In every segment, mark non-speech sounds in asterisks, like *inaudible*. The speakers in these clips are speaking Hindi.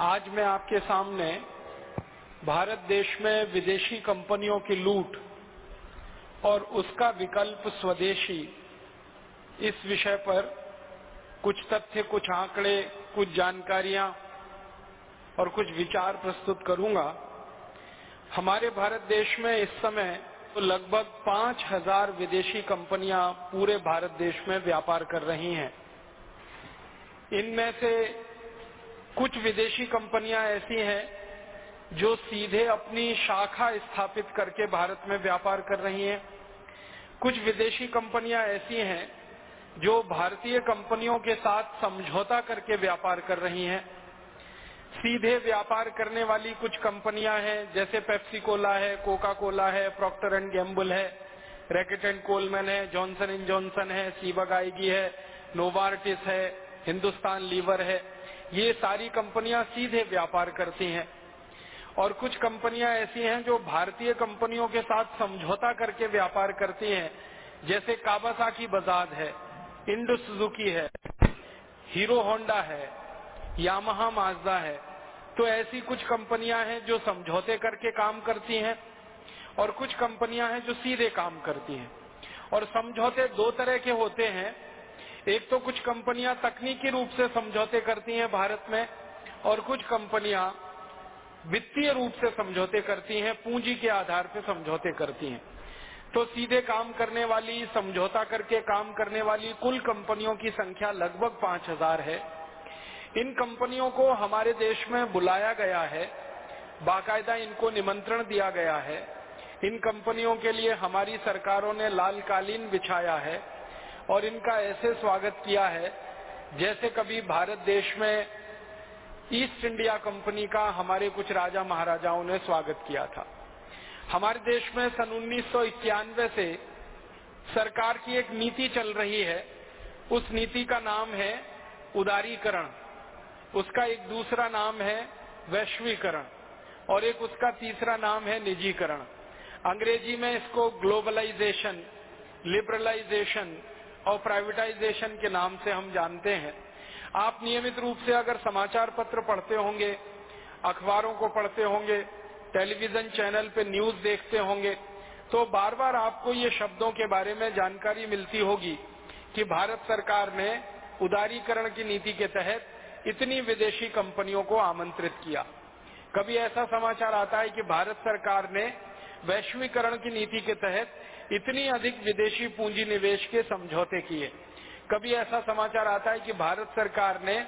आज मैं आपके सामने भारत देश में विदेशी कंपनियों की लूट और उसका विकल्प स्वदेशी, इस विषय पर कुछ तथ्य, कुछ आंकड़े, कुछ जानकारियाँ और कुछ विचार प्रस्तुत करूँगा। हमारे भारत देश में इस समय तो लगभग पाँच हज़ार विदेशी कंपनियाँ पूरे भारत देश में व्यापार कर रही हैं। इनमें से कुछ विदेशी कंपनियाँ ऐसी हैं जो सीधे अपनी शाखा स्थापित करके भारत में व्यापार कर रही हैं। कुछ विदेशी कंपनियाँ ऐसी हैं जो भारतीय कंपनियों के साथ समझौता करके व्यापार कर रही हैं। सीधे व्यापार करने वाली कुछ कंपनियाँ हैं, जैसे पेप्सी कोला है कोका कोला है, प्रॉक्टर एंड गैम्बल है, रैकेट एंड कोलमैन है, जॉनसन एंड जॉनसन है सीबक आएगी है, नोवार्टिस है, हिंदुस्तान लीवर है। ये सारी कंपनियाँ सीधे व्यापार करती हैं। और कुछ कंपनियाँ ऐसी हैं जो भारतीय कंपनियों के साथ समझौता करके व्यापार करती हैं। जैसे काबासाकी बजाज है, इंडो सुजुकी है, हीरो होंडा है, यामाहा माजदा है। तो ऐसी कुछ कंपनियाँ हैं जो समझौते करके काम करती हैं और कुछ कंपनियाँ हैं जो सीधे काम करती हैं। और समझौते दो तरह के होते हैं। एक तो कुछ कंपनियाँ तकनीकी रूप से समझौते करती हैं भारत में, और कुछ कंपनियाँ वित्तीय रूप से समझौते करती हैं, पूंजी के आधार पर समझौते करती हैं। तो सीधे काम करने वाली, समझौता करके काम करने वाली कुल कंपनियों की संख्या लगभग पाँच हज़ार है। इन कंपनियों को हमारे देश में बुलाया गया है, बाकायदा इनको निमंत्रण दिया गया है। इन कंपनियों के लिए हमारी सरकारों ने लाल कालीन बिछाया है। और इनका ऐसे स्वागत किया है, जैसे कभी भारत देश में ईस्ट इंडिया कंपनी का हमारे कुछ राजा महाराजाओं ने स्वागत किया था। हमारे देश में सन उन्नीस सौ इक्यानवे से सरकार की एक नीति चल रही है। उस नीति का नाम है उदारीकरण। उसका एक दूसरा नाम है वैश्वीकरण। और एक उसका तीसरा नाम है निजीकरण। अंग्रेज़ी में इसको ग्लोबलाइजेशन, लिबरलाइजेशन और प्राइवेटाइजेशन के नाम से हम जानते हैं। आप नियमित रूप से अगर समाचार पत्र पढ़ते होंगे, अखबारों को पढ़ते होंगे टेलीविज़न चैनल पे न्यूज़ देखते होंगे तो बार बार आपको ये शब्दों के बारे में जानकारी मिलती होगी कि भारत सरकार ने उदारीकरण की नीति के तहत इतनी विदेशी कंपनियों को आमंत्रित किया। कभी ऐसा समाचार आता है कि भारत सरकार ने वैश्वीकरण की नीति के तहत इतनी अधिक विदेशी पूंजी निवेश के समझौते किए। कभी ऐसा समाचार आता है कि भारत सरकार ने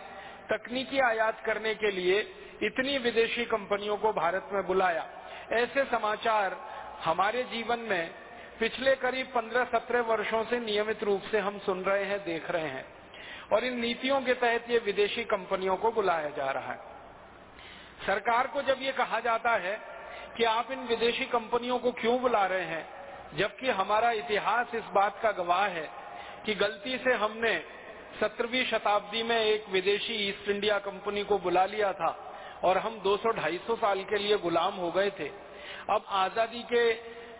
तकनीकी आयात करने के लिए इतनी विदेशी कंपनियों को भारत में बुलाया। ऐसे समाचार हमारे जीवन में पिछले करीब 15-17 वर्षों से नियमित रूप से हम सुन रहे हैं, देख रहे हैं। और इन नीतियों के तहत ये विदेशी कंपनियों को बुलाया जा रहा है। सरकार को जब ये कहा जाता है कि आप इन विदेशी कंपनियों को क्यों बुला रहे हैं जबकि हमारा इतिहास इस बात का गवाह है कि गलती से हमने सत्रहवीं शताब्दी में एक विदेशी ईस्ट इंडिया कंपनी को बुला लिया था और हम 200-250 साल के लिए गुलाम हो गए थे। अब आज़ादी के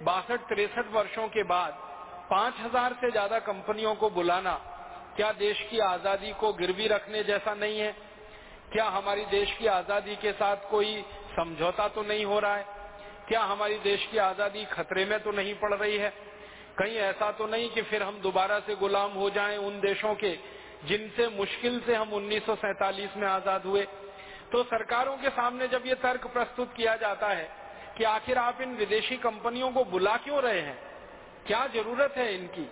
बासठ तिरसठ वर्षों के बाद 5000 से ज़्यादा कंपनियों को बुलाना क्या देश की आज़ादी को गिरवी रखने जैसा नहीं है? क्या हमारी देश की आज़ादी के साथ कोई समझौता तो नहीं हो रहा है? क्या हमारी देश की आज़ादी खतरे में तो नहीं पड़ रही है? कहीं ऐसा तो नहीं कि फिर हम दोबारा से गुलाम हो जाएँ उन देशों के जिनसे मुश्किल से हम उन्नीस सौ सैंतालीस में आज़ाद हुए। तो सरकारों के सामने जब ये तर्क प्रस्तुत किया जाता है कि आखिर आप इन विदेशी कंपनियों को बुला क्यों रहे हैं? क्या ज़रूरत है इनकी?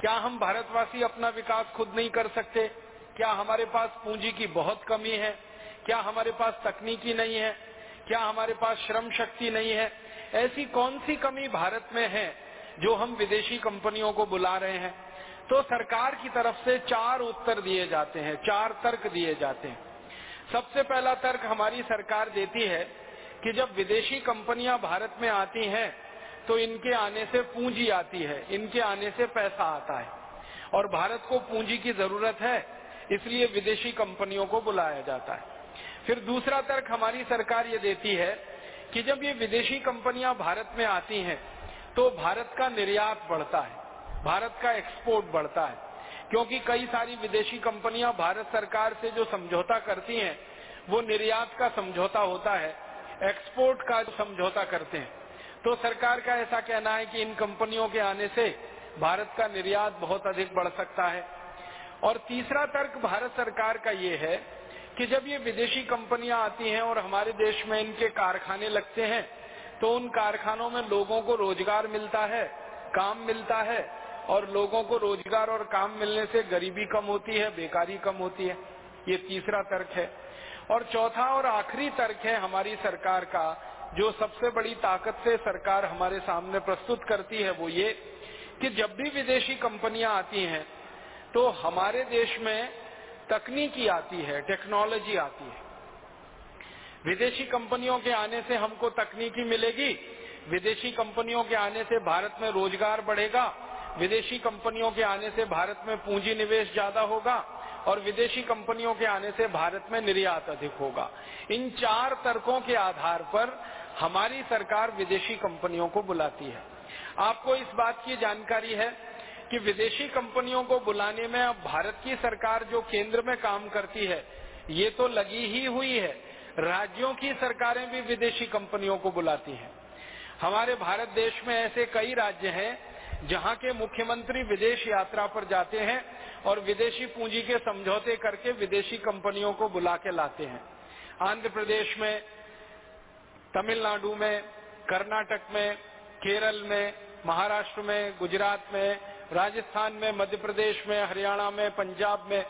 क्या हम भारतवासी अपना विकास खुद नहीं कर सकते? क्या हमारे पास पूंजी की बहुत कमी है? क्या हमारे पास तकनीकी नहीं है? क्या हमारे पास श्रम शक्ति नहीं है? ऐसी कौन सी कमी भारत में है जो हम विदेशी कंपनियों को बुला रहे हैं? तो सरकार की तरफ़ से चार उत्तर दिए जाते हैं, चार तर्क दिए जाते हैं। सबसे पहला तर्क हमारी सरकार देती है कि जब विदेशी कंपनियाँ भारत में आती हैं तो इनके आने से पूंजी आती है, इनके आने से पैसा आता है। और भारत को पूंजी की ज़रूरत है, इसलिए विदेशी कंपनियों को बुलाया जाता है। फिर दूसरा तर्क हमारी सरकार ये देती है कि जब ये विदेशी कंपनियाँ भारत में आती हैं तो भारत का निर्यात बढ़ता है, भारत का एक्सपोर्ट बढ़ता है। क्योंकि कई सारी विदेशी कंपनियाँ भारत सरकार से जो समझौता करती हैं, वो निर्यात का समझौता होता है एक्सपोर्ट का समझौता करते हैं। तो सरकार का ऐसा कहना है कि इन कंपनियों के आने से भारत का निर्यात बहुत अधिक बढ़ सकता है। और तीसरा तर्क भारत सरकार का ये है कि जब ये विदेशी कंपनियाँ आती हैं और हमारे देश में इनके कारखाने लगते हैं तो उन कारखानों में लोगों को रोज़गार मिलता है, काम मिलता है, और लोगों को रोज़गार और काम मिलने से गरीबी कम होती है, बेकारी कम होती है। ये तीसरा तर्क है। और चौथा और आखिरी तर्क है हमारी सरकार का, जो सबसे बड़ी ताकत से सरकार हमारे सामने प्रस्तुत करती है, वो ये कि जब भी विदेशी कंपनियाँ आती हैं तो हमारे देश में तकनीकी आती है टेक्नोलॉजी आती है। विदेशी कंपनियों के आने से हमको तकनीकी मिलेगी, विदेशी कंपनियों के आने से भारत में रोज़गार बढ़ेगा, विदेशी कंपनियों के आने से भारत में पूंजी निवेश ज़्यादा होगा, और विदेशी कंपनियों के आने से भारत में निर्यात अधिक होगा। इन चार तर्कों के आधार पर हमारी सरकार विदेशी कंपनियों को बुलाती है। आपको इस बात की जानकारी है कि विदेशी कंपनियों को बुलाने में अब भारत की सरकार जो केंद्र में काम करती है, ये तो लगी ही हुई है। राज्यों की सरकारें भी विदेशी कंपनियों को बुलाती हैं। हमारे भारत देश में ऐसे कई राज्य हैं, जहाँ के मुख्यमंत्री विदेश यात्रा पर जाते हैं और विदेशी पूंजी के समझौते करके विदेशी कंपनियों को बुला के लाते हैं। आंध्र प्रदेश में, तमिलनाडु में, कर्नाटक में, केरल में, महाराष्ट्र में, गुजरात में राजस्थान में, मध्य प्रदेश में, हरियाणा में, पंजाब में,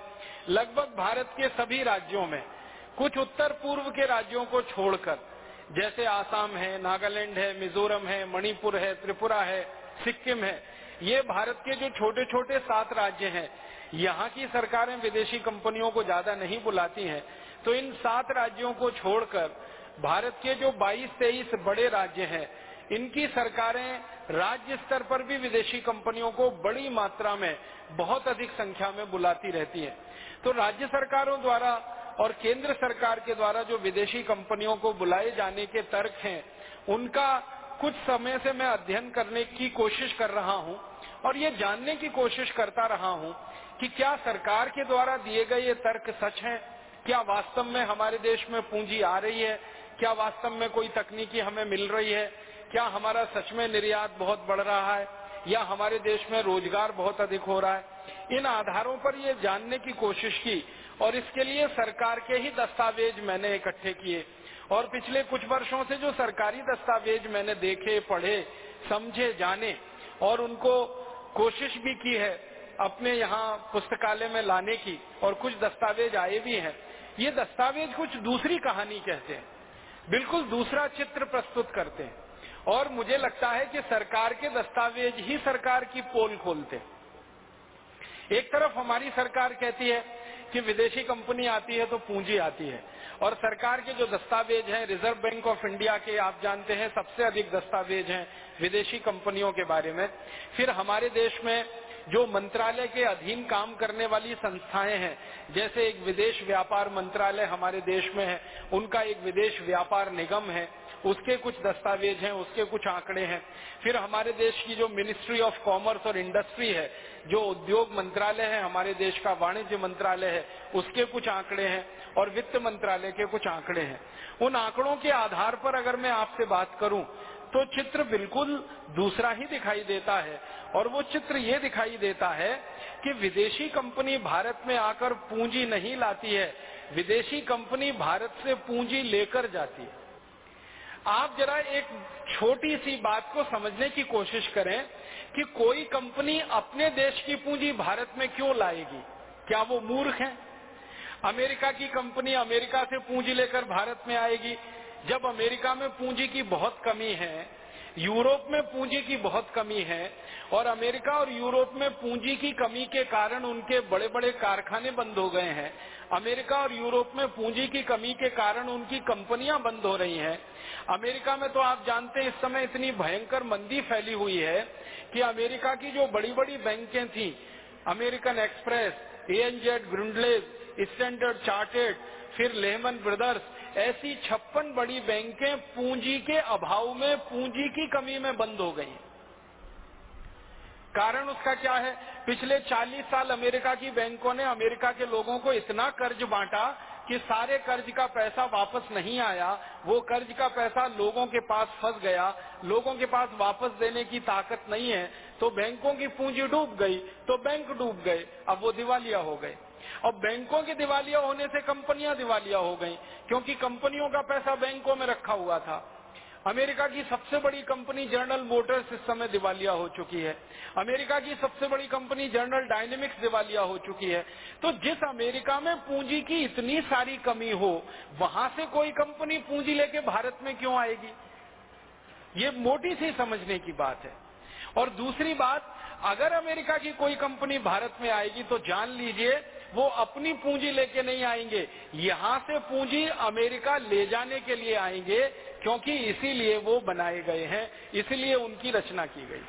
लगभग भारत के सभी राज्यों में, कुछ उत्तर पूर्व के राज्यों को छोड़कर, जैसे आसाम है, नागालैंड है, मिजोरम है, मणिपुर है, त्रिपुरा है, सिक्किम है, ये भारत के जो छोटे छोटे सात राज्य हैं, यहाँ की सरकारें विदेशी कंपनियों को ज़्यादा नहीं बुलाती हैं तो इन सात राज्यों को छोड़कर, भारत के जो 22-23 बड़े राज्य हैं इनकी सरकारें राज्य स्तर पर भी विदेशी कंपनियों को बड़ी मात्रा में, बहुत अधिक संख्या में बुलाती रहती हैं। तो राज्य सरकारों द्वारा और केंद्र सरकार के द्वारा जो विदेशी कंपनियों को बुलाए जाने के तर्क हैं, उनका कुछ समय से मैं अध्ययन करने की कोशिश कर रहा हूँ और ये जानने की कोशिश करता रहा हूँ कि क्या सरकार के द्वारा दिए गए ये तर्क सच हैं? क्या वास्तव में हमारे देश में पूंजी आ रही है? क्या वास्तव में कोई तकनीकी हमें मिल रही है? क्या हमारा सच में निर्यात बहुत बढ़ रहा है? या हमारे देश में रोज़गार बहुत अधिक हो रहा है? इन आधारों पर ये जानने की कोशिश की और इसके लिए सरकार के ही दस्तावेज़ मैंने इकट्ठे किए। और पिछले कुछ वर्षों से जो सरकारी दस्तावेज़ मैंने देखे, पढ़े, समझे, जाने और उनको कोशिश भी की है अपने यहाँ पुस्तकालय में लाने की और कुछ दस्तावेज़ आए भी हैं। ये दस्तावेज़ कुछ दूसरी कहानी कहते हैं। बिल्कुल दूसरा चित्र प्रस्तुत करते हैं। और मुझे लगता है कि सरकार के दस्तावेज़ ही सरकार की पोल खोलते एक तरफ़ हमारी सरकार कहती है कि विदेशी कंपनी आती है तो पूंजी आती है। और सरकार के जो दस्तावेज़ हैं रिज़र्व बैंक ऑफ़ इंडिया के, आप जानते हैं, सबसे अधिक दस्तावेज़ हैं विदेशी कंपनियों के बारे में। फिर हमारे देश में जो मंत्रालय के अधीन काम करने वाली संस्थाएँ हैं, जैसे एक विदेश व्यापार मंत्रालय हमारे देश में है, उनका एक विदेश व्यापार निगम है। उसके कुछ दस्तावेज़ हैं, उसके कुछ आंकड़े हैं। फिर हमारे देश की जो मिनिस्ट्री ऑफ़ कॉमर्स और इंडस्ट्री है, जो उद्योग मंत्रालय है, हमारे देश का वाणिज्य मंत्रालय है, उसके कुछ आंकड़े हैं और वित्त मंत्रालय के कुछ आंकड़े हैं। उन आंकड़ों के आधार पर अगर मैं आपसे बात करूँ तो चित्र बिल्कुल दूसरा ही दिखाई देता है और वो चित्र ये दिखाई देता है कि विदेशी कंपनी भारत में आकर पूंजी नहीं लाती है, विदेशी कंपनी भारत से पूंजी लेकर जाती है। आप जरा एक छोटी सी बात को समझने की कोशिश करें कि कोई कंपनी अपने देश की पूंजी भारत में क्यों लाएगी? क्या वो मूर्ख है? अमेरिका की कंपनी अमेरिका से पूंजी लेकर भारत में आएगी। जब अमेरिका में पूंजी की बहुत कमी है, यूरोप में पूंजी की बहुत कमी है, और अमेरिका और यूरोप में पूंजी की कमी के कारण उनके बड़े बड़े कारखाने बंद हो गए हैं, अमेरिका और यूरोप में पूंजी की कमी के कारण उनकी कंपनियाँ बंद हो रही हैं अमेरिका में तो आप जानते हैं, इस समय इतनी भयंकर मंदी फैली हुई है कि अमेरिका की जो बड़ी बड़ी बैंकें थी, American Express A N Z Grindlays, Standard Chartered, फिर लेहमन ब्रदर्स, ऐसी छप्पन बड़ी बैंकें पूंजी के अभाव में, पूंजी की कमी में बंद हो गई। कारण उसका क्या है? पिछले 40 साल अमेरिका की बैंकों ने अमेरिका के लोगों को इतना कर्ज बांटा कि सारे कर्ज का पैसा वापस नहीं आया, वो कर्ज का पैसा लोगों के पास फंस गया, लोगों के पास वापस देने की ताकत नहीं है तो बैंकों की पूंजी डूब गई तो बैंक डूब गए, अब वो दिवालिया हो गए। और बैंकों के दिवालिया होने से कंपनियाँ दिवालिया हो गई, क्योंकि कंपनियों का पैसा बैंकों में रखा हुआ था। अमेरिका की सबसे बड़ी कंपनी जनरल मोटर्स इस समय दिवालिया हो चुकी है। अमेरिका की सबसे बड़ी कंपनी जनरल डायनेमिक्स दिवालिया हो चुकी है। तो जिस अमेरिका में पूंजी की इतनी सारी कमी हो, वहाँ से कोई कंपनी पूंजी लेके भारत में क्यों आएगी? ये मोटी सी समझने की बात है। और दूसरी बात, अगर अमेरिका की कोई कंपनी भारत में आएगी तो जान लीजिए वो अपनी पूंजी लेके नहीं आएँगे। यहाँ से पूंजी अमेरिका ले जाने के लिए आएँगे, क्योंकि इसीलिए वो बनाए गए हैं, इसीलिए उनकी रचना की गई।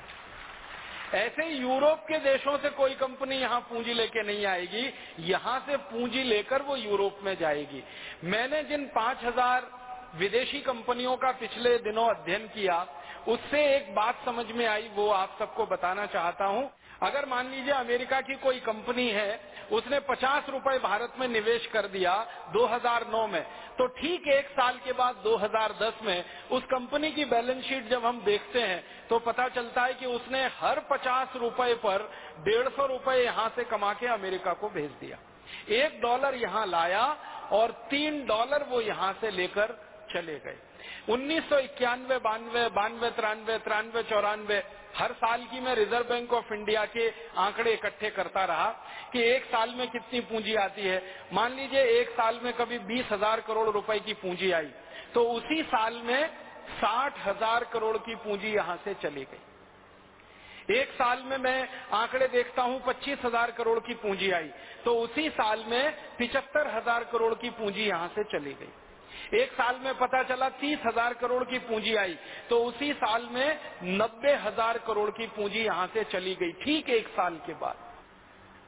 ऐसे यूरोप के देशों से कोई कंपनी यहाँ पूंजी लेके नहीं आएगी, यहाँ से पूंजी लेकर वो यूरोप में जाएगी। मैंने जिन पाँच हज़ार विदेशी कंपनियों का पिछले दिनों अध्ययन किया, उससे एक बात समझ में आई, वो आप सबको बताना चाहता हूँ। अगर मान लीजिए अमेरिका की कोई कंपनी है उसने पचास रुपए भारत में निवेश कर दिया 2009 में। तो ठीक एक साल के बाद 2010 में उस कंपनी की बैलेंस शीट जब हम देखते हैं तो पता चलता है कि उसने हर पचास रुपए पर डेढ़ सौ रुपए यहाँ से कमा के अमेरिका को भेज दिया। एक डॉलर यहाँ लाया और तीन डॉलर वो यहाँ से लेकर चले गए। उन्नीस सौ इक्यानवे, बानवे बानवे, तिरानवे तिरानवे, चौरानवे हर साल की मैं रिज़र्व बैंक ऑफ़ इंडिया के आंकड़े इकट्ठे करता रहा कि एक साल में कितनी पूंजी आती है। मान लीजिए एक साल में कभी बीस हज़ार करोड़ रुपए की पूंजी आई तो उसी साल में साठ हज़ार करोड़ की पूंजी यहाँ से चली गई। एक साल में मैं आंकड़े देखता हूँ, पच्चीस हज़ार करोड़ की पूंजी आई तो उसी साल में पिचहत्तर हज़ार करोड़ की पूंजी यहाँ से चली गई। एक साल में पता चला तीस हज़ार करोड़ की पूंजी आई। तो उसी साल में नब्बे हज़ार करोड़ की पूंजी यहाँ से चली गई, ठीक एक साल के बाद।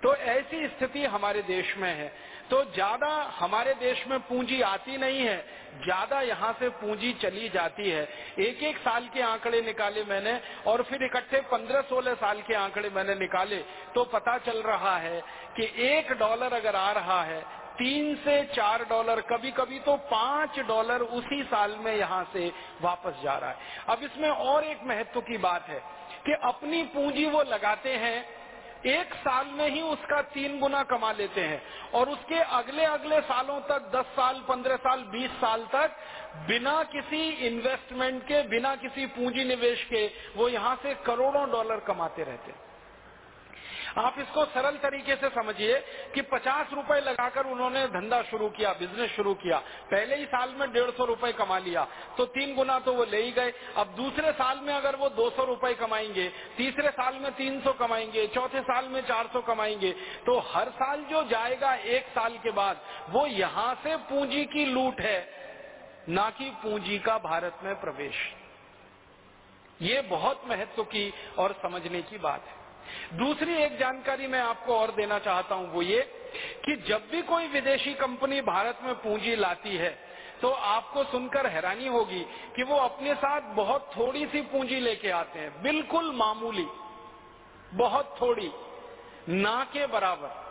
तो ऐसी स्थिति हमारे देश में है। तो ज़्यादा हमारे देश में पूंजी आती नहीं है, ज़्यादा यहाँ से पूंजी चली जाती है। एक एक साल के आंकड़े निकाले मैंने और फिर इकट्ठे पंद्रह सोलह साल के आंकड़े मैंने निकाले। तो पता चल रहा है कि एक डॉलर अगर आ रहा है तीन से चार डॉलर कभी कभी तो पाँच डॉलर उसी साल में यहाँ से वापस जा रहा है। अब इसमें और एक महत्व की बात है कि अपनी पूंजी वो लगाते हैं, एक साल में ही उसका तीन गुना कमा लेते हैं और उसके अगले अगले सालों तक, दस साल, पंद्रह साल, बीस साल तक, बिना किसी इन्वेस्टमेंट के, बिना किसी पूंजी निवेश के, वो यहाँ से करोड़ों डॉलर कमाते रहते हैं। आप इसको सरल तरीके से समझिए कि पचास रुपए लगाकर उन्होंने धंधा शुरू किया बिज़नेस शुरू किया। पहले ही साल में डेढ़ सौ रुपए कमा लिया। तो तीन गुना तो वो ले ही गए। अब दूसरे साल में अगर वो दो सौ रुपए कमाएँगे, तीसरे साल में तीन सौ कमाएँगे, चौथे साल में चार सौ कमाएँगे तो हर साल जो जाएगा एक साल के बाद, वो यहाँ से पूंजी की लूट है, ना कि पूंजी का भारत में प्रवेश। ये बहुत महत्व की और समझने की बात है। दूसरी एक जानकारी मैं आपको और देना चाहता हूँ वो ये कि जब भी कोई विदेशी कंपनी भारत में पूंजी लाती है तो आपको सुनकर हैरानी होगी कि वो अपने साथ बहुत थोड़ी सी पूंजी लेके आते हैं। बिल्कुल मामूली, बहुत थोड़ी, ना के बराबर।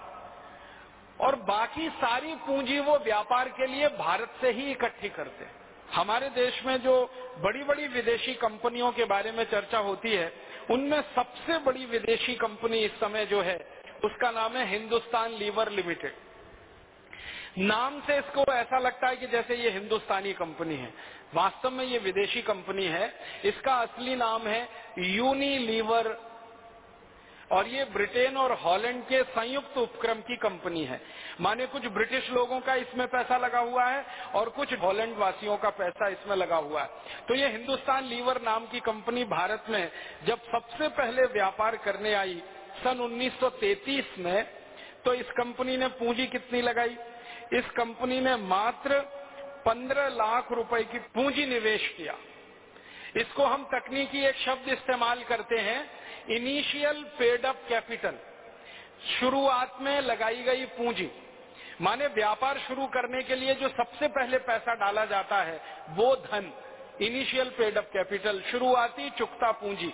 और बाकी सारी पूंजी वो व्यापार के लिए भारत से ही इकट्ठी करते हैं। हमारे देश में जो बड़ी बड़ी विदेशी कंपनियों के बारे में चर्चा होती है उनमें सबसे बड़ी विदेशी कंपनी इस समय जो है, उसका नाम है हिंदुस्तान लीवर लिमिटेड। नाम से इसको ऐसा लगता है कि जैसे ये हिंदुस्तानी कंपनी है। वास्तव में ये विदेशी कंपनी है। इसका असली नाम है यूनिलीवर और ये ब्रिटेन और हॉलैंड के संयुक्त उपक्रम की कंपनी है। माने कुछ ब्रिटिश लोगों का इसमें पैसा लगा हुआ है और कुछ हॉलैंड वासियों का पैसा इसमें लगा हुआ है। तो ये हिंदुस्तान लीवर नाम की कंपनी भारत में जब सबसे पहले व्यापार करने आई सन 1933 में तो इस कंपनी ने पूंजी कितनी लगाई? इस कंपनी ने मात्र 15 लाख रुपए की पूंजी निवेश किया। इसको हम तकनीकी एक शब्द इस्तेमाल करते हैं इनिशियल पेड अप कैपिटल शुरुआत में लगाई गई पूंजी। माने व्यापार शुरू करने के लिए जो सबसे पहले पैसा डाला जाता है, वो धन। इनिशियल पेड अप कैपिटल शुरुआती चुकता पूंजी।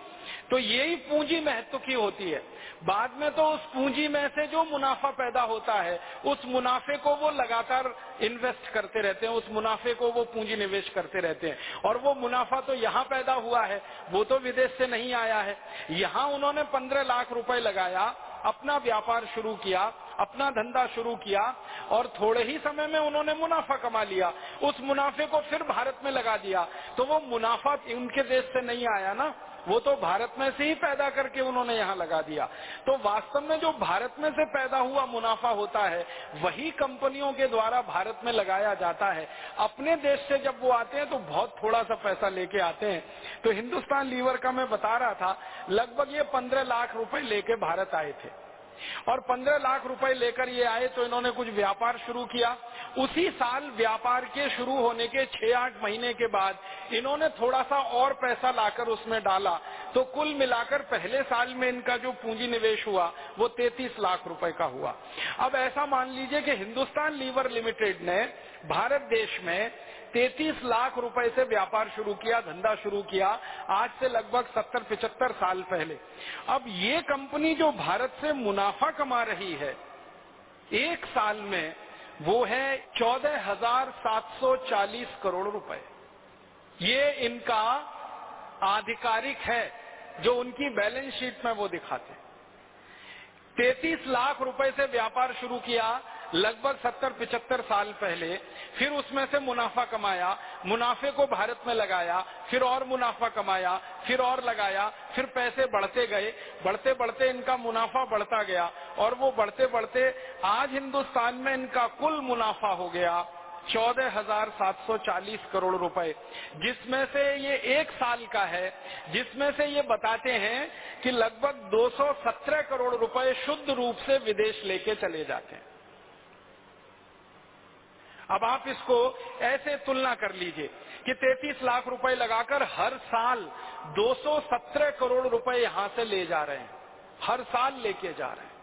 तो यही पूंजी महत्व की होती है। बाद में तो उस पूंजी में से जो मुनाफा पैदा होता है, उस मुनाफे को वो लगातार इन्वेस्ट करते रहते हैं, उस मुनाफे को वो पूंजी निवेश करते रहते हैं। और वो मुनाफा तो यहाँ पैदा हुआ है, वो तो विदेश से नहीं आया है। यहाँ उन्होंने पंद्रह लाख रुपए लगाया, अपना व्यापार शुरू किया, अपना धंधा शुरू किया, और थोड़े ही समय में उन्होंने मुनाफा कमा लिया। उस मुनाफे को फिर भारत में लगा दिया। तो वो मुनाफा उनके देश से नहीं आया ना। वो तो भारत में से ही पैदा करके उन्होंने यहाँ लगा दिया। तो वास्तव में जो भारत में से पैदा हुआ मुनाफा होता है, वही कंपनियों के द्वारा भारत में लगाया जाता है। अपने देश से जब वो आते हैं तो बहुत थोड़ा सा पैसा लेके आते हैं। तो हिंदुस्तान लीवर का मैं बता रहा था, लगभग ये पंद्रह लाख रुपए लेके भारत आए थे। और पंद्रह लाख रुपए लेकर ये आए तो इन्होंने कुछ व्यापार शुरू किया। उसी साल व्यापार के शुरू होने के छह आठ महीने के बाद इन्होंने थोड़ा सा और पैसा लाकर उसमें डाला। तो कुल मिलाकर पहले साल में इनका जो पूंजी निवेश हुआ, वो तैतीस लाख रुपए का हुआ। अब ऐसा मान लीजिए कि हिंदुस्तान लीवर लिमिटेड ने भारत देश में तैतीस लाख रुपए से व्यापार शुरू किया, धंधा शुरू किया, आज से लगभग सत्तर पिचहत्तर साल पहले। अब ये कंपनी जो भारत से मुनाफा कमा रही है, एक साल में वो है चौदह हज़ार सात सौ चालीस करोड़ रुपए। ये इनका आधिकारिक है, जो उनकी बैलेंस शीट में वो दिखाते तैतीस लाख रुपए से व्यापार शुरू किया लगभग सत्तर पिचहत्तर साल पहले, फिर उसमें से मुनाफा कमाया, मुनाफे को भारत में लगाया, फिर और मुनाफा कमाया, फिर और लगाया, फिर पैसे बढ़ते गए बढ़ते बढ़ते इनका मुनाफा बढ़ता गया, और वो बढ़ते बढ़ते आज हिंदुस्तान में इनका कुल मुनाफा हो गया चौदह हज़ार सात सौ चालीस करोड़ रुपए। जिसमें से ये एक साल का है, जिसमें से ये बताते हैं कि लगभग 217 करोड़ रुपए शुद्ध रूप से विदेश लेके चले जाते हैं। अब आप इसको ऐसे तुलना कर लीजिए कि 33 लाख रुपए लगाकर हर साल 217 करोड़ रुपए यहाँ से ले जा रहे हैं। हर साल लेके जा रहे हैं।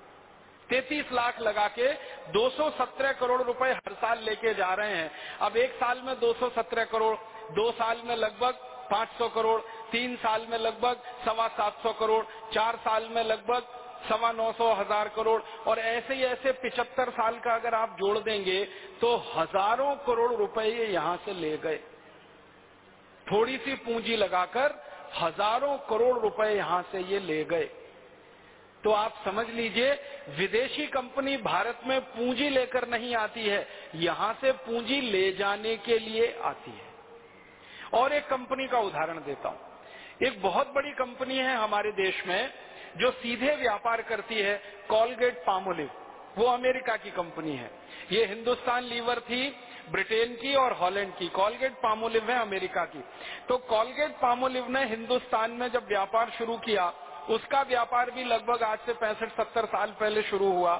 33 लाख लगा के 217 करोड़ रुपए हर साल लेके जा रहे हैं। अब एक साल में 217 करोड़, दो साल में लगभग 500 करोड़, तीन साल में लगभग सवा सात सौ करोड़, चार साल में लगभग सवा नौ सौ, हज़ार करोड़। और ऐसे ही ऐसे पिछहत्तर साल का अगर आप जोड़ देंगे तो हज़ारों करोड़ रुपए ये यहाँ से ले गए। थोड़ी सी पूंजी लगाकर हज़ारों करोड़ रुपए यहाँ से ये ले गए। तो आप समझ लीजिए, विदेशी कंपनी भारत में पूंजी लेकर नहीं आती है, यहाँ से पूंजी ले जाने के लिए आती है। और एक कंपनी का उदाहरण देता हूँ। एक बहुत बड़ी कंपनी है हमारे देश में जो सीधे व्यापार करती है कॉलगेट पामोलिव वो अमेरिका की कंपनी है। ये हिंदुस्तान लीवर थी, ब्रिटेन की और हॉलैंड की। कॉलगेट पामोलिव है अमेरिका की। तो कॉलगेट पामोलिव ने हिंदुस्तान में जब व्यापार शुरू किया, उसका व्यापार भी लगभग आज से पैंसठ सत्तर साल पहले शुरू हुआ।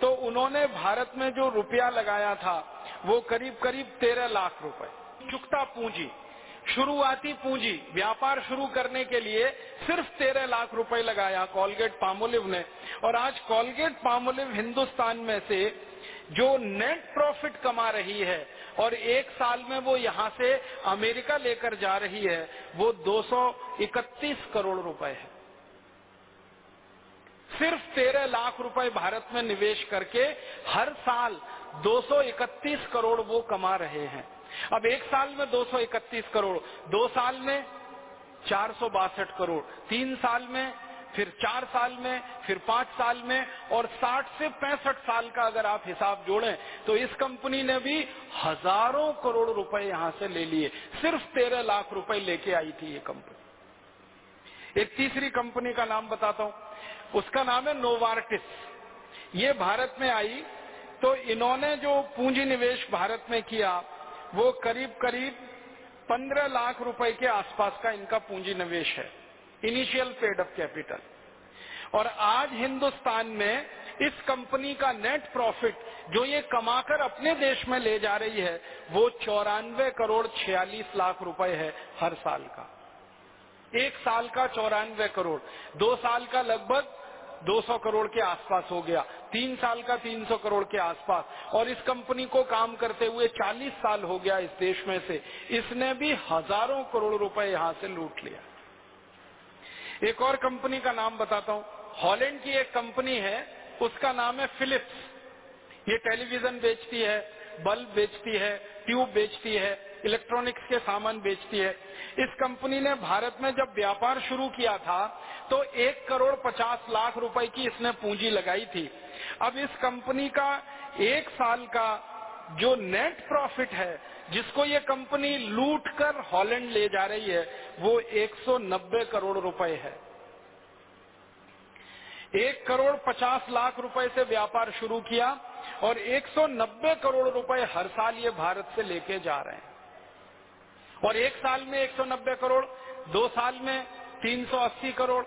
तो उन्होंने भारत में जो रुपया लगाया था, वो करीब करीब तेरह लाख रुपए। चुकता पूंजी शुरुआती पूंजी, व्यापार शुरू करने के लिए सिर्फ़ तेरह लाख रुपए लगाया कॉलगेट पामोलिव ने। और आज कॉलगेट पामोलिव हिंदुस्तान में से जो नेट प्रॉफिट कमा रही है, और एक साल में वो यहाँ से अमेरिका लेकर जा रही है, वो 231 करोड़ रुपए है। सिर्फ़ तेरह लाख रुपए भारत में निवेश करके हर साल 231 करोड़ वो कमा रहे हैं। अब एक साल में 231 करोड़, दो साल में चार सौ बासठ करोड़, तीन साल में, फिर चार साल में, फिर पाँच साल में, और 60 से पैंसठ साल का अगर आप हिसाब जोड़ें तो इस कंपनी ने भी हज़ारों करोड़ रुपए यहाँ से ले लिए। सिर्फ़ तेरह लाख रुपए लेके आई थी ये कंपनी। एक तीसरी कंपनी का नाम बताता हूँ। उसका नाम है नोवार्टिस। ये भारत में आई तो इन्होंने जो पूंजी निवेश भारत में किया वो करीब करीब पंद्रह लाख रुपए के आसपास का इनका पूंजी निवेश है। इनिशियल पेड अप कैपिटल और आज हिंदुस्तान में इस कंपनी का नेट प्रॉफिट जो ये कमाकर अपने देश में ले जा रही है, वो चौरानवे करोड़ छियालीस लाख रुपए है हर साल का। एक साल का चौरानवे करोड़। दो साल का लगभग 200 करोड़ के आसपास हो गया। तीन साल का 300 करोड़ के आसपास। और इस कंपनी को काम करते हुए 40 साल हो गया इस देश में से। इसने भी हज़ारों करोड़ रुपए यहाँ से लूट लिया। एक और कंपनी का नाम बताता हूँ। हॉलैंड की एक कंपनी है, उसका नाम है फिलिप्स। ये टेलीविज़न बेचती है, बल्ब बेचती है, ट्यूब बेचती है इलेक्ट्रॉनिक्स के सामान बेचती है। इस कंपनी ने भारत में जब व्यापार शुरू किया था तो एक करोड़ पचास लाख रुपए की इसने पूंजी लगाई थी। अब इस कंपनी का एक साल का जो नेट प्रॉफिट है, जिसको ये कंपनी लूट कर हॉलैंड ले जा रही है, वो 190 करोड़ रुपए है। एक करोड़ पचास लाख रुपए से व्यापार शुरू किया और 190 करोड़ रुपए हर साल ये भारत से लेके जा रहे हैं। और एक साल में 190 करोड़, दो साल में 380 करोड़,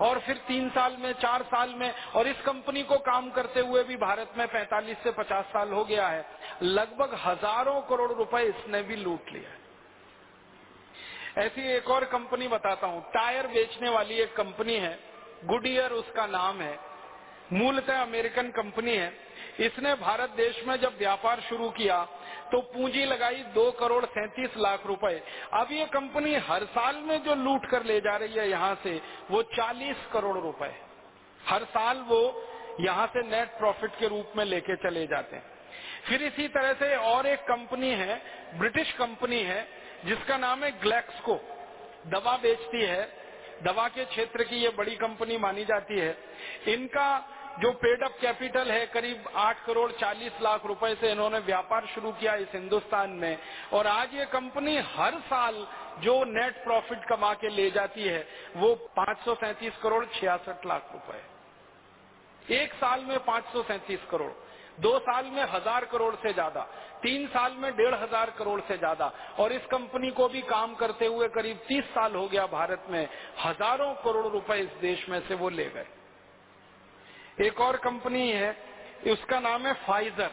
और फिर तीन साल में, चार साल में, और इस कंपनी को काम करते हुए भी भारत में 45 से 50 साल हो गया है। लगभग हज़ारों करोड़ रुपए इसने भी लूट लिया है। ऐसी एक और कंपनी बताता हूँ, टायर बेचने वाली एक कंपनी है गुडियर उसका नाम है, मूलतः अमेरिकन कंपनी है। इसने भारत देश में जब व्यापार शुरू किया तो पूंजी लगाई दो करोड़ सैंतीस लाख रुपए। अब ये कंपनी हर साल में जो लूट कर ले जा रही है यहाँ से, वो चालीस करोड़ रुपए। हर साल वो यहाँ से नेट प्रॉफिट के रूप में लेके चले जाते हैं। फिर इसी तरह से और एक कंपनी है, ब्रिटिश कंपनी है, जिसका नाम है ग्लैक्सको दवा बेचती है। दवा के क्षेत्र की ये बड़ी कंपनी मानी जाती है। इनका जो पेड अप कैपिटल है, करीब आठ करोड़ चालीस लाख रुपए से इन्होंने व्यापार शुरू किया इस हिंदुस्तान में। और आज ये कंपनी हर साल जो नेट प्रॉफिट कमा के ले जाती है, वो पाँच करोड़ छियासठ लाख रुपए एक साल में पाँच करोड़, दो साल में हज़ार करोड़ से ज़्यादा, तीन साल में डेढ़ हज़ार करोड़ से ज़्यादा। और इस कंपनी को भी काम करते हुए करीब तीस साल हो गया भारत में, हज़ारों करोड़ रुपए इस देश में से वो ले गए। एक और कंपनी है, उसका नाम है फाइजर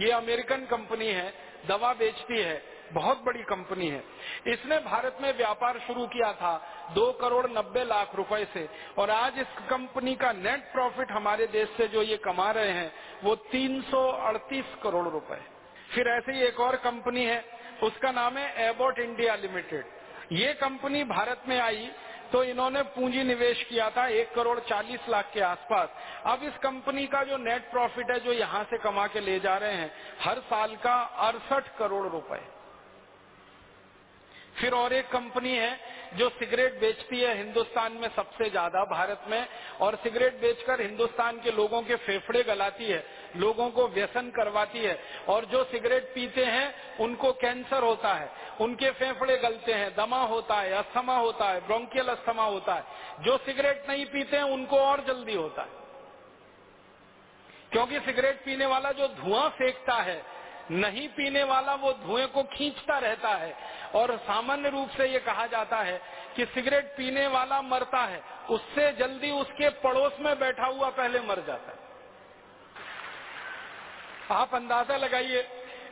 ये अमेरिकन कंपनी है, दवा बेचती है, बहुत बड़ी कंपनी है। इसने भारत में व्यापार शुरू किया था दो करोड़ नब्बे लाख रुपए से, और आज इस कंपनी का नेट प्रॉफिट हमारे देश से जो ये कमा रहे हैं, वो तीन सौ अड़तीस करोड़ रुपए। फिर ऐसे ही एक और कंपनी है, उसका नाम है एबोट इंडिया लिमिटेड ये कंपनी भारत में आई तो इन्होंने पूंजी निवेश किया था एक करोड़ चालीस लाख के आसपास। अब इस कंपनी का जो नेट प्रॉफिट है, जो यहाँ से कमा के ले जा रहे हैं, हर साल का अड़सठ करोड़ रुपए। फिर और एक कंपनी है जो सिगरेट बेचती है हिंदुस्तान में सबसे ज़्यादा, भारत में, और सिगरेट बेचकर हिंदुस्तान के लोगों के फेफड़े गलाती है। लोगों को व्यसन करवाती है और जो सिगरेट पीते हैं, उनको कैंसर होता है। उनके फेफड़े गलते हैं, दमा होता है, अस्थमा होता है, ब्रोंकियल अस्थमा होता है। जो सिगरेट नहीं पीते हैं, उनको और जल्दी होता है। क्योंकि सिगरेट पीने वाला जो धुआँ फेंकता है, नहीं पीने वाला वो धुएँ को खींचता रहता है। और सामान्य रूप से ये कहा जाता है कि सिगरेट पीने वाला मरता है, उससे जल्दी उसके पड़ोस में बैठा हुआ पहले मर जाता है। आप अंदाज़ा लगाइए,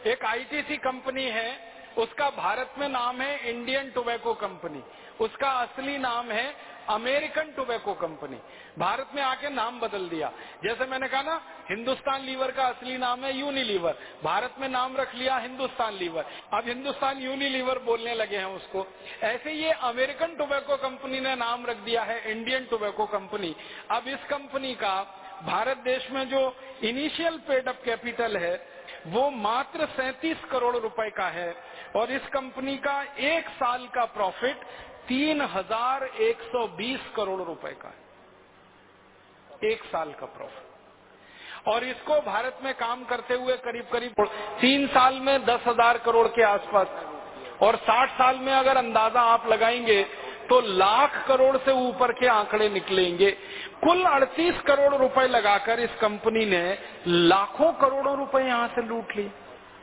एक आईटीसी कंपनी है, उसका भारत में नाम है इंडियन टोबैको कंपनी उसका असली नाम है अमेरिकन टोबैको कंपनी भारत में आके नाम बदल दिया। जैसे मैंने कहा ना, हिंदुस्तान लीवर का असली नाम है यूनिलीवर भारत में नाम रख लिया हिंदुस्तान लीवर। अब हिंदुस्तान यूनिलीवर बोलने लगे हैं उसको। ऐसे ये अमेरिकन टोबैको कंपनी ने नाम रख दिया है इंडियन टोबैको कंपनी अब इस कंपनी का भारत देश में जो इनिशियल पेड अप कैपिटल है, वो मात्र सैतीस करोड़ रुपए का है और इस कंपनी का एक साल का प्रॉफिट तीन हज़ार एक सौ बीस करोड़ रुपए का है। एक साल का प्रॉफिट और इसको भारत में काम करते हुए करीब करीब तीन साल में दस हज़ार करोड़ के आसपास और साठ साल में अगर अंदाज़ा आप लगाएँगे तो लाख करोड़ से ऊपर के आंकड़े निकलेंगे। कुल 38 करोड़ रुपए लगाकर इस कंपनी ने लाखों करोड़ों रुपए यहाँ से लूट लिए।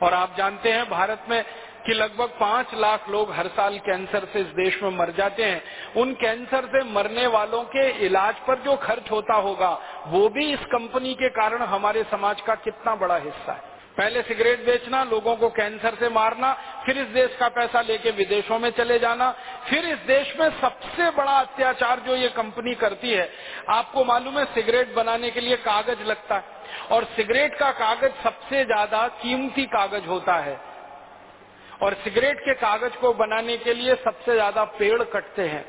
और आप जानते हैं, भारत में कि लगभग पाँच लाख लोग हर साल कैंसर से इस देश में मर जाते हैं। उन कैंसर से मरने वालों के इलाज पर जो खर्च होता होगा, वो भी इस कंपनी के कारण हमारे समाज का कितना बड़ा हिस्सा है। पहले सिगरेट बेचना, लोगों को कैंसर से मारना, फिर इस देश का पैसा लेके विदेशों में चले जाना, फिर इस देश में सबसे बड़ा अत्याचार जो ये कंपनी करती है, आपको मालूम है सिगरेट बनाने के लिए कागज़ लगता है, और सिगरेट का कागज़ सबसे ज़्यादा कीमती कागज़ होता है। और सिगरेट के कागज़ को बनाने के लिए सबसे ज़्यादा पेड़ कटते हैं।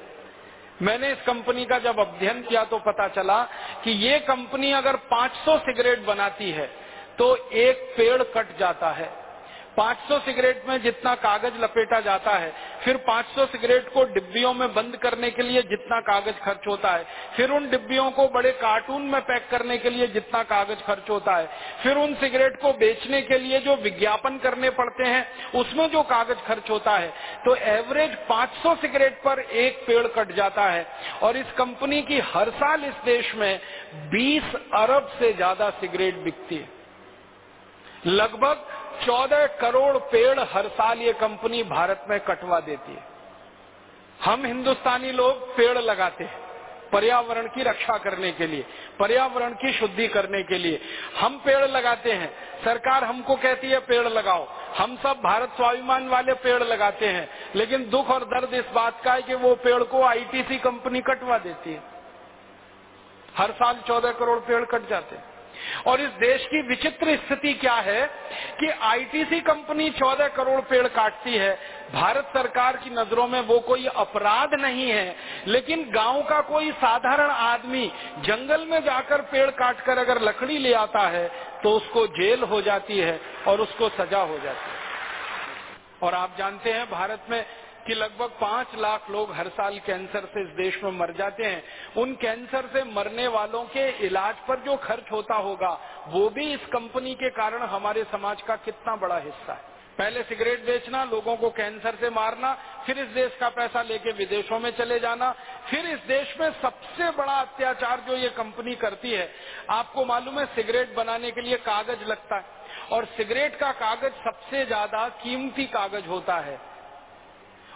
मैंने इस कंपनी का जब अध्ययन किया तो पता चला कि ये कंपनी अगर 500 सिगरेट बनाती है तो एक पेड़ कट जाता है। 500 सिगरेट में जितना कागज़ लपेटा जाता है, फिर 500 सिगरेट को डिब्बियों में बंद करने के लिए जितना कागज़ खर्च होता है, फिर उन डिब्बियों को बड़े कार्टून में पैक करने के लिए जितना कागज़ खर्च होता है, फिर उन सिगरेट को बेचने के लिए जो विज्ञापन करने पड़ते हैं, उसमें जो कागज़ खर्च होता है तो एवरेज 500 सिगरेट पर एक पेड़ कट जाता है। और इस कंपनी की हर साल इस देश में 20 अरब से ज़्यादा सिगरेट बिकती है। लगभग चौदह करोड़ पेड़ हर साल ये कंपनी भारत में कटवा देती है। हम हिंदुस्तानी लोग पेड़ लगाते हैं, पर्यावरण की रक्षा करने के लिए, पर्यावरण की शुद्धि करने के लिए। हम पेड़ लगाते हैं, सरकार हमको कहती है पेड़ लगाओ। हम सब भारत स्वाभिमान वाले पेड़ लगाते हैं, लेकिन दुख और दर्द इस बात का है कि वो पेड़ को आईटीसी कंपनी कटवा देती है। हर साल चौदह करोड़ पेड़ कट जाते हैं। और इस देश की विचित्र स्थिति क्या है कि आईटीसी कंपनी 14 करोड़ पेड़ काटती है। भारत सरकार की नज़रों में वो कोई अपराध नहीं है। लेकिन गाँव का कोई साधारण आदमी जंगल में जाकर पेड़ काटकर अगर लकड़ी ले आता है तो उसको जेल हो जाती है और उसको सजा हो जाती है। और आप जानते हैं, भारत में कि लगभग पाँच लाख लोग हर साल कैंसर से इस देश में मर जाते हैं। उन कैंसर से मरने वालों के इलाज पर जो खर्च होता होगा, वो भी इस कंपनी के कारण हमारे समाज का कितना बड़ा हिस्सा है। पहले सिगरेट बेचना, लोगों को कैंसर से मारना, फिर इस देश का पैसा लेके विदेशों में चले जाना, फिर इस देश में सबसे बड़ा अत्याचार जो ये कंपनी करती है, आपको मालूम है, सिगरेट बनाने के लिए कागज़ लगता है। और सिगरेट का कागज़ सबसे ज़्यादा कीमती कागज़ होता है।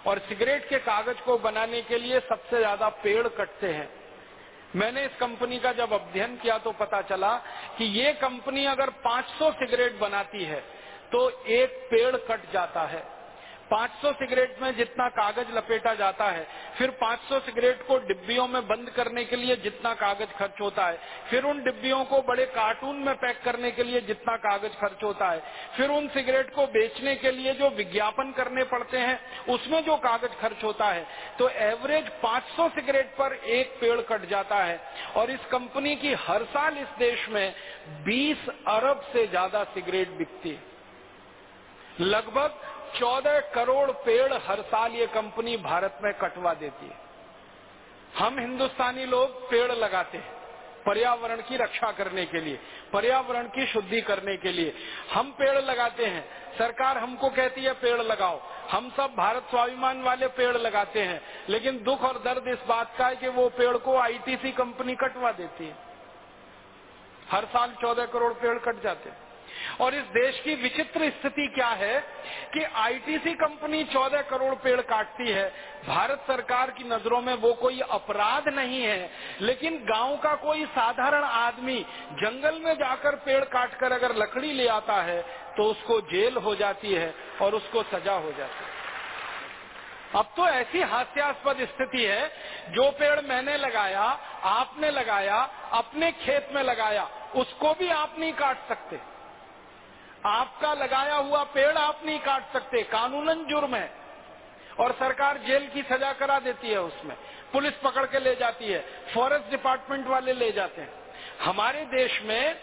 और सिगरेट के कागज़ को बनाने के लिए सबसे ज़्यादा पेड़ कटते हैं। मैंने इस कंपनी का जब अध्ययन किया तो पता चला कि ये कंपनी अगर 500 सिगरेट बनाती है तो एक पेड़ कट जाता है। 500 सिगरेट में जितना कागज़ लपेटा जाता है, फिर 500 सिगरेट को डिब्बियों में बंद करने के लिए जितना कागज़ खर्च होता है, फिर उन डिब्बियों को बड़े कार्टून में पैक करने के लिए जितना कागज़ खर्च होता है, फिर उन सिगरेट को बेचने के लिए जो विज्ञापन करने पड़ते हैं, उसमें जो कागज़ खर्च होता है तो एवरेज 500 सिगरेट पर एक पेड़ कट जाता है। और इस कंपनी की हर साल इस देश में 20 अरब से ज़्यादा सिगरेट बिकती है। लगभग चौदह करोड़ पेड़ हर साल ये कंपनी भारत में कटवा देती है। हम हिंदुस्तानी लोग पेड़ लगाते हैं, पर्यावरण की रक्षा करने के लिए, पर्यावरण की शुद्धि करने के लिए। हम पेड़ लगाते हैं, सरकार हमको कहती है पेड़ लगाओ। हम सब भारत स्वाभिमान वाले पेड़ लगाते हैं, लेकिन दुख और दर्द इस बात का है कि वो पेड़ को आईटीसी कंपनी कटवा देती है। हर साल चौदह करोड़ पेड़ कट जाते हैं। और इस देश की विचित्र स्थिति क्या है कि आईटीसी कंपनी 14 करोड़ पेड़ काटती है। भारत सरकार की नज़रों में वो कोई अपराध नहीं है। लेकिन गाँव का कोई साधारण आदमी जंगल में जाकर पेड़ काटकर अगर लकड़ी ले आता है तो उसको जेल हो जाती है और उसको सजा हो जाती है। अब तो ऐसी हास्यास्पद स्थिति है, जो पेड़ मैंने लगाया, आपने लगाया, अपने खेत में लगाया, उसको भी आप नहीं काट सकते। आपका लगाया हुआ पेड़ आप नहीं काट सकते, कानूनन जुर्म है। और सरकार जेल की सजा करा देती है उसमें, पुलिस पकड़ के ले जाती है, फॉरेस्ट डिपार्टमेंट वाले ले जाते हैं। हमारे देश में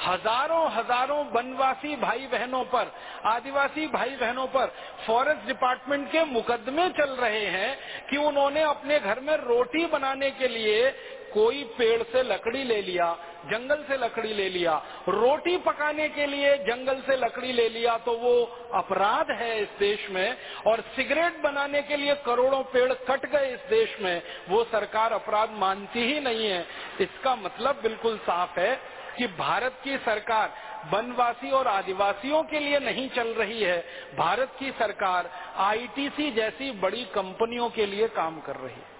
हज़ारों हज़ारों वनवासी भाई बहनों पर, आदिवासी भाई बहनों पर फॉरेस्ट डिपार्टमेंट के मुकदमे चल रहे हैं कि उन्होंने अपने घर में रोटी बनाने के लिए कोई पेड़ से लकड़ी ले लिया, जंगल से लकड़ी ले लिया, रोटी पकाने के लिए जंगल से लकड़ी ले लिया तो वो अपराध है इस देश में, और सिगरेट बनाने के लिए करोड़ों पेड़ कट गए इस देश में, वो सरकार अपराध मानती ही नहीं है। इसका मतलब बिल्कुल साफ़ है कि भारत की सरकार वनवासी और आदिवासियों के लिए नहीं चल रही है। भारत की सरकार आईटीसी जैसी बड़ी कंपनियों के लिए काम कर रही है।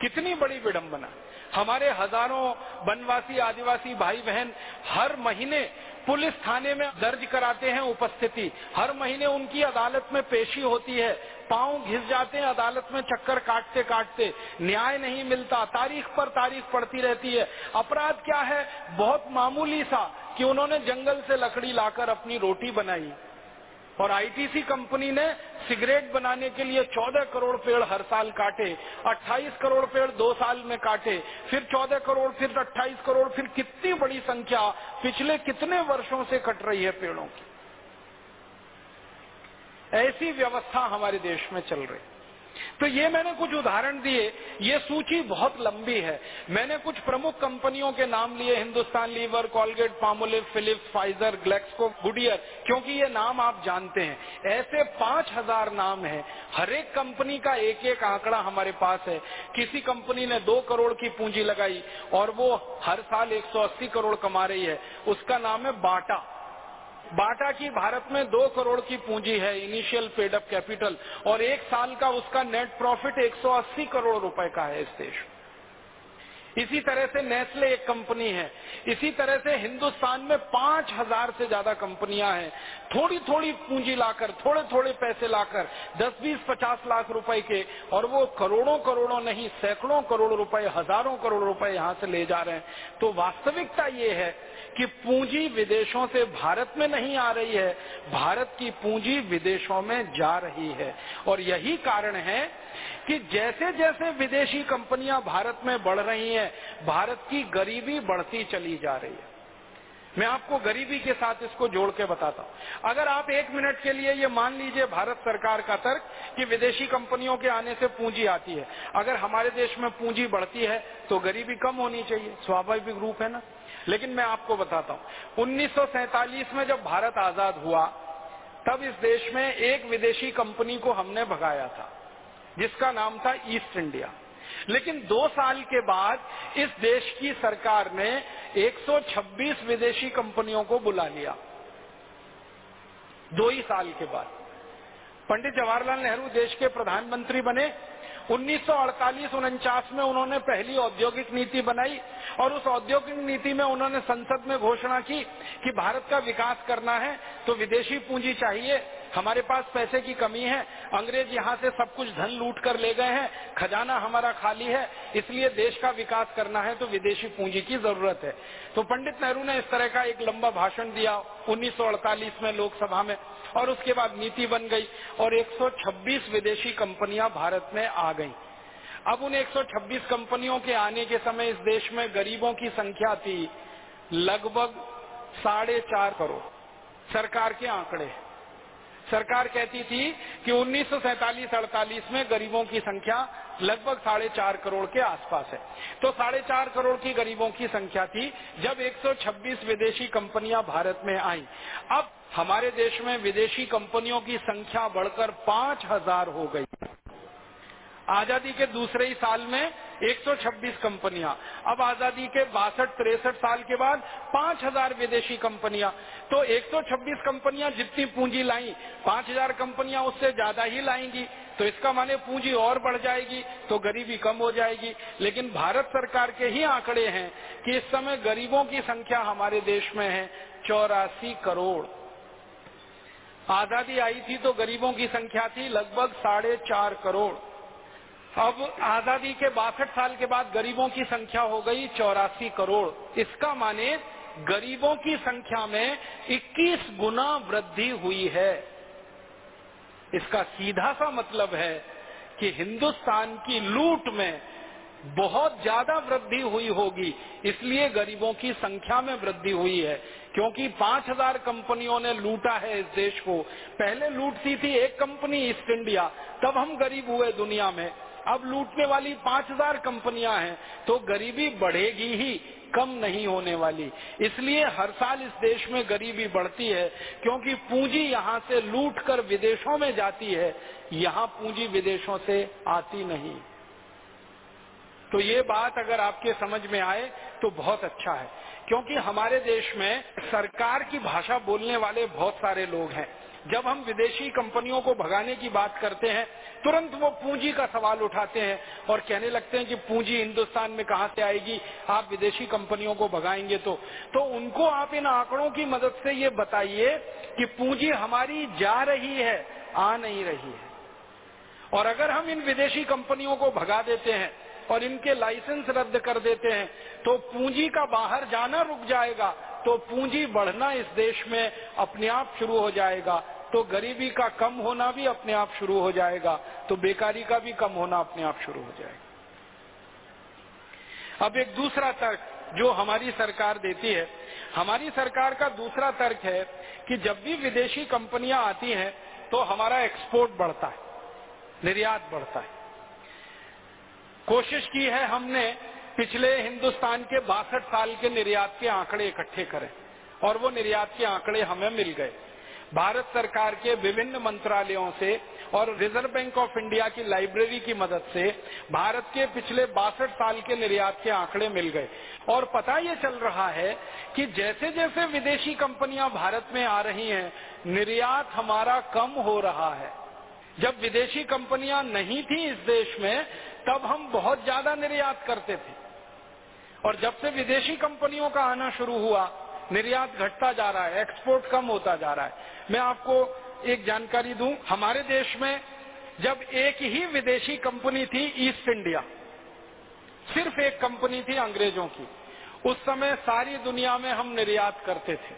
कितनी बड़ी विडंबना। हमारे हज़ारों वनवासी, आदिवासी भाई बहन हर महीने पुलिस थाने में दर्ज कराते हैं उपस्थिति। हर महीने उनकी अदालत में पेशी होती है। पाँव घिस जाते हैं अदालत में, चक्कर काटते काटते न्याय नहीं मिलता। तारीख पर तारीख पड़ती रहती है। अपराध क्या है? बहुत मामूली सा कि उन्होंने जंगल से लकड़ी लाकर अपनी रोटी बनाई। और आईटीसी कंपनी ने सिगरेट बनाने के लिए 14 करोड़ पेड़ हर साल काटे 28 करोड़ पेड़ दो साल में काटे, फिर 14 करोड़, फिर 28 करोड़, फिर कितनी बड़ी संख्या पिछले कितने वर्षों से कट रही है पेड़ों की। ऐसी व्यवस्था हमारे देश में चल रही तो ये मैंने कुछ उदाहरण दिए। ये सूची बहुत लंबी है। मैंने कुछ प्रमुख कंपनियों के नाम लिए। Hindustan, Lever, Colgate Palmolive Philips, Pfizer, Glaxo, Goodyear, क्योंकि ये नाम आप जानते हैं। ऐसे पाँच हज़ार नाम है। हर एक कंपनी का एक एक आंकड़ा हमारे पास है। किसी कंपनी ने दो करोड़ की पूंजी लगाई और वो हर साल 180 करोड़ कमा रही है। उसका नाम है बाटा। बाटा की भारत में दो करोड़ की पूंजी है इनिशियल पेड अप कैपिटल और एक साल का उसका नेट प्रॉफिट 180 करोड़ रुपए का है इस देश में। इसी तरह से नेस्ले एक कंपनी है। इसी तरह से हिंदुस्तान में पाँच हज़ार से ज़्यादा कंपनियाँ हैं। थोड़ी थोड़ी पूंजी लाकर थोड़े थोड़े पैसे लाकर, दस, बीस, पचास लाख रुपए के, और वो करोड़ों करोड़ों नहीं सैकड़ों करोड़ रुपए हज़ारों करोड़ रुपए यहाँ से ले जा रहे हैं। तो वास्तविकता ये है कि पूंजी विदेशों से भारत में नहीं आ रही है, भारत की पूंजी विदेशों में जा रही है। और यही कारण है कि जैसे जैसे विदेशी कंपनियाँ भारत में बढ़ रही हैं, भारत की गरीबी बढ़ती चली जा रही है। मैं आपको गरीबी के साथ इसको जोड़ के बताता हूँ। अगर आप एक मिनट के लिए ये मान लीजिए भारत सरकार का तर्क कि विदेशी कंपनियों के आने से पूंजी आती है, अगर हमारे देश में पूंजी बढ़ती है तो गरीबी कम होनी चाहिए, स्वाभाविक रूप है ना? लेकिन मैं आपको बताता हूँ, उन्नीस सौ सैंतालीस में जब भारत आज़ाद हुआ, तब इस देश में एक विदेशी कंपनी को हमने भगाया था। जिसका नाम था ईस्ट इंडिया। लेकिन दो साल के बाद इस देश की सरकार ने 126 विदेशी कंपनियों को बुला लिया। दो ही साल के बाद। पंडित जवाहरलाल नेहरू देश के प्रधानमंत्री बने। उन्नीस उनचास में उन्होंने पहली औद्योगिक नीति बनाई और उस औद्योगिक नीति में उन्होंने संसद में घोषणा की कि भारत का विकास करना है तो विदेशी पूंजी चाहिए, हमारे पास पैसे की कमी है अंग्रेज़ यहाँ से सब कुछ धन लूट कर ले गए हैं, खजाना हमारा खाली है, इसलिए देश का विकास करना है तो विदेशी पूंजी की ज़रूरत है तो पंडित नेहरू ने इस तरह का एक लंबा भाषण दिया 1948 में लोकसभा में, और उसके बाद नीति बन गई, और 126 विदेशी कंपनियाँ भारत में आ गईं। अब उन 126 कंपनियों के आने के समय इस देश में गरीबों की संख्या थी लगभग साढ़े चार करोड़, सरकार के आंकड़े सरकार कहती थी कि उन्नीस अड़तालीस में गरीबों की संख्या लगभग साढ़े चार करोड़ के आसपास है। तो साढ़े चार करोड़ की गरीबों की संख्या थी जब 126 विदेशी कंपनियाँ भारत में आई। अब हमारे देश में विदेशी कंपनियों की संख्या बढ़कर पाँच हज़ार हो गई। आज़ादी के दूसरे ही साल में 126 कंपनियाँ, अब आज़ादी के बासठ, तिरसठ साल के बाद 5000 विदेशी कंपनियाँ। तो 126 कंपनियाँ जितनी पूंजी लाई 5000 कंपनियाँ उससे ज़्यादा ही लाएँगी। तो इसका माने पूंजी और बढ़ जाएगी तो गरीबी कम हो जाएगी। लेकिन भारत सरकार के ही आंकड़े हैं कि इस समय गरीबों की संख्या हमारे देश में है, चौरासी करोड़। आज़ादी आई थी तो गरीबों की संख्या थी लगभग साढ़े चार करोड़। अब आज़ादी के बासठ साल के बाद गरीबों की संख्या हो गई चौरासी करोड़। इसका माने गरीबों की संख्या में 21 गुना वृद्धि हुई है। इसका सीधा सा मतलब है कि हिंदुस्तान की लूट में बहुत ज़्यादा वृद्धि हुई होगी, इसलिए गरीबों की संख्या में वृद्धि हुई है, क्योंकि 5000 कंपनियों ने लूटा है इस देश को। पहले लूटती थी एक कंपनी ईस्ट इंडिया, तब हम गरीब हुए दुनिया में। अब लूटने वाली 5000 कंपनियाँ हैं तो गरीबी बढ़ेगी ही, कम नहीं होने वाली। इसलिए हर साल इस देश में गरीबी बढ़ती है, क्योंकि पूंजी यहाँ से लूट कर विदेशों में जाती है, यहाँ पूंजी विदेशों से आती नहीं। तो ये बात अगर आपके समझ में आए तो बहुत अच्छा है, क्योंकि हमारे देश में सरकार की भाषा बोलने वाले बहुत सारे लोग हैं। जब हम विदेशी कंपनियों को भगाने की बात करते हैं, तुरंत वो पूंजी का सवाल उठाते हैं और कहने लगते हैं कि पूंजी हिंदुस्तान में कहाँ से आएगी, आप विदेशी कंपनियों को भगाएँगे तो। तो उनको आप इन आंकड़ों की मदद से ये बताइए कि पूंजी हमारी जा रही है, आ नहीं रही है। और अगर हम इन विदेशी कंपनियों को भगा देते हैं और इनके लाइसेंस रद्द कर देते हैं तो पूंजी का बाहर जाना रुक जाएगा तो पूंजी बढ़ना इस देश में अपने आप शुरू हो जाएगा। तो गरीबी का कम होना भी अपने आप शुरू हो जाएगा तो बेकारी का भी कम होना अपने आप शुरू हो जाएगा। अब एक दूसरा तर्क जो हमारी सरकार देती है, हमारी सरकार का दूसरा तर्क है कि जब भी विदेशी कंपनियाँ आती हैं तो हमारा एक्सपोर्ट बढ़ता है, निर्यात बढ़ता है। कोशिश की है हमने पिछले हिंदुस्तान के बासठ साल के निर्यात के आंकड़े इकट्ठे करें, और वो निर्यात के आंकड़े हमें मिल गए। भारत सरकार के विभिन्न मंत्रालयों से और रिज़र्व बैंक ऑफ़ इंडिया की लाइब्रेरी की मदद से भारत के पिछले बासठ साल के निर्यात के आंकड़े मिल गए। और पता ये चल रहा है कि जैसे जैसे विदेशी कंपनियाँ भारत में आ रही हैं, निर्यात हमारा कम हो रहा है। जब विदेशी कंपनियाँ नहीं थी इस देश में, तब हम बहुत ज़्यादा निर्यात करते थे। और जब से विदेशी कंपनियों का आना शुरू हुआ निर्यात घटता जा रहा है एक्सपोर्ट कम होता जा रहा है। मैं आपको एक जानकारी दूँ, हमारे देश में जब एक ही विदेशी कंपनी थी ईस्ट इंडिया सिर्फ़ एक कंपनी थी अंग्रेज़ों की, उस समय सारी दुनिया में हम निर्यात करते थे।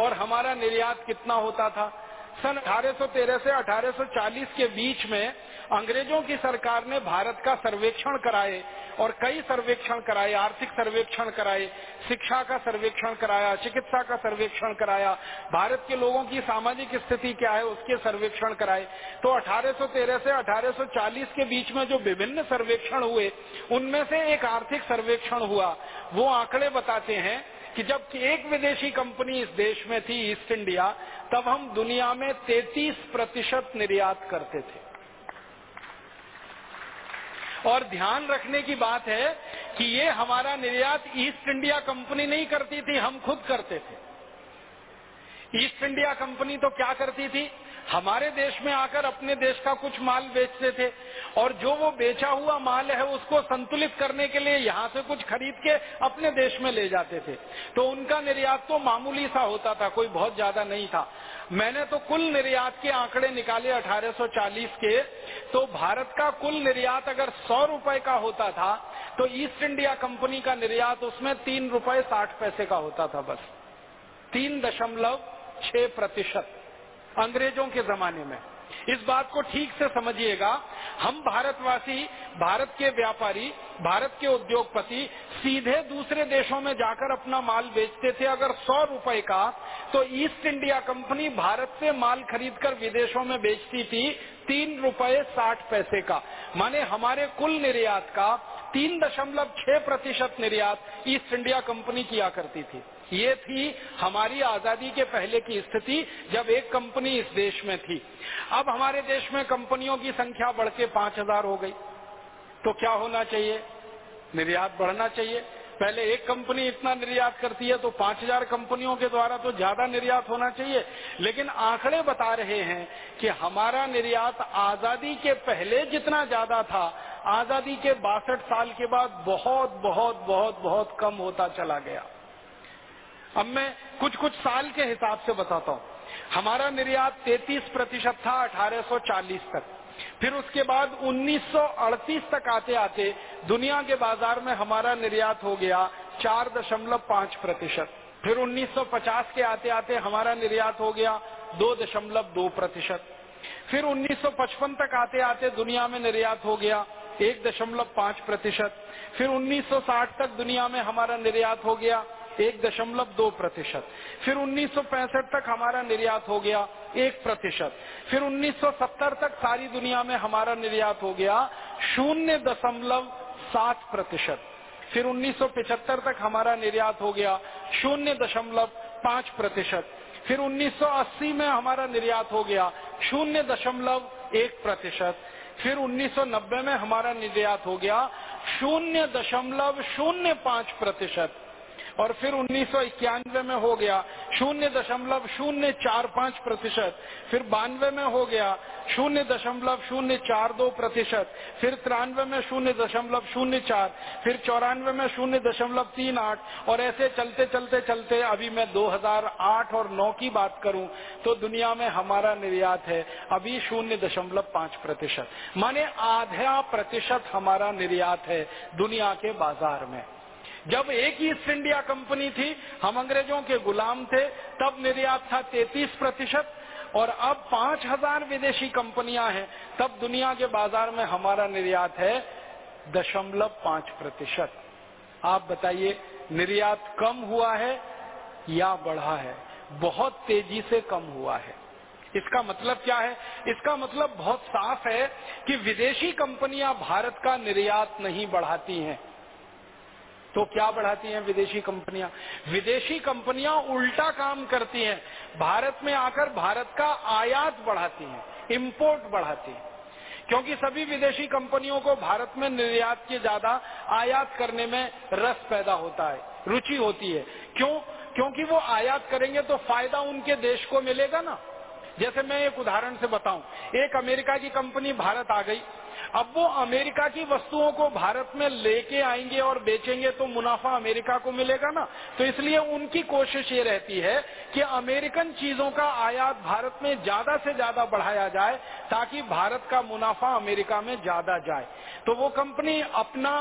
और हमारा निर्यात कितना होता था? सन 1813 से 1840 के बीच में अंग्रेज़ों की सरकार ने भारत का सर्वेक्षण कराए और कई सर्वेक्षण कराए, आर्थिक सर्वेक्षण कराए, शिक्षा का सर्वेक्षण कराया, चिकित्सा का सर्वेक्षण कराया, भारत के लोगों की सामाजिक स्थिति क्या है उसके सर्वेक्षण कराए। तो 1813 से 1840 के बीच में जो विभिन्न सर्वेक्षण हुए, उनमें से एक आर्थिक सर्वेक्षण हुआ। वो आंकड़े बताते हैं कि जब एक विदेशी कंपनी इस देश में थी, ईस्ट इंडिया, तब हम दुनिया में 33 प्रतिशत निर्यात करते थे। और ध्यान रखने की बात है कि ये हमारा निर्यात ईस्ट इंडिया कंपनी नहीं करती थी, हम खुद करते थे। ईस्ट इंडिया कंपनी तो क्या करती थी? हमारे देश में आकर अपने देश का कुछ माल बेचते थे और जो वो बेचा हुआ माल है उसको संतुलित करने के लिए यहाँ से कुछ खरीद के अपने देश में ले जाते थे। तो उनका निर्यात तो मामूली सा होता था, कोई बहुत ज़्यादा नहीं था। मैंने तो कुल निर्यात के आंकड़े निकाले 1840 के तो भारत का कुल निर्यात अगर सौ रुपए का होता था तो ईस्ट इंडिया कंपनी का निर्यात उसमें तीन रुपए साठ पैसे का होता था बस। तीन दशमलव छह प्रतिशत अंग्रेज़ों के जमाने में। इस बात को ठीक से समझिएगा हम भारतवासी, भारत के व्यापारी, भारत के उद्योगपति सीधे दूसरे देशों में जाकर अपना माल बेचते थे। अगर सौ रुपए का तो ईस्ट इंडिया कंपनी भारत से माल खरीदकर विदेशों में बेचती थी तीन रुपए साठ पैसे का। माने हमारे कुल निर्यात का तीन दशमलव छह प्रतिशत निर्यात ईस्ट इंडिया कंपनी किया करती थी। ये थी हमारी आज़ादी के पहले की स्थिति जब एक कंपनी इस देश में थी। अब हमारे देश में कंपनियों की संख्या बढ़ के पाँच हज़ार हो गई। तो क्या होना चाहिए? निर्यात बढ़ना चाहिए। पहले एक कंपनी इतना निर्यात करती है तो पाँच हज़ार कंपनियों के द्वारा तो ज़्यादा निर्यात होना चाहिए। लेकिन आंकड़े बता रहे हैं कि हमारा निर्यात आज़ादी के पहले जितना ज़्यादा था, आज़ादी के बासठ साल के बाद बहुत बहुत बहुत बहुत कम होता चला गया। अब मैं कुछ कुछ साल के हिसाब से बताता हूँ। हमारा निर्यात 33 प्रतिशत था 1840 तक। फिर उसके बाद 1938 तक आते आते दुनिया के बाज़ार में हमारा निर्यात हो गया चार दशमलव पाँच प्रतिशत। फिर 1950 के आते आते हमारा निर्यात हो गया दो दशमलव दो प्रतिशत। फिर 1955 तक आते आते दुनिया में निर्यात हो गया एक दशमलव पाँच प्रतिशत। फिर 1960 तक दुनिया में हमारा निर्यात हो गया एक दशमलव दो प्रतिशत। फिर 1965 तक हमारा निर्यात हो गया एक प्रतिशत। फिर 1970 तक सारी दुनिया में हमारा निर्यात हो गया शून्य दशमलव सात प्रतिशत। फिर 1975 तक हमारा निर्यात हो गया शून्य दशमलव पाँच प्रतिशत। फिर 1980 में हमारा निर्यात हो गया शून्य दशमलव एक प्रतिशत। फिर 1990 में हमारा निर्यात हो गया शून्य दशमलव शून्य पाँच प्रतिशत। और फिर उन्नीस सौ इक्यानवे में हो गया, शून्य दशमलव शून्य चार पाँच प्रतिशत, फिर बानवे में हो गया, शून्य दशमलव शून्य चार दो प्रतिशत, फिर तिरानवे में शून्य दशमलव शून्य चार, फिर चौरानवे में शून्य दशमलव तीन आठ और ऐसे चलते चलते चलते अभी मैं 2008 और 9 की बात करूँ तो दुनिया में हमारा निर्यात है अभी शून्य दशमलव पाँच प्रतिशत। माने आधा प्रतिशत हमारा निर्यात है दुनिया के बाज़ार में। जब एक ईस्ट इंडिया कंपनी थी, हम अंग्रेज़ों के गुलाम थे, तब निर्यात था 33 प्रतिशत, और अब 5000 विदेशी कंपनियाँ हैं, तब दुनिया के बाज़ार में हमारा निर्यात है दशमलव पाँच प्रतिशत। आप बताइए, निर्यात कम हुआ है या बढ़ा है? बहुत तेज़ी से कम हुआ है। इसका मतलब क्या है? इसका मतलब बहुत साफ़ है कि विदेशी कंपनियाँ भारत का निर्यात नहीं बढ़ाती हैं। तो क्या बढ़ाती हैं विदेशी कंपनियाँ? विदेशी कंपनियाँ उल्टा काम करती हैं। भारत में आकर भारत का आयात बढ़ाती हैं इंपोर्ट बढ़ाती हैं। क्योंकि सभी विदेशी कंपनियों को भारत में निर्यात के ज़्यादा आयात करने में रस पैदा होता है, रुचि होती है। क्यों? क्योंकि वो आयात करेंगे तो फ़ायदा उनके देश को मिलेगा ना। जैसे मैं एक उदाहरण से बताऊँ। एक अमेरिका की कंपनी भारत आ गई। अब वो अमेरिका की वस्तुओं को भारत में लेके आएँगे और बेचेंगे तो मुनाफा अमेरिका को मिलेगा ना? तो इसलिए उनकी कोशिश ये रहती है कि अमेरिकन चीज़ों का आयात भारत में ज़्यादा से ज़्यादा बढ़ाया जाए ताकि भारत का मुनाफा अमेरिका में ज़्यादा जाए। तो वो कंपनी अपना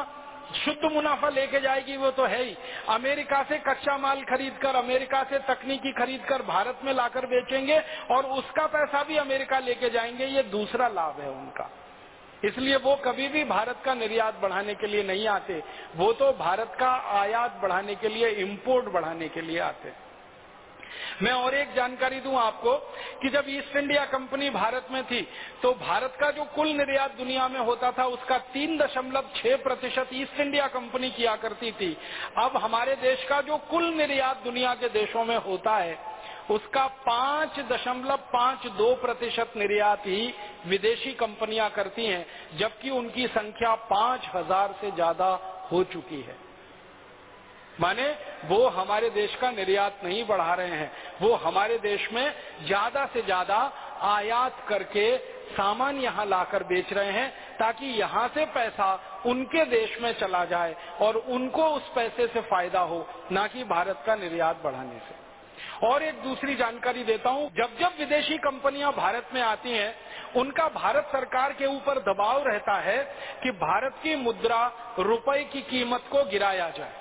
शुद्ध मुनाफा लेके जाएगी, वो तो है ही। अमेरिका से कच्चा माल खरीद कर अमेरिका से तकनीकी खरीद कर भारत में लाकर बेचेंगे और उसका पैसा भी अमेरिका लेके जाएँगे, ये दूसरा लाभ है उनका। इसलिए वो कभी भी भारत का निर्यात बढ़ाने के लिए नहीं आते। वो तो भारत का आयात बढ़ाने के लिए इंपोर्ट बढ़ाने के लिए आते। मैं और एक जानकारी दूँ आपको कि जब ईस्ट इंडिया कंपनी भारत में थी तो भारत का जो कुल निर्यात दुनिया में होता था, उसका तीन दशमलव छह प्रतिशत ईस्ट इंडिया कंपनी किया करती थी। अब हमारे देश का जो कुल निर्यात दुनिया के देशों में होता है उसका पाँच दशमलव पाँच दो प्रतिशत निर्यात ही विदेशी कंपनियाँ करती हैं, जबकि उनकी संख्या पाँच हज़ार से ज़्यादा हो चुकी है। माने वो हमारे देश का निर्यात नहीं बढ़ा रहे हैं, वो हमारे देश में ज़्यादा से ज़्यादा आयात करके सामान यहाँ लाकर बेच रहे हैं, ताकि यहाँ से पैसा उनके देश में चला जाए और उनको उस पैसे से फ़ायदा हो, ना कि भारत का निर्यात बढ़ाने से। और एक दूसरी जानकारी देता हूँ, जब जब विदेशी कंपनियाँ भारत में आती हैं, उनका भारत सरकार के ऊपर दबाव रहता है कि भारत की मुद्रा रुपए की कीमत को गिराया जाए।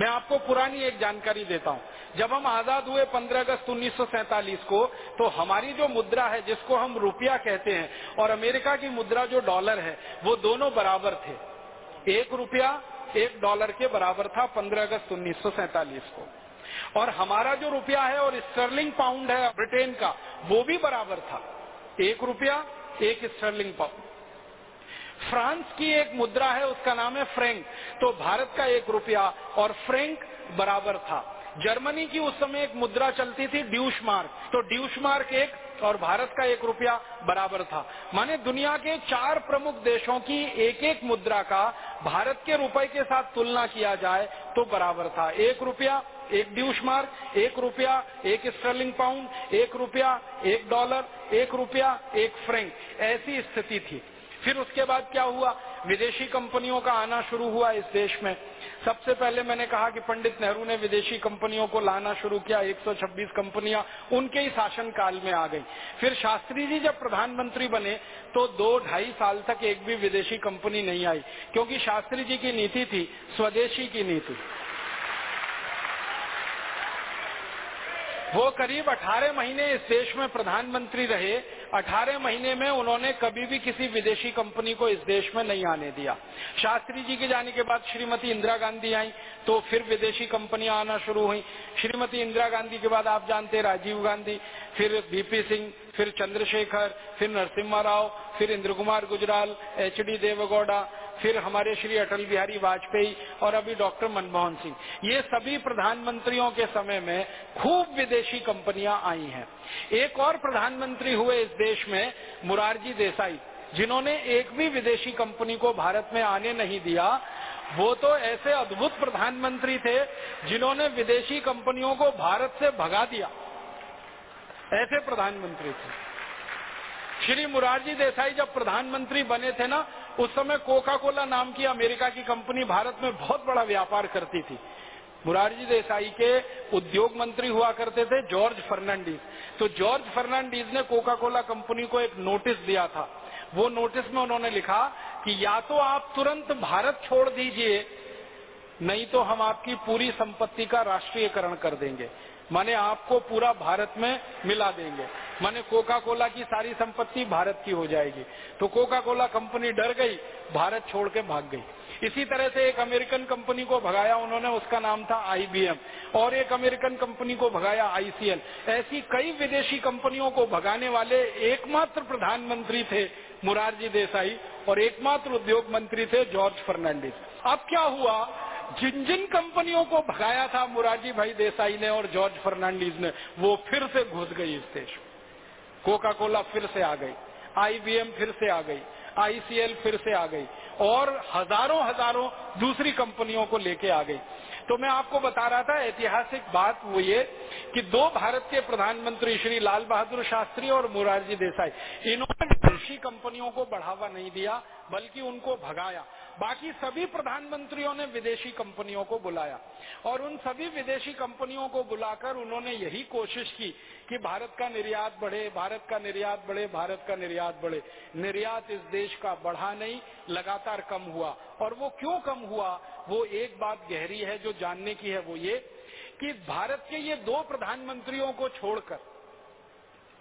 मैं आपको पुरानी एक जानकारी देता हूँ। जब हम आज़ाद हुए 15 अगस्त उन्नीस को तो हमारी जो मुद्रा है, जिसको हम रुपया कहते हैं, और अमेरिका की मुद्रा जो डॉलर है, वो दोनों बराबर थे। एक रुपया, एक डॉलर के बराबर था 15 अगस्त उन्नीस सौ सैंतालीस को। और हमारा जो रुपया है और स्टर्लिंग पाउंड है ब्रिटेन का, वो भी बराबर था। एक रुपया, एक स्टर्लिंग पाउंड। फ्रांस की एक मुद्रा है, उसका नाम है फ्रैंक। तो भारत का एक रुपया और फ्रैंक बराबर था। जर्मनी की उस समय एक मुद्रा चलती थी ड्यूश मार्क तो ड्यूश मार्क एक और भारत का एक रुपया बराबर था। माने दुनिया के चार प्रमुख देशों की एक एक मुद्रा का भारत के रुपए के साथ तुलना किया जाए तो बराबर था। एक रुपया एक ड्यूश मार्क एक रुपया, एक स्टर्लिंग पाउंड, एक रुपया, एक डॉलर, एक रुपया, एक फ्रैंक। ऐसी स्थिति थी। फिर उसके बाद क्या हुआ? विदेशी कंपनियों का आना शुरू हुआ इस देश में। सबसे पहले मैंने कहा कि पंडित नेहरू ने विदेशी कंपनियों को लाना शुरू किया। 126 कंपनियाँ उनके ही शासन काल में आ गई। फिर शास्त्री जी जब प्रधानमंत्री बने तो दो ढाई साल तक एक भी विदेशी कंपनी नहीं आई, क्योंकि शास्त्री जी की नीति थी, स्वदेशी की नीति। वो करीब 18 महीने इस देश में प्रधानमंत्री रहे। 18 महीने में उन्होंने कभी भी किसी विदेशी कंपनी को इस देश में नहीं आने दिया। शास्त्री जी के जाने के बाद श्रीमती इंदिरा गांधी आई तो फिर विदेशी कंपनियाँ आना शुरू हुई। श्रीमती इंदिरा गांधी के बाद आप जानते राजीव गांधी, फिर बीपी सिंह, फिर चंद्रशेखर, फिर नरसिम्हा राव, फिर इंद्र कुमार गुजराल एच डी देवगौड़ा, फिर हमारे श्री अटल बिहारी वाजपेयी और अभी डॉक्टर मनमोहन सिंह। ये सभी प्रधानमंत्रियों के समय में खूब विदेशी कंपनियाँ आई हैं। एक और प्रधानमंत्री हुए इस देश में, मुरारजी देसाई, जिन्होंने एक भी विदेशी कंपनी को भारत में आने नहीं दिया। वो तो ऐसे अद्भुत प्रधानमंत्री थे जिन्होंने विदेशी कंपनियों को भारत से भगा दिया। ऐसे प्रधानमंत्री थे। श्री मुरारजी देसाई जब प्रधानमंत्री बने थे ना, उस समय कोका कोला नाम की अमेरिका की कंपनी भारत में बहुत बड़ा व्यापार करती थी। मुरारजी देसाई के उद्योग मंत्री हुआ करते थे जॉर्ज फर्नांडीज। तो जॉर्ज फर्नांडीज ने कोका कोला कंपनी को एक नोटिस दिया था। वो नोटिस में उन्होंने लिखा कि या तो आप तुरंत भारत छोड़ दीजिए, नहीं तो हम आपकी पूरी संपत्ति का राष्ट्रीयकरण कर देंगे। माने आपको पूरा भारत में मिला देंगे। माने कोका कोला की सारी संपत्ति भारत की हो जाएगी। तो कोका कोला कंपनी डर गई, भारत छोड़ के भाग गई। इसी तरह से एक अमेरिकन कंपनी को भगाया उन्होंने, उसका नाम था आईबीएम और एक अमेरिकन कंपनी को भगाया आईसीएल ऐसी कई विदेशी कंपनियों को भगाने वाले एकमात्र प्रधानमंत्री थे मुरारजी देसाई और एकमात्र उद्योग मंत्री थे जॉर्ज फर्नांडिस। अब क्या हुआ? जिन जिन कंपनियों को भगाया था मुरारजी भाई देसाई ने और जॉर्ज फर्नांडिस ने, वो फिर से घुस गई इस देश में। कोका कोला फिर से आ गई आईबीएम फिर से आ गई आईसीएल फिर से आ गई। और हज़ारों हज़ारों दूसरी कंपनियों को लेके आ गई। तो मैं आपको बता रहा था, ऐतिहासिक बात वो ये कि दो भारत के प्रधानमंत्री श्री लाल बहादुर शास्त्री और मुरारजी देसाई, इन्होंने देशी कंपनियों को बढ़ावा नहीं दिया बल्कि उनको भगाया। बाकी सभी प्रधानमंत्रियों ने विदेशी कंपनियों को बुलाया। और उन सभी विदेशी कंपनियों को बुलाकर उन्होंने यही कोशिश की कि भारत का निर्यात बढ़े, भारत का निर्यात बढ़े, भारत का निर्यात बढ़े। निर्यात इस देश का बढ़ा नहीं, लगातार कम हुआ। और वो क्यों कम हुआ? वो एक बात गहरी है, जो जानने की है वो ये कि भारत के ये दो प्रधानमंत्रियों को छोड़कर,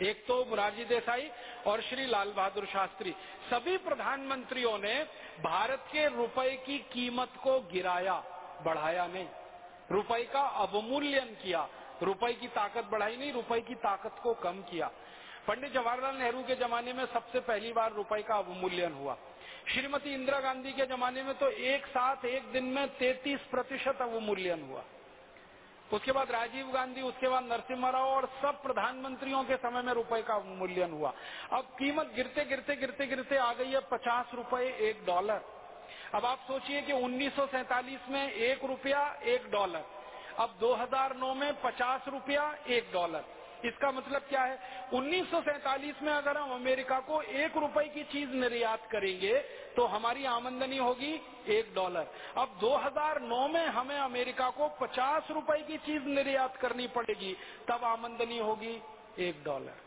एक तो मुरारजी देसाई और श्री लाल बहादुर शास्त्री सभी प्रधानमंत्रियों ने भारत के रुपए की कीमत को गिराया, बढ़ाया नहीं। रुपए का अवमूल्यन किया, रुपए की ताकत बढ़ाई नहीं, रुपए की ताकत को कम किया। पंडित जवाहरलाल नेहरू के जमाने में सबसे पहली बार रुपए का अवमूल्यन हुआ। श्रीमती इंदिरा गांधी के जमाने में तो एक साथ एक दिन में 33 प्रतिशत अवमूल्यन हुआ। उसके बाद राजीव गांधी, उसके बाद नरसिम्हा राव और सब प्रधानमंत्रियों के समय में रुपए का मूल्यन हुआ। अब कीमत गिरते गिरते गिरते गिरते आ गई है पचास रुपए एक डॉलर। अब आप सोचिए कि उन्नीस सौ सैंतालीस में एक रुपया एक डॉलर। अब 2009 में पचास रुपया एक डॉलर। इसका मतलब क्या है? उन्नीस सौ सैंतालीस में अगर हम अमेरिका को एक रुपए की चीज़ निर्यात करेंगे तो हमारी आमंदनी होगी एक डॉलर। अब 2009 में हमें अमेरिका को पचास रुपए की चीज़ निर्यात करनी पड़ेगी, तब आमंदनी होगी एक डॉलर।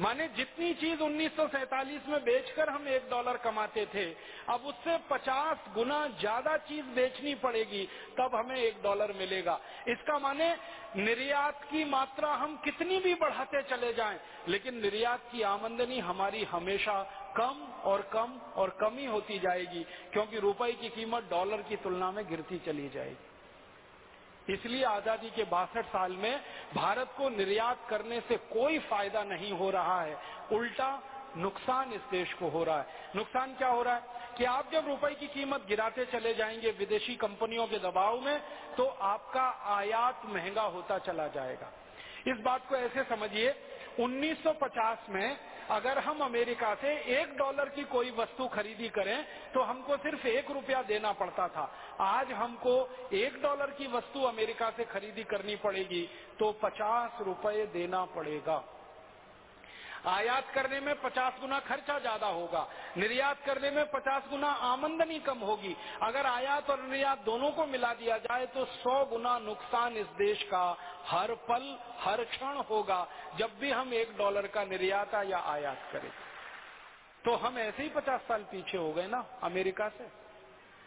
माने जितनी चीज़ उन्नीस सौ सैंतालीस में बेचकर हम एक डॉलर कमाते थे, अब उससे 50 गुना ज़्यादा चीज़ बेचनी पड़ेगी, तब हमें एक डॉलर मिलेगा। इसका माने निर्यात की मात्रा हम कितनी भी बढ़ाते चले जाएँ, लेकिन निर्यात की आमदनी हमारी हमेशा कम और कम और कम ही होती जाएगी, क्योंकि रुपए की कीमत डॉलर की तुलना में गिरती चली जाएगी। इसलिए आज़ादी के बासठ साल में भारत को निर्यात करने से कोई फ़ायदा नहीं हो रहा है। उल्टा नुकसान इस देश को हो रहा है। नुकसान क्या हो रहा है? कि आप जब रुपए की कीमत गिराते चले जाएँगे विदेशी कंपनियों के दबाव में तो आपका आयात महँगा होता चला जाएगा। इस बात को ऐसे समझिए 1950 में अगर हम अमेरिका से एक डॉलर की कोई वस्तु खरीदी करें तो हमको सिर्फ़ एक रुपया देना पड़ता था। आज हमको एक डॉलर की वस्तु अमेरिका से खरीदी करनी पड़ेगी तो पचास रुपये देना पड़ेगा। आयात करने में 50 गुना खर्चा ज़्यादा होगा। निर्यात करने में 50 गुना आमंदनी कम होगी। अगर आयात और निर्यात दोनों को मिला दिया जाए तो सौ गुना नुकसान इस देश का हर पल, हर क्षण होगा, जब भी हम एक डॉलर का निर्यात या आयात करें। तो हम ऐसे ही 50 साल पीछे हो गए ना, अमेरिका से।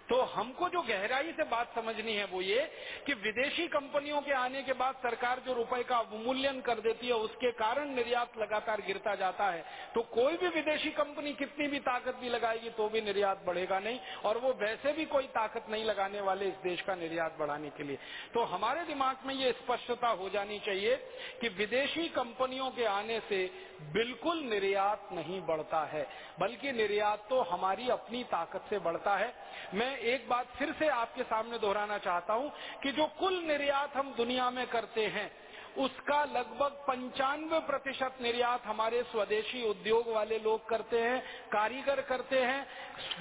तो हमको जो गहराई से बात समझनी है वो ये कि विदेशी कंपनियों के आने के बाद सरकार जो रुपए का अवमूल्यन कर देती है, उसके कारण निर्यात लगातार गिरता जाता है। तो कोई भी विदेशी कंपनी कितनी भी ताकत भी लगाएगी तो भी निर्यात बढ़ेगा नहीं, और वो वैसे भी कोई ताकत नहीं लगाने वाले इस देश का निर्यात बढ़ाने के लिए। तो हमारे दिमाग में ये स्पष्टता हो जानी चाहिए कि विदेशी कंपनियों के आने से बिल्कुल निर्यात नहीं बढ़ता है, बल्कि निर्यात तो हमारी अपनी ताकत से बढ़ता है। मैं एक बात फिर से आपके सामने दोहराना चाहता हूँ कि जो कुल निर्यात हम दुनिया में करते हैं, उसका लगभग पंचानवे प्रतिशत निर्यात हमारे स्वदेशी उद्योग वाले लोग करते हैं, कारीगर करते हैं,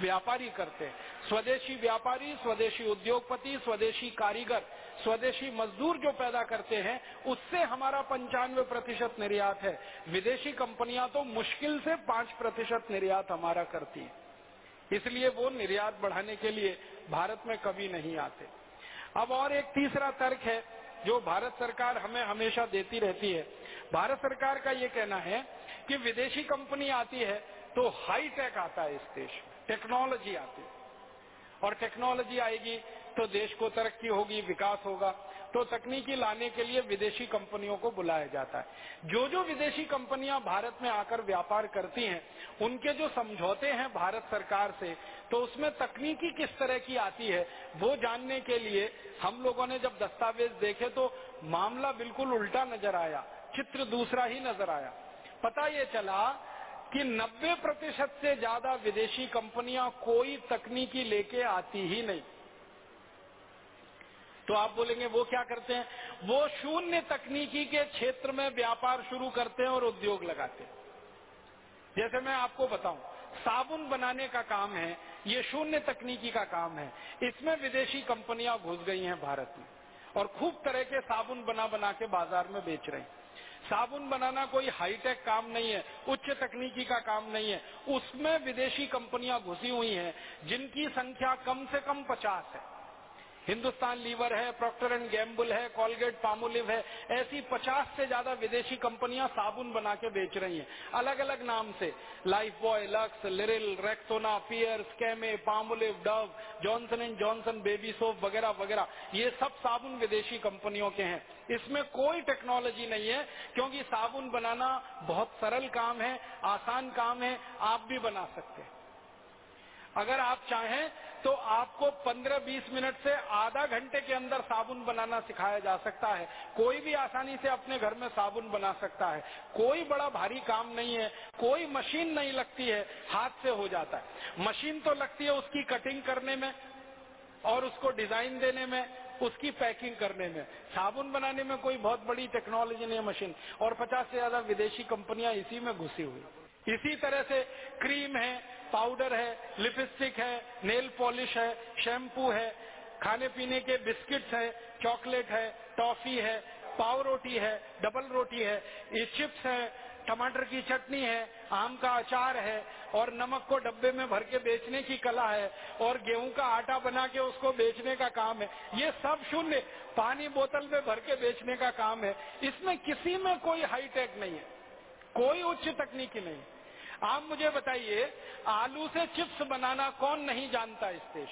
व्यापारी करते हैं। स्वदेशी व्यापारी, स्वदेशी उद्योगपति, स्वदेशी कारीगर, स्वदेशी मजदूर जो पैदा करते हैं, उससे हमारा पंचानवे प्रतिशत निर्यात है। विदेशी कंपनियाँ तो मुश्किल से पाँच प्रतिशत निर्यात हमारा करती है। इसलिए वो निर्यात बढ़ाने के लिए भारत में कभी नहीं आते। अब और एक तीसरा तर्क है, जो भारत सरकार हमें हमेशा देती रहती है। भारत सरकार का ये कहना है कि विदेशी कंपनी आती है तो हाईटेक आता है इस देश में टेक्नोलॉजी आती है। और टेक्नोलॉजी आएगी तो देश को तरक्की होगी, विकास होगा। तो तकनीकी लाने के लिए विदेशी कंपनियों को बुलाया जाता है। जो जो विदेशी कंपनियाँ भारत में आकर व्यापार करती हैं, उनके जो समझौते हैं भारत सरकार से तो उसमें तकनीकी किस तरह की आती है, वो जानने के लिए हम लोगों ने जब दस्तावेज़ देखे तो मामला बिल्कुल उल्टा नज़र आया, चित्र दूसरा ही नज़र आया। पता ये चला कि 90 प्रतिशत से ज़्यादा विदेशी कंपनियाँ कोई तकनीकी लेके आती ही नहीं। तो आप बोलेंगे, वो क्या करते हैं? वो शून्य तकनीकी के क्षेत्र में व्यापार शुरू करते हैं और उद्योग लगाते हैं। जैसे मैं आपको बताऊँ, साबुन बनाने का काम है, ये शून्य तकनीकी का काम है। इसमें विदेशी कंपनियाँ घुस गई हैं भारत में और खूब तरह के साबुन बना बना के बाज़ार में बेच रहे हैं। साबुन बनाना कोई हाईटेक काम नहीं है, उच्च तकनीकी का काम नहीं है। उसमें विदेशी कंपनियाँ घुसी हुई हैं, जिनकी संख्या कम से कम पचास है। हिंदुस्तान लीवर है, प्रॉक्टर एंड गैम्बुल है, कॉलगेट, पामोलिव है, ऐसी 50 से ज़्यादा विदेशी कंपनियाँ साबुन बना के बेच रही हैं। अलग अलग नाम से Lifebuoy Lux Liril Rexona Pears Camay Palmolive Dove Johnson and Johnson baby soap वगैरह वगैरह, ये सब साबुन विदेशी कंपनियों के हैं। इसमें कोई टेक्नोलॉजी नहीं है, क्योंकि साबुन बनाना बहुत सरल काम है, आसान काम है, आप भी बना सकते हैं। अगर आप चाहें तो आपको 15-20 मिनट से आधा घंटे के अंदर साबुन बनाना सिखाया जा सकता है। कोई भी आसानी से अपने घर में साबुन बना सकता है। कोई बड़ा भारी काम नहीं है, कोई मशीन नहीं लगती है, हाथ से हो जाता है। मशीन तो लगती है उसकी कटिंग करने में और उसको डिज़ाइन देने में, उसकी पैकिंग करने में। साबुन बनाने में कोई बहुत बड़ी टेक्नोलॉजी नहीं है मशीन। और 50 से ज़्यादा विदेशी कंपनियाँ इसी में घुसी हुई। इसी तरह से क्रीम है पाउडर है लिपस्टिक है नेल पॉलिश है शैम्पू है, खाने पीने के बिस्किट्स है चॉकलेट है टॉफी है, पाव रोटी है डबल रोटी है, ये चिप्स है, टमाटर की चटनी है, आम का अचार है, और नमक को डब्बे में भर के बेचने की कला है, और गेहूँ का आटा बना के उसको बेचने का काम है, ये सब शून्य, पानी बोतल में भर के बेचने का काम है, इसमें किसी में कोई हाईटेक नहीं है। कोई उच्च तकनीकी नहीं। आप मुझे बताइए, आलू से चिप्स बनाना कौन नहीं जानता इस देश?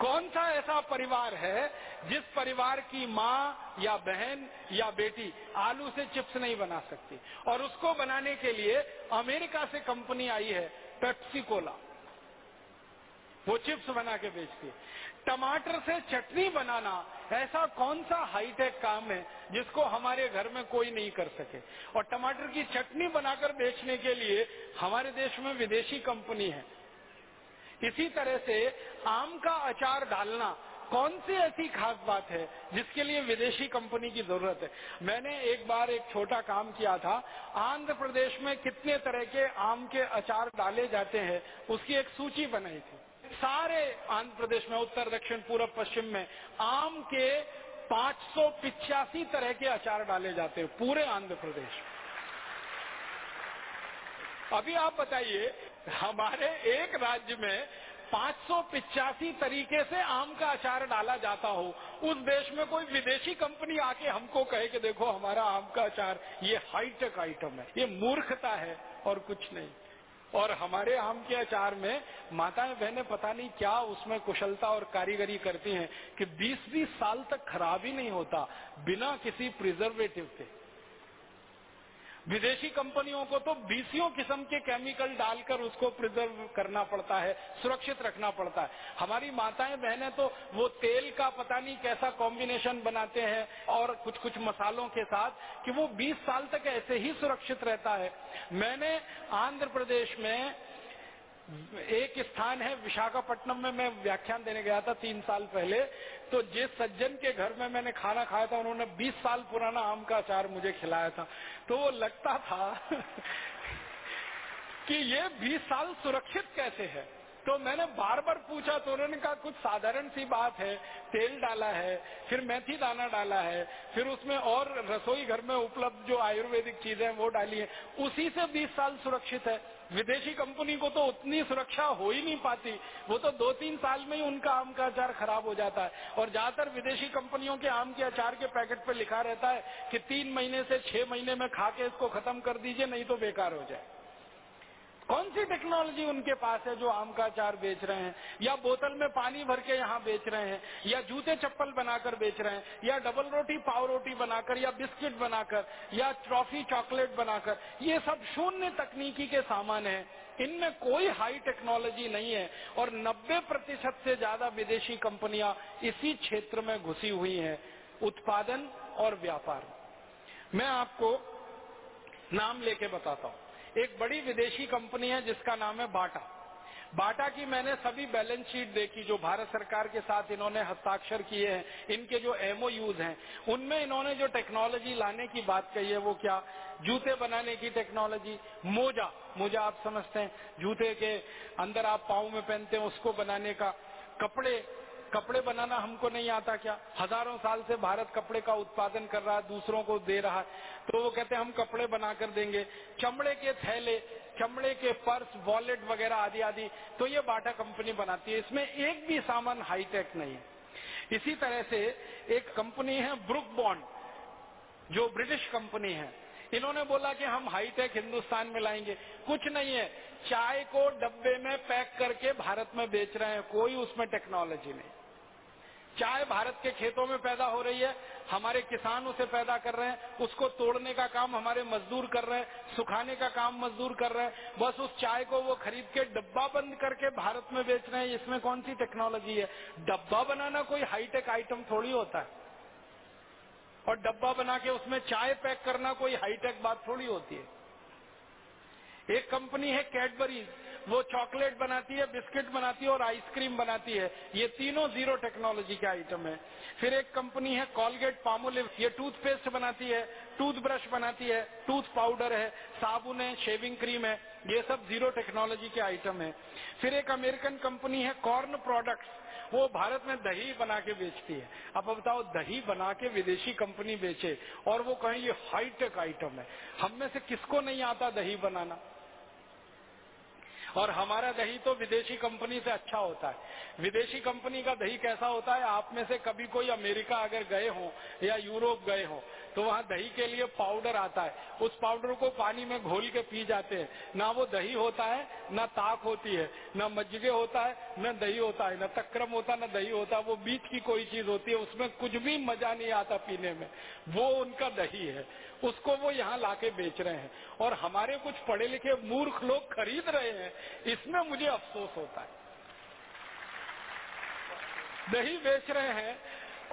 कौन सा ऐसा परिवार है जिस परिवार की माँ या बहन या बेटी आलू से चिप्स नहीं बना सकती? और उसको बनाने के लिए अमेरिका से कंपनी आई है, पेप्सी कोला। वो चिप्स बना के बेचती है। टमाटर से चटनी बनाना ऐसा कौन सा हाईटेक काम है जिसको हमारे घर में कोई नहीं कर सके? और टमाटर की चटनी बनाकर बेचने के लिए हमारे देश में विदेशी कंपनी है। इसी तरह से आम का अचार डालना कौन सी ऐसी खास बात है जिसके लिए विदेशी कंपनी की ज़रूरत है? मैंने एक बार एक छोटा काम किया था। आंध्र प्रदेश में कितने तरह के आम के अचार डाले जाते हैं उसकी एक सूची बनाई थी। सारे आंध्र प्रदेश में, उत्तर, दक्षिण पूर्व पश्चिम में, आम के पाँच तरह के अचार डाले जाते हैं, पूरे आंध्र प्रदेश अभी आप बताइए, हमारे एक राज्य में पाँच तरीके से आम का अचार डाला जाता हो, उस देश में कोई विदेशी कंपनी आके हमको कहे कि देखो, हमारा आम का अचार, ये हाईटेक आइटम है, ये मूर्खता है, और कुछ नहीं। और हमारे आम के अचार में माताएँ बहने पता नहीं क्या उसमें कुशलता और कारीगरी करती हैं कि 20-20 साल तक खराब ही नहीं होता, बिना किसी प्रिजर्वेटिव के। विदेशी कंपनियों को तो बीसियों किस्म के केमिकल डालकर उसको प्रिजर्व करना पड़ता है, सुरक्षित रखना पड़ता है। हमारी माताएँ, बहनें तो वो तेल का पता नहीं कैसा कॉम्बिनेशन बनाते हैं और कुछ कुछ मसालों के साथ कि वो 20 साल तक ऐसे ही सुरक्षित रहता है। मैंने आंध्र प्रदेश में एक स्थान है, विशाखापट्टनम में मैं व्याख्यान देने गया था तीन साल पहले। तो जिस सज्जन के घर में मैंने खाना खाया था, उन्होंने 20 साल पुराना आम का अचार मुझे खिलाया था। तो वो लगता था *laughs* कि ये 20 साल सुरक्षित कैसे है? तो मैंने बार बार पूछा तो उन्होंने कहा, कुछ साधारण सी बात है, तेल डाला है, फिर मेथी दाना डाला है, फिर उसमें और रसोई घर में उपलब्ध जो आयुर्वेदिक चीज़ें हैं, वो डाली है। उसी से 20 साल सुरक्षित है। विदेशी कंपनी को तो उतनी सुरक्षा हो ही नहीं पाती। वो तो दो तीन साल में ही उनका आम का अचार खराब हो जाता है। और ज़्यादातर विदेशी कंपनियों के आम के अचार के पैकेट पर लिखा रहता है कि तीन महीने से छह महीने में खा के इसको खत्म कर दीजिए, नहीं तो बेकार हो जाए। कौन सी टेक्नोलॉजी उनके पास है जो आम का अचार बेच रहे हैं? या बोतल में पानी भर के यहाँ बेच रहे हैं? या जूते चप्पल बनाकर बेच रहे हैं? या डबल रोटी, पाव रोटी बनाकर, या बिस्किट बनाकर, या ट्रॉफी चॉकलेट बनाकर, ये सब शून्य तकनीकी के सामान है। इनमें कोई हाई टेक्नोलॉजी नहीं है और 90 प्रतिशत से ज़्यादा विदेशी कंपनियाँ इसी क्षेत्र में घुसी हुई हैं, उत्पादन और व्यापार। मैं आपको नाम लेके बताता हूँ। एक बड़ी विदेशी कंपनी है, जिसका नाम है बाटा। बाटा की मैंने सभी बैलेंस शीट देखी, जो भारत सरकार के साथ इन्होंने हस्ताक्षर किए हैं, इनके जो एमओयूज हैं, उनमें इन्होंने जो टेक्नोलॉजी लाने की बात कही है, वो क्या? जूते बनाने की टेक्नोलॉजी मोजा। मोजा आप समझते हैं, जूते के अंदर आप पाँव में पहनते हैं, उसको बनाने का। कपड़े कपड़े बनाना हमको नहीं आता क्या? हज़ारों साल से भारत कपड़े का उत्पादन कर रहा है, दूसरों को दे रहा है। तो वो कहते हैं, हम कपड़े बनाकर देंगे। चमड़े के थैले, चमड़े के पर्स, वॉलेट वगैरह आदि आदि। तो ये बाटा कंपनी बनाती है। इसमें एक भी सामान हाईटेक नहीं है। इसी तरह से एक कंपनी है ब्रुक बॉन्ड जो ब्रिटिश कंपनी है। इन्होंने बोला कि हम हाईटेक हिंदुस्तान में लाएँगे। कुछ नहीं है। चाय को डब्बे में पैक करके भारत में बेच रहे हैं। कोई उसमें टेक्नोलॉजी नहीं। चाय भारत के खेतों में पैदा हो रही है, हमारे किसान उसे पैदा कर रहे हैं, उसको तोड़ने का काम हमारे मजदूर कर रहे हैं, सुखाने का काम मजदूर कर रहे हैं, बस उस चाय को वो खरीद के डब्बा बंद करके भारत में बेच रहे हैं, इसमें कौन सी टेक्नोलॉजी है? डब्बा बनाना कोई हाईटेक आइटम थोड़ी होता है। और डब्बा बना के उसमें चाय पैक करना कोई हाईटेक बात थोड़ी होती है। एक कंपनी है कैडबरीज वो चॉकलेट बनाती है, बिस्किट बनाती है और आइसक्रीम बनाती है। ये तीनों ज़ीरो टेक्नोलॉजी के आइटम है। फिर एक कंपनी है कॉलगेट पामोलिव ये टूथपेस्ट बनाती है टूथब्रश बनाती है टूथ पाउडर है, साबुन है शेविंग क्रीम है। ये सब ज़ीरो टेक्नोलॉजी के आइटम है। फिर एक अमेरिकन कंपनी है कॉर्न प्रोडक्ट्स वो भारत में दही बना के बेचती है। अब बताओ, दही बना के विदेशी कंपनी बेचे और वो कहें ये हाईटेक आइटम है। हम में से किसको नहीं आता दही बनाना? और हमारा दही तो विदेशी कंपनी से अच्छा होता है। विदेशी कंपनी का दही कैसा होता है? आप में से कभी कोई अमेरिका अगर गए हो या यूरोप गए हो तो वहाँ दही के लिए पाउडर आता है। उस पाउडर को पानी में घोल के पी जाते हैं। ना वो दही होता है, ना ताक होती है। ना मज्जिगे होता है, न दही होता है। न तक्रम होता है, ना दही होता है। वो बीच की कोई चीज़ होती है, उसमें कुछ भी मज़ा नहीं आता पीने में। वो उनका दही है। उसको वो यहाँ लाके बेच रहे हैं। और हमारे कुछ पढ़े लिखे मूर्ख लोग खरीद रहे हैं। इसमें मुझे अफसोस होता है। दही बेच रहे हैं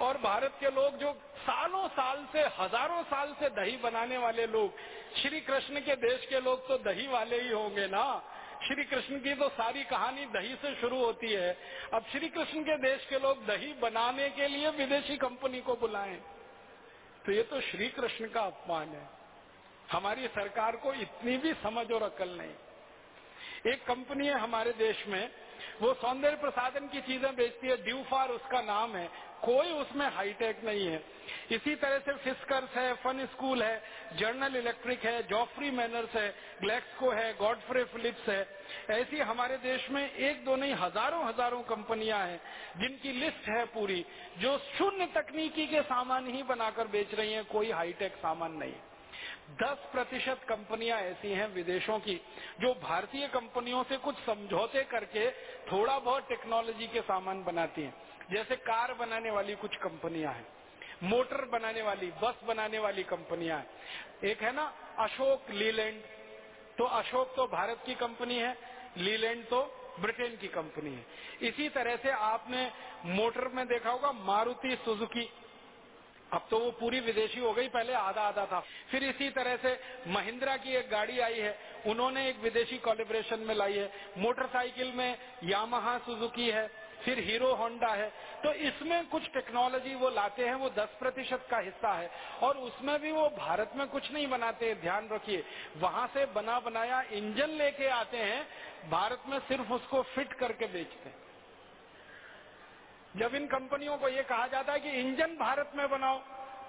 और भारत के लोग जो सालों साल से, हज़ारों साल से दही बनाने वाले लोग, श्री कृष्ण के देश के लोग तो दही वाले ही होंगे ना? श्री कृष्ण की तो सारी कहानी दही से शुरू होती है। अब श्री कृष्ण के देश के लोग दही बनाने के लिए विदेशी कंपनी को बुलाएँ। तो ये तो श्री कृष्ण का अपमान है। हमारी सरकार को इतनी भी समझ और अकल नहीं। एक कंपनी है हमारे देश में वो सौंदर्य प्रसाधन की चीज़ें बेचती है, ड्यूफार उसका नाम है। कोई उसमें हाईटेक नहीं है। इसी तरह से फिस्कर्स है, फन स्कूल है, जर्नल इलेक्ट्रिक है, जॉफ्री मैनर्स है, ग्लैक्सको है, गॉडफ्रे फिलिप्स है। ऐसी हमारे देश में एक दो नहीं, हज़ारों हज़ारों कंपनियाँ हैं, जिनकी लिस्ट है पूरी, जो शून्य तकनीकी के सामान ही बनाकर बेच रही हैं, कोई हाईटेक सामान नहीं। दस प्रतिशत कंपनियाँ ऐसी हैं विदेशों की, जो भारतीय कंपनियों से कुछ समझौते करके थोड़ा बहुत टेक्नोलॉजी के सामान बनाती हैं। जैसे कार बनाने वाली कुछ कंपनियाँ हैं, मोटर बनाने वाली, बस बनाने वाली कंपनियाँ हैं। एक है ना, अशोक लीलैंड। तो अशोक तो भारत की कंपनी है, लीलैंड तो ब्रिटेन की कंपनी है। इसी तरह से आपने मोटर में देखा होगा, मारुति सुजुकी अब तो वो पूरी विदेशी हो गई, पहले आधा आधा था। फिर इसी तरह से महिंद्रा की एक गाड़ी आई है, उन्होंने एक विदेशी कोलिब्रेशन में लाई है। मोटरसाइकिल में यामाहा सुजुकी है, फिर हीरो होंडा है। तो इसमें कुछ टेक्नोलॉजी वो लाते हैं, वो 10 प्रतिशत का हिस्सा है। और उसमें भी वो भारत में कुछ नहीं बनाते, ध्यान रखिए। वहाँ से बना बनाया इंजन लेके आते हैं, भारत में सिर्फ़ उसको फिट करके बेचते हैं। जब इन कंपनियों को ये कहा जाता है कि इंजन भारत में बनाओ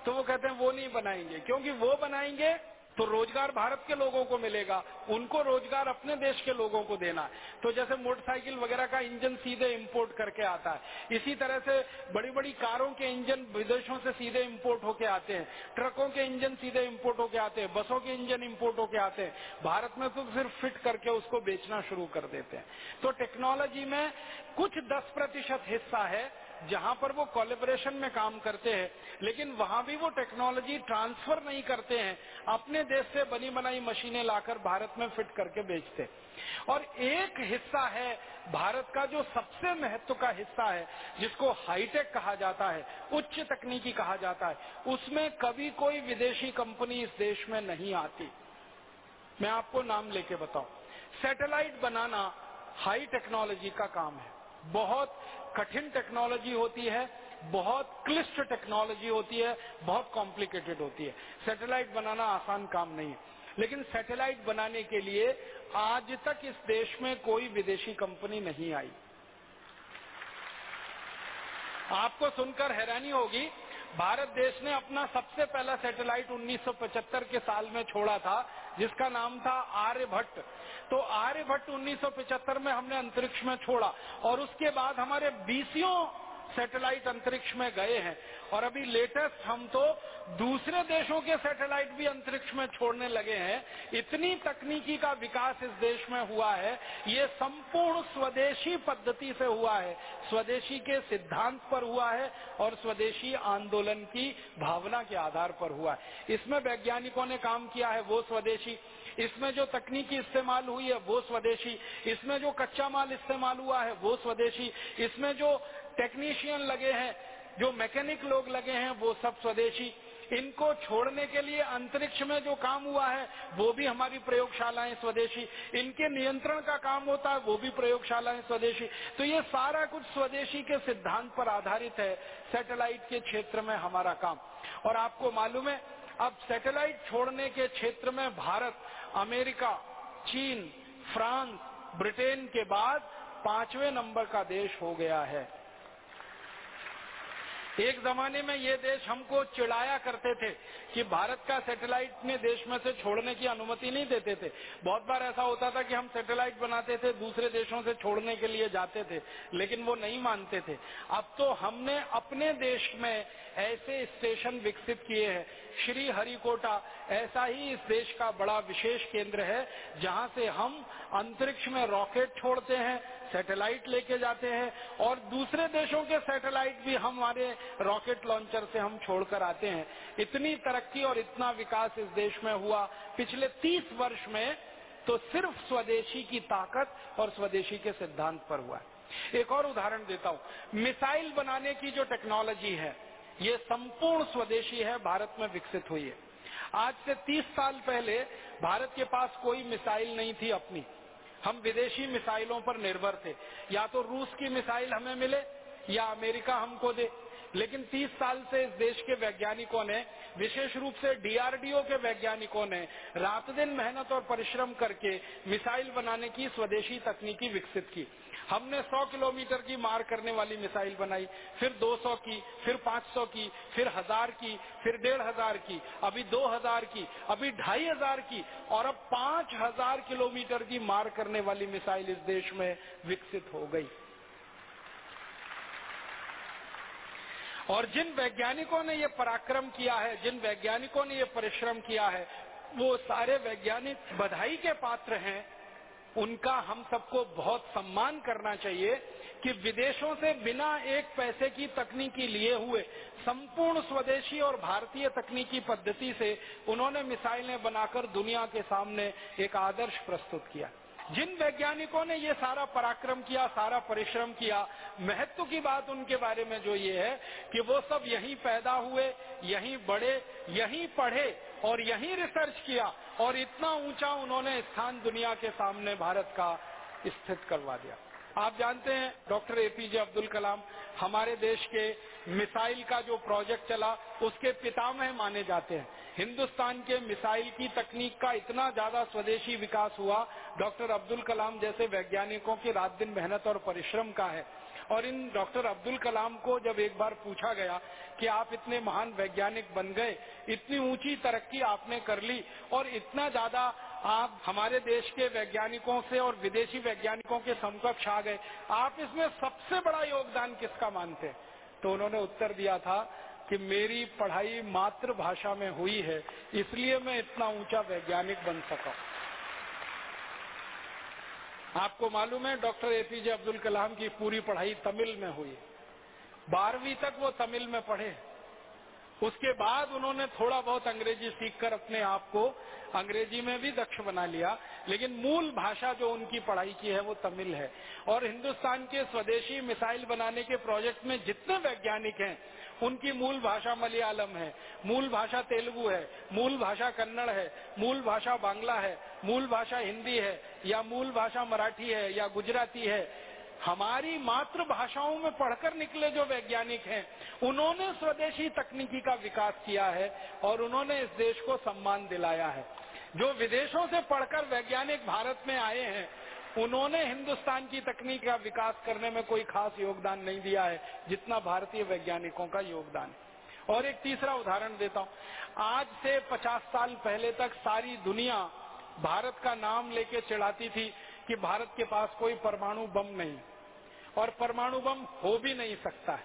तो वो कहते हैं, वो नहीं बनाएँगे। क्योंकि वो बनाएँगे तो रोज़गार भारत के लोगों को मिलेगा, उनको रोज़गार अपने देश के लोगों को देना है। तो जैसे मोटरसाइकिल वगैरह का इंजन सीधे इंपोर्ट करके आता है। इसी तरह से बड़ी बड़ी कारों के इंजन विदेशों से सीधे इंपोर्ट होके आते हैं। ट्रकों के इंजन सीधे इंपोर्ट होके आते हैं। बसों के इंजन इंपोर्ट होके आते हैं। भारत में तो सिर्फ़ फिट करके उसको बेचना शुरू कर देते हैं। तो टेक्नोलॉजी में कुछ दस प्रतिशत हिस्सा है जहाँ पर वो कोलेबोरेशन में काम करते हैं, लेकिन वहाँ भी वो टेक्नोलॉजी ट्रांसफ़र नहीं करते हैं। अपने देश से बनी बनाई मशीनें लाकर भारत में फिट करके बेचते और एक हिस्सा है, भारत का जो सबसे महत्व का हिस्सा है, जिसको हाईटेक कहा जाता है, उच्च तकनीकी कहा जाता है, उसमें कभी कोई विदेशी कंपनी इस देश में नहीं आती। मैं आपको नाम लेके बताऊँ। सैटेलाइट बनाना हाई टेक्नोलॉजी का काम है। बहुत कठिन टेक्नोलॉजी होती है, बहुत क्लिष्ट टेक्नोलॉजी होती है, बहुत कॉम्प्लिकेटेड होती है। सैटेलाइट बनाना आसान काम नहीं है। लेकिन सैटेलाइट बनाने के लिए आज तक इस देश में कोई विदेशी कंपनी नहीं आई। आपको सुनकर हैरानी होगी भारत देश ने अपना सबसे पहला सैटेलाइट 1975 के साल में छोड़ा था, जिसका नाम था आर्यभट्ट। तो आर्यभट्ट 1975 में हमने अंतरिक्ष में छोड़ा, और उसके बाद हमारे बीसियों सैटेलाइट अंतरिक्ष में गए हैं। और अभी लेटेस्ट हम तो दूसरे देशों के सैटेलाइट भी अंतरिक्ष में छोड़ने लगे हैं। इतनी तकनीकी का विकास इस देश में हुआ है। ये संपूर्ण स्वदेशी पद्धति से हुआ है। स्वदेशी के सिद्धांत पर हुआ है और स्वदेशी आंदोलन की भावना के आधार पर हुआ है। इसमें वैज्ञानिकों ने काम किया है, वो स्वदेशी। इसमें जो तकनीकी इस्तेमाल हुई है, वो स्वदेशी। इसमें जो कच्चा माल इस्तेमाल हुआ है, वो स्वदेशी। इसमें जो टेक्नीशियन लगे हैं, जो मैकेनिक लोग लगे हैं, वो सब स्वदेशी। इनको छोड़ने के लिए अंतरिक्ष में जो काम हुआ है, वो भी हमारी प्रयोगशालाएँ स्वदेशी। इनके नियंत्रण का काम होता है, वो भी प्रयोगशालाएँ स्वदेशी। तो ये सारा कुछ स्वदेशी के सिद्धांत पर आधारित है सैटेलाइट के क्षेत्र में हमारा काम। और आपको मालूम है, अब सैटेलाइट छोड़ने के क्षेत्र में भारत, अमेरिका, चीन, फ्रांस, ब्रिटेन के बाद पाँचवें नंबर का देश हो गया है। एक जमाने में ये देश हमको चिड़ाया करते थे। कि भारत का सैटेलाइट ने देश में से छोड़ने की अनुमति नहीं देते थे। बहुत बार ऐसा होता था कि हम सैटेलाइट बनाते थे, दूसरे देशों से छोड़ने के लिए जाते थे, लेकिन वो नहीं मानते थे। अब तो हमने अपने देश में ऐसे स्टेशन विकसित किए हैं। श्री हरिकोटा ऐसा ही इस देश का बड़ा विशेष केंद्र है, जहाँ से हम अंतरिक्ष में रॉकेट छोड़ते हैं, सैटेलाइट लेके जाते हैं, और दूसरे देशों के सैटेलाइट भी हमारे रॉकेट लॉन्चर से हम छोड़कर आते हैं। इतनी तरक्की और इतना विकास इस देश में हुआ। पिछले 30 वर्ष में तो सिर्फ़ स्वदेशी की ताकत और स्वदेशी के सिद्धांत पर हुआ है। एक और उदाहरण देता हूँ। मिसाइल बनाने की जो टेक्नोलॉजी है, ये संपूर्ण स्वदेशी है, भारत में विकसित हुई है। आज से 30 साल पहले भारत के पास कोई मिसाइल नहीं थी अपनी। हम विदेशी मिसाइलों पर निर्भर थे। या तो रूस की मिसाइल हमें मिले, या अमेरिका हमको दे। लेकिन 30 साल से इस देश के वैज्ञानिकों ने, विशेष रूप से डीआरडीओ के वैज्ञानिकों ने, रात दिन मेहनत और परिश्रम करके मिसाइल बनाने की, स्वदेशी तकनीकी विकसित की। हमने 100 किलोमीटर की मार करने वाली मिसाइल बनाई, फिर 200 की, फिर 500 की, फिर हज़ार की, फिर डेढ़ हज़ार की, अभी 2000 की, अभी ढाई हज़ार की, और अब 5000 किलोमीटर की मार करने वाली मिसाइल इस देश में विकसित हो गई। और जिन वैज्ञानिकों ने ये पराक्रम किया है, जिन वैज्ञानिकों ने ये परिश्रम किया है, वो सारे वैज्ञानिक बधाई के पात्र हैं। उनका हम सबको बहुत सम्मान करना चाहिए कि विदेशों से बिना एक पैसे की तकनीकी लिए हुए, संपूर्ण स्वदेशी और भारतीय तकनीकी पद्धति से उन्होंने मिसाइलें बनाकर दुनिया के सामने एक आदर्श प्रस्तुत किया। जिन वैज्ञानिकों ने ये सारा पराक्रम किया, सारा परिश्रम किया, महत्व की बात उनके बारे में जो ये है कि वो सब यहीं पैदा हुए, यहीं बढ़े, यहीं पढ़े और यहीं रिसर्च किया और इतना ऊँचा उन्होंने स्थान दुनिया के सामने भारत का स्थित करवा दिया। आप जानते हैं, डॉक्टर एपीजे अब्दुल कलाम हमारे देश के मिसाइल का जो प्रोजेक्ट चला, उसके पितामह माने जाते हैं। हिंदुस्तान के मिसाइल की तकनीक का इतना ज़्यादा स्वदेशी विकास हुआ, डॉक्टर अब्दुल कलाम जैसे वैज्ञानिकों की रात दिन मेहनत और परिश्रम का है। और इन डॉक्टर अब्दुल कलाम को जब एक बार पूछा गया कि आप इतने महान वैज्ञानिक बन गए, इतनी ऊँची तरक्की आपने कर ली, और इतना ज़्यादा आप हमारे देश के वैज्ञानिकों से और विदेशी वैज्ञानिकों के समकक्ष आ गए, आप इसमें सबसे बड़ा योगदान किसका मानते तो उन्होंने उत्तर दिया था कि मेरी पढ़ाई मातृभाषा में हुई है, इसलिए मैं इतना ऊँचा वैज्ञानिक बन सका। आपको मालूम है, डॉक्टर एपीजे अब्दुल कलाम की पूरी पढ़ाई तमिल में हुई। बारहवीं तक वो तमिल में पढ़े। उसके बाद उन्होंने थोड़ा बहुत अंग्रेज़ी सीखकर अपने आप को अंग्रेज़ी में भी दक्ष बना लिया, लेकिन मूल भाषा जो उनकी पढ़ाई की है वो तमिल है। और हिंदुस्तान के स्वदेशी मिसाइल बनाने के प्रोजेक्ट में जितने वैज्ञानिक हैं उनकी मूल भाषा मलयालम है, मूल भाषा तेलुगु है, मूल भाषा कन्नड़ है, मूल भाषा बांग्ला है, मूल भाषा हिंदी है, या मूल भाषा मराठी है, या गुजराती है। हमारी मातृभाषाओं में पढ़कर निकले जो वैज्ञानिक हैं, उन्होंने स्वदेशी तकनीकी का विकास किया है और उन्होंने इस देश को सम्मान दिलाया है। जो विदेशों से पढ़कर वैज्ञानिक भारत में आए हैं उन्होंने हिंदुस्तान की तकनीक का विकास करने में कोई खास योगदान नहीं दिया है, जितना भारतीय वैज्ञानिकों का योगदान है। और एक तीसरा उदाहरण देता हूँ। आज से 50 साल पहले तक सारी दुनिया भारत का नाम लेके चढ़ाती थी कि भारत के पास कोई परमाणु बम नहीं। और परमाणु बम हो भी नहीं सकता है।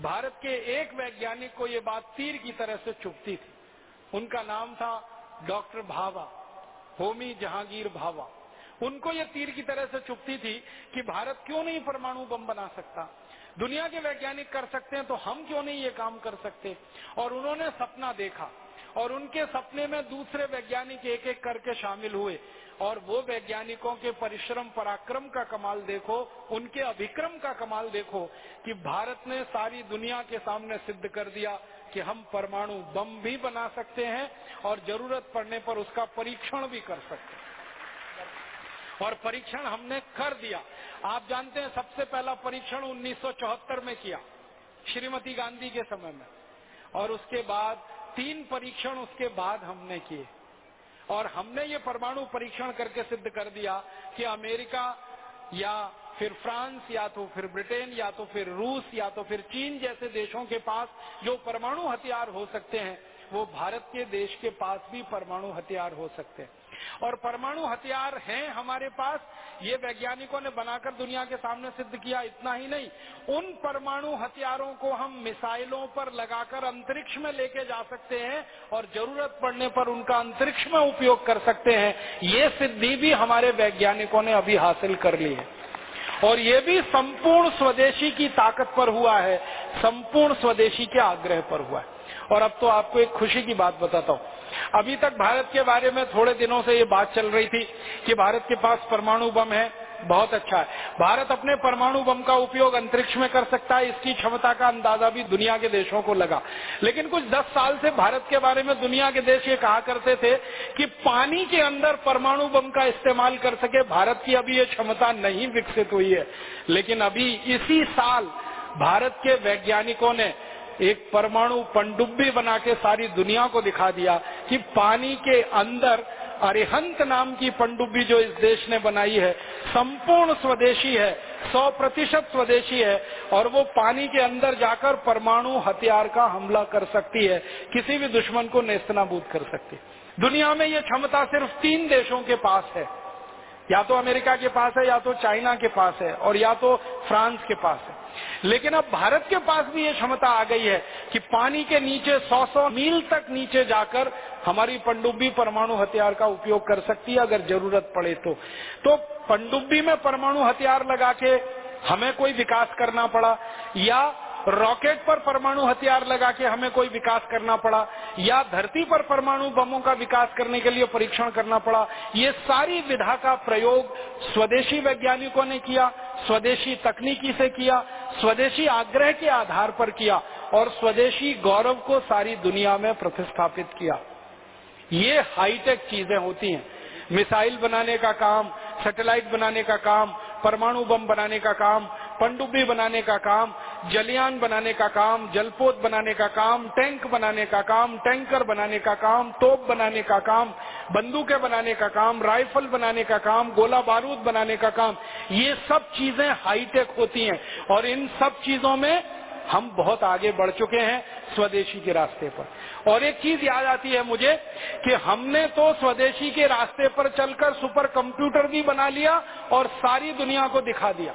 भारत के एक वैज्ञानिक को ये बात तीर की तरह से चुपती थी। उनका नाम था डॉक्टर भावा, होमी जहांगीर भावा। उनको ये तीर की तरह से चुपती थी कि भारत क्यों नहीं परमाणु बम बना सकता? दुनिया के वैज्ञानिक कर सकते हैं तो हम क्यों नहीं ये काम कर सकते? और उन्होंने सपना देखा, और उनके सपने में दूसरे वैज्ञानिक एक एक करके शामिल हुए, और वो वैज्ञानिकों के परिश्रम पराक्रम का कमाल देखो, उनके अभिक्रम का कमाल देखो, कि भारत ने सारी दुनिया के सामने सिद्ध कर दिया कि हम परमाणु बम भी बना सकते हैं, और ज़रूरत पड़ने पर उसका परीक्षण भी कर सकते हैं। और परीक्षण हमने कर दिया। आप जानते हैं सबसे पहला परीक्षण 1974 में किया, श्रीमती गांधी के समय में। और उसके बाद, तीन परीक्षण उसके बाद हमने किए। और हमने ये परमाणु परीक्षण करके सिद्ध कर दिया कि अमेरिका या फिर फ्रांस, या तो फिर ब्रिटेन, या तो फिर रूस, या तो फिर चीन जैसे देशों के पास जो परमाणु हथियार हो सकते हैं, वो भारत के देश के पास भी परमाणु हथियार हो सकते हैं। और परमाणु हथियार हैं हमारे पास। ये वैज्ञानिकों ने बनाकर दुनिया के सामने सिद्ध किया, इतना ही नहीं। उन परमाणु हथियारों को हम मिसाइलों पर लगाकर अंतरिक्ष में लेके जा सकते हैं और ज़रूरत पड़ने पर उनका अंतरिक्ष में उपयोग कर सकते हैं। ये सिद्धि भी हमारे वैज्ञानिकों ने अभी हासिल कर ली है। और ये भी संपूर्ण स्वदेशी की ताकत पर हुआ है। संपूर्ण स्वदेशी के आग्रह पर हुआ है। और अब तो आपको एक खुशी की बात बताता हूँ। अभी तक भारत के बारे में थोड़े दिनों से ये बात चल रही थी कि भारत के पास परमाणु बम है, बहुत अच्छा है। भारत अपने परमाणु बम का उपयोग अंतरिक्ष में कर सकता है, इसकी क्षमता का अंदाज़ा भी दुनिया के देशों को लगा। लेकिन कुछ दस साल से भारत के बारे में दुनिया के देश ये कहा करते थे कि पानी के अंदर परमाणु बम का इस्तेमाल कर सके, भारत की अभी ये क्षमता नहीं विकसित हुई है। लेकिन अभी इसी साल भारत के वैज्ञानिकों ने एक परमाणु पंडुब्बी बना के सारी दुनिया को दिखा दिया कि पानी के अंदर अरिहंत नाम की पनडुब्बी जो इस देश ने बनाई है, संपूर्ण स्वदेशी है, सौ प्रतिशत स्वदेशी है, और वो पानी के अंदर जाकर परमाणु हथियार का हमला कर सकती है, किसी भी दुश्मन को नेस्तनाबूद कर सकती है। दुनिया में ये क्षमता सिर्फ़ तीन देशों के पास है। या तो अमेरिका के पास है, या तो चाइना के पास है, और या तो फ्रांस के पास है। लेकिन अब भारत के पास भी ये क्षमता आ गई है कि पानी के नीचे सौ सौ मील तक नीचे जाकर हमारी पनडुब्बी परमाणु हथियार का उपयोग कर सकती है, अगर ज़रूरत पड़े तो। तो पनडुब्बी में परमाणु हथियार लगा के हमें कोई विकास करना पड़ा, या रॉकेट पर परमाणु हथियार लगा के हमें कोई विकास करना पड़ा, या धरती पर परमाणु बमों का विकास करने के लिए परीक्षण करना पड़ा, ये सारी विधा का प्रयोग स्वदेशी वैज्ञानिकों ने किया। स्वदेशी तकनीकी से किया, स्वदेशी आग्रह के आधार पर किया और स्वदेशी गौरव को सारी दुनिया में प्रतिस्थापित किया। ये हाईटेक चीज़ें होती हैं। मिसाइल बनाने का काम, सैटेलाइट बनाने का काम, परमाणु बम बनाने का काम पंडुब्बी बनाने का काम, जलियान बनाने का काम, जलपोत बनाने का काम, टैंक बनाने का काम, टैंकर बनाने का काम, तोप बनाने का काम बंदूकें बनाने का काम, राइफल बनाने का काम, गोला बारूद बनाने का काम, ये सब चीज़ें हाईटेक होती हैं। और इन सब चीज़ों में हम बहुत आगे बढ़ चुके हैं स्वदेशी के रास्ते पर। और एक चीज़ याद आती है मुझे कि हमने तो स्वदेशी के रास्ते पर चलकर सुपर कंप्यूटर भी बना लिया और सारी दुनिया को दिखा दिया।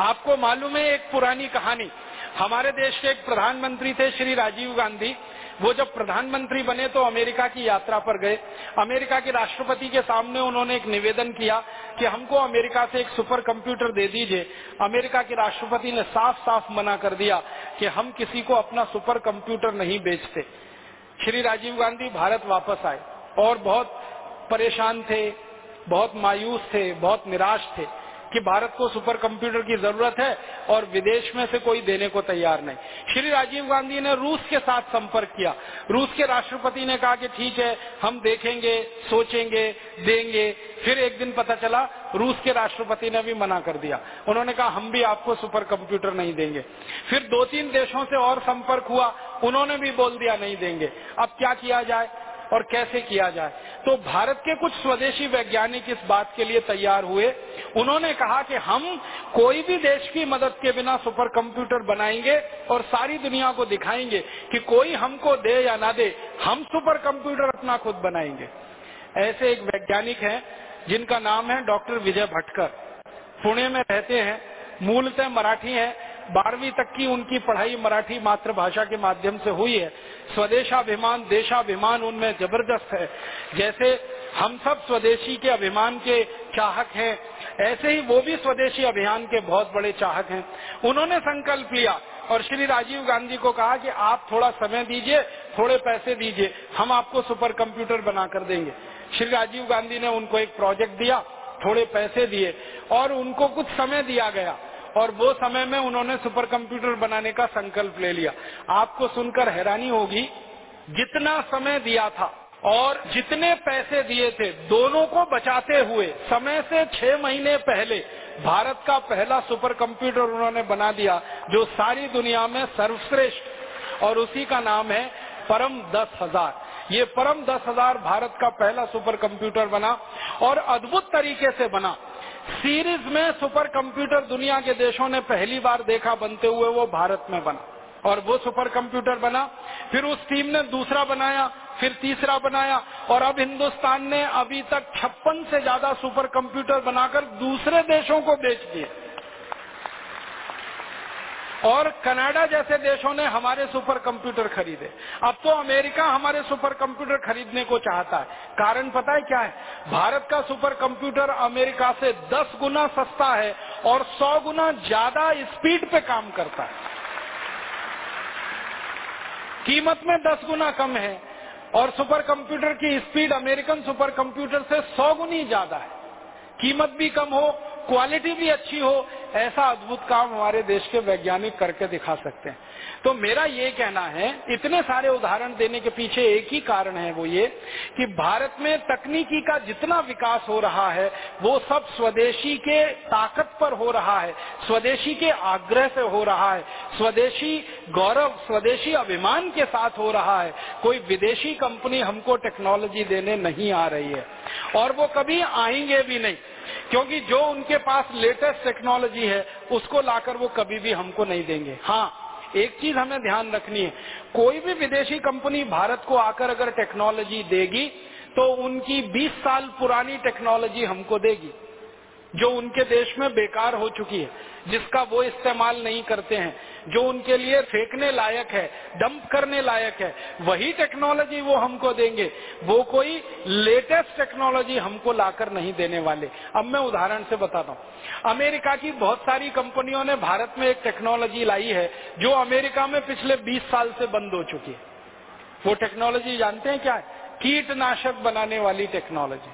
आपको मालूम है एक पुरानी कहानी। हमारे देश के एक प्रधानमंत्री थे, श्री राजीव गांधी। वो जब प्रधानमंत्री बने तो अमेरिका की यात्रा पर गए। अमेरिका के राष्ट्रपति के सामने उन्होंने एक निवेदन किया कि हमको अमेरिका से एक सुपर कंप्यूटर दे दीजिए। अमेरिका के राष्ट्रपति ने साफ़ साफ़ मना कर दिया कि हम किसी को अपना सुपर कंप्यूटर नहीं बेचते। श्री राजीव गांधी भारत वापस आए और बहुत परेशान थे, बहुत मायूस थे, बहुत निराश थे। कि भारत को सुपर कंप्यूटर की ज़रूरत है और विदेश में से कोई देने को तैयार नहीं। श्री राजीव गांधी ने रूस के साथ संपर्क किया। रूस के राष्ट्रपति ने कहा कि ठीक है, हम देखेंगे, सोचेंगे, देंगे। फिर एक दिन पता चला, रूस के राष्ट्रपति ने भी मना कर दिया। उन्होंने कहा, हम भी आपको सुपर कंप्यूटर नहीं देंगे। फिर दो तीन देशों से और संपर्क हुआ। उन्होंने भी बोल दिया, नहीं देंगे। अब क्या किया जाए? और कैसे किया जाए। तो भारत के कुछ स्वदेशी वैज्ञानिक इस बात के लिए तैयार हुए। उन्होंने कहा कि हम कोई भी देश की मदद के बिना सुपर कंप्यूटर बनाएँगे और सारी दुनिया को दिखाएँगे कि कोई हमको दे या ना दे, हम सुपर कंप्यूटर अपना खुद बनाएँगे। ऐसे एक वैज्ञानिक हैं, जिनका नाम है डॉक्टर विजय भटकर। पुणे में रहते हैं, मूलतः मराठी है। बारहवीं तक की उनकी पढ़ाई मराठी मातृभाषा के माध्यम से हुई है। स्वदेशाभिमान, देशाभिमान उनमें ज़बरदस्त है। जैसे हम सब स्वदेशी के अभिमान के चाहक हैं, ऐसे ही वो भी स्वदेशी अभियान के बहुत बड़े चाहक हैं। उन्होंने संकल्प लिया और श्री राजीव गांधी को कहा कि आप थोड़ा समय दीजिए, थोड़े पैसे दीजिए, हम आपको सुपर कंप्यूटर बनाकर देंगे। श्री राजीव गांधी ने उनको एक प्रोजेक्ट दिया, थोड़े पैसे दिए और उनको कुछ समय दिया गया। और वो समय में उन्होंने सुपर कंप्यूटर बनाने का संकल्प ले लिया। आपको सुनकर हैरानी होगी, जितना समय दिया था और जितने पैसे दिए थे, दोनों को बचाते हुए, समय से छह महीने पहले भारत का पहला सुपर कंप्यूटर उन्होंने बना दिया, जो सारी दुनिया में सर्वश्रेष्ठ और उसी का नाम है परम दस हज़ार। ये परम दस हज़ार भारत का पहला सुपर कंप्यूटर बना और अद्भुत तरीके से बना। सीरीज़ में सुपर कंप्यूटर दुनिया के देशों ने पहली बार देखा बनते हुए वो भारत में बना। और वो सुपर कंप्यूटर बना, फिर उस टीम ने दूसरा बनाया, फिर तीसरा बनाया, और अब हिंदुस्तान ने अभी तक छप्पन से ज़्यादा सुपर कंप्यूटर बनाकर दूसरे देशों को बेच दिए। और कनाडा जैसे देशों ने हमारे सुपर कंप्यूटर खरीदे। अब तो अमेरिका हमारे सुपर कंप्यूटर खरीदने को चाहता है। कारण पता है क्या है? भारत का सुपर कंप्यूटर अमेरिका से 10 गुना सस्ता है और 100 गुना ज़्यादा स्पीड पे काम करता है। कीमत में 10 गुना कम है और सुपर कंप्यूटर की स्पीड अमेरिकन सुपर कंप्यूटर से 100 गुनी ज़्यादा है। कीमत भी कम हो क्वालिटी भी अच्छी हो, ऐसा अद्भुत काम हमारे देश के वैज्ञानिक करके दिखा सकते हैं। तो मेरा ये कहना है, इतने सारे उदाहरण देने के पीछे एक ही कारण है वो ये, कि भारत में तकनीकी का जितना विकास हो रहा है, वो सब स्वदेशी के ताकत पर हो रहा है, स्वदेशी के आग्रह से हो रहा है, स्वदेशी गौरव, स्वदेशी अभिमान के साथ हो रहा है। कोई विदेशी कंपनी हमको टेक्नोलॉजी देने नहीं आ रही है। और वो कभी आएँगे भी नहीं। क्योंकि जो उनके पास लेटेस्ट टेक्नोलॉजी है, उसको लाकर वो कभी भी हमको नहीं देंगे। हाँ एक चीज़ हमें ध्यान रखनी है। कोई भी विदेशी कंपनी भारत को आकर अगर टेक्नोलॉजी देगी तो उनकी 20 साल पुरानी टेक्नोलॉजी हमको देगी, जो उनके देश में बेकार हो चुकी है, जिसका वो इस्तेमाल नहीं करते हैं। जो उनके लिए फेंकने लायक है डंप करने लायक है, वही टेक्नोलॉजी वो हमको देंगे। वो कोई लेटेस्ट टेक्नोलॉजी हमको लाकर नहीं देने वाले। अब मैं उदाहरण से बताता हूँ। अमेरिका की बहुत सारी कंपनियों ने भारत में एक टेक्नोलॉजी लाई है, जो अमेरिका में पिछले 20 साल से बंद हो चुकी है। वो टेक्नोलॉजी जानते हैं क्या? है कीटनाशक बनाने वाली टेक्नोलॉजी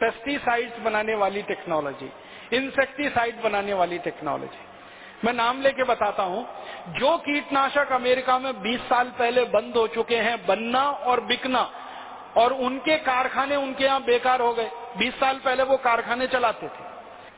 पेस्टिसाइड्स बनाने वाली टेक्नोलॉजी इंसेक्टिसाइड बनाने वाली टेक्नोलॉजी मैं नाम लेके बताता हूँ। जो कीटनाशक अमेरिका में 20 साल पहले बंद हो चुके हैं, बनना और बिकना, और उनके कारखाने उनके यहाँ बेकार हो गए। 20 साल पहले वो कारखाने चलाते थे,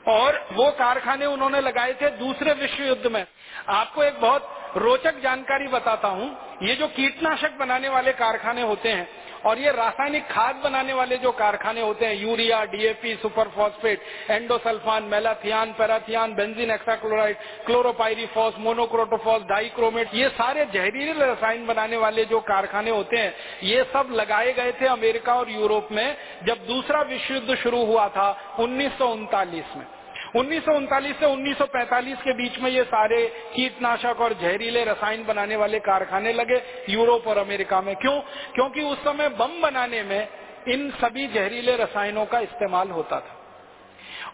और वो कारखाने उन्होंने लगाए थे दूसरे विश्व युद्ध में। आपको एक बहुत रोचक जानकारी बताता हूँ। ये जो कीटनाशक बनाने वाले कारखाने होते हैं और ये रासायनिक खाद बनाने वाले जो कारखाने होते हैं, urea DAP superphosphate endosulfan malathion parathion benzene hexachloride chlorpyrifos monocrotophos dichromate ये सारे जहरीले रसायन बनाने वाले जो कारखाने होते हैं, ये सब लगाए गए थे अमेरिका और यूरोप में जब दूसरा विश्व युद्ध शुरू हुआ था उन्नीस सौ उनतालीस में। उन्नीस सौ उनतालीस से 1945 के बीच में ये सारे कीटनाशक और जहरीले रसायन बनाने वाले कारखाने लगे यूरोप और अमेरिका में। क्यों? क्योंकि उस समय बम बनाने में इन सभी जहरीले रसायनों का इस्तेमाल होता था।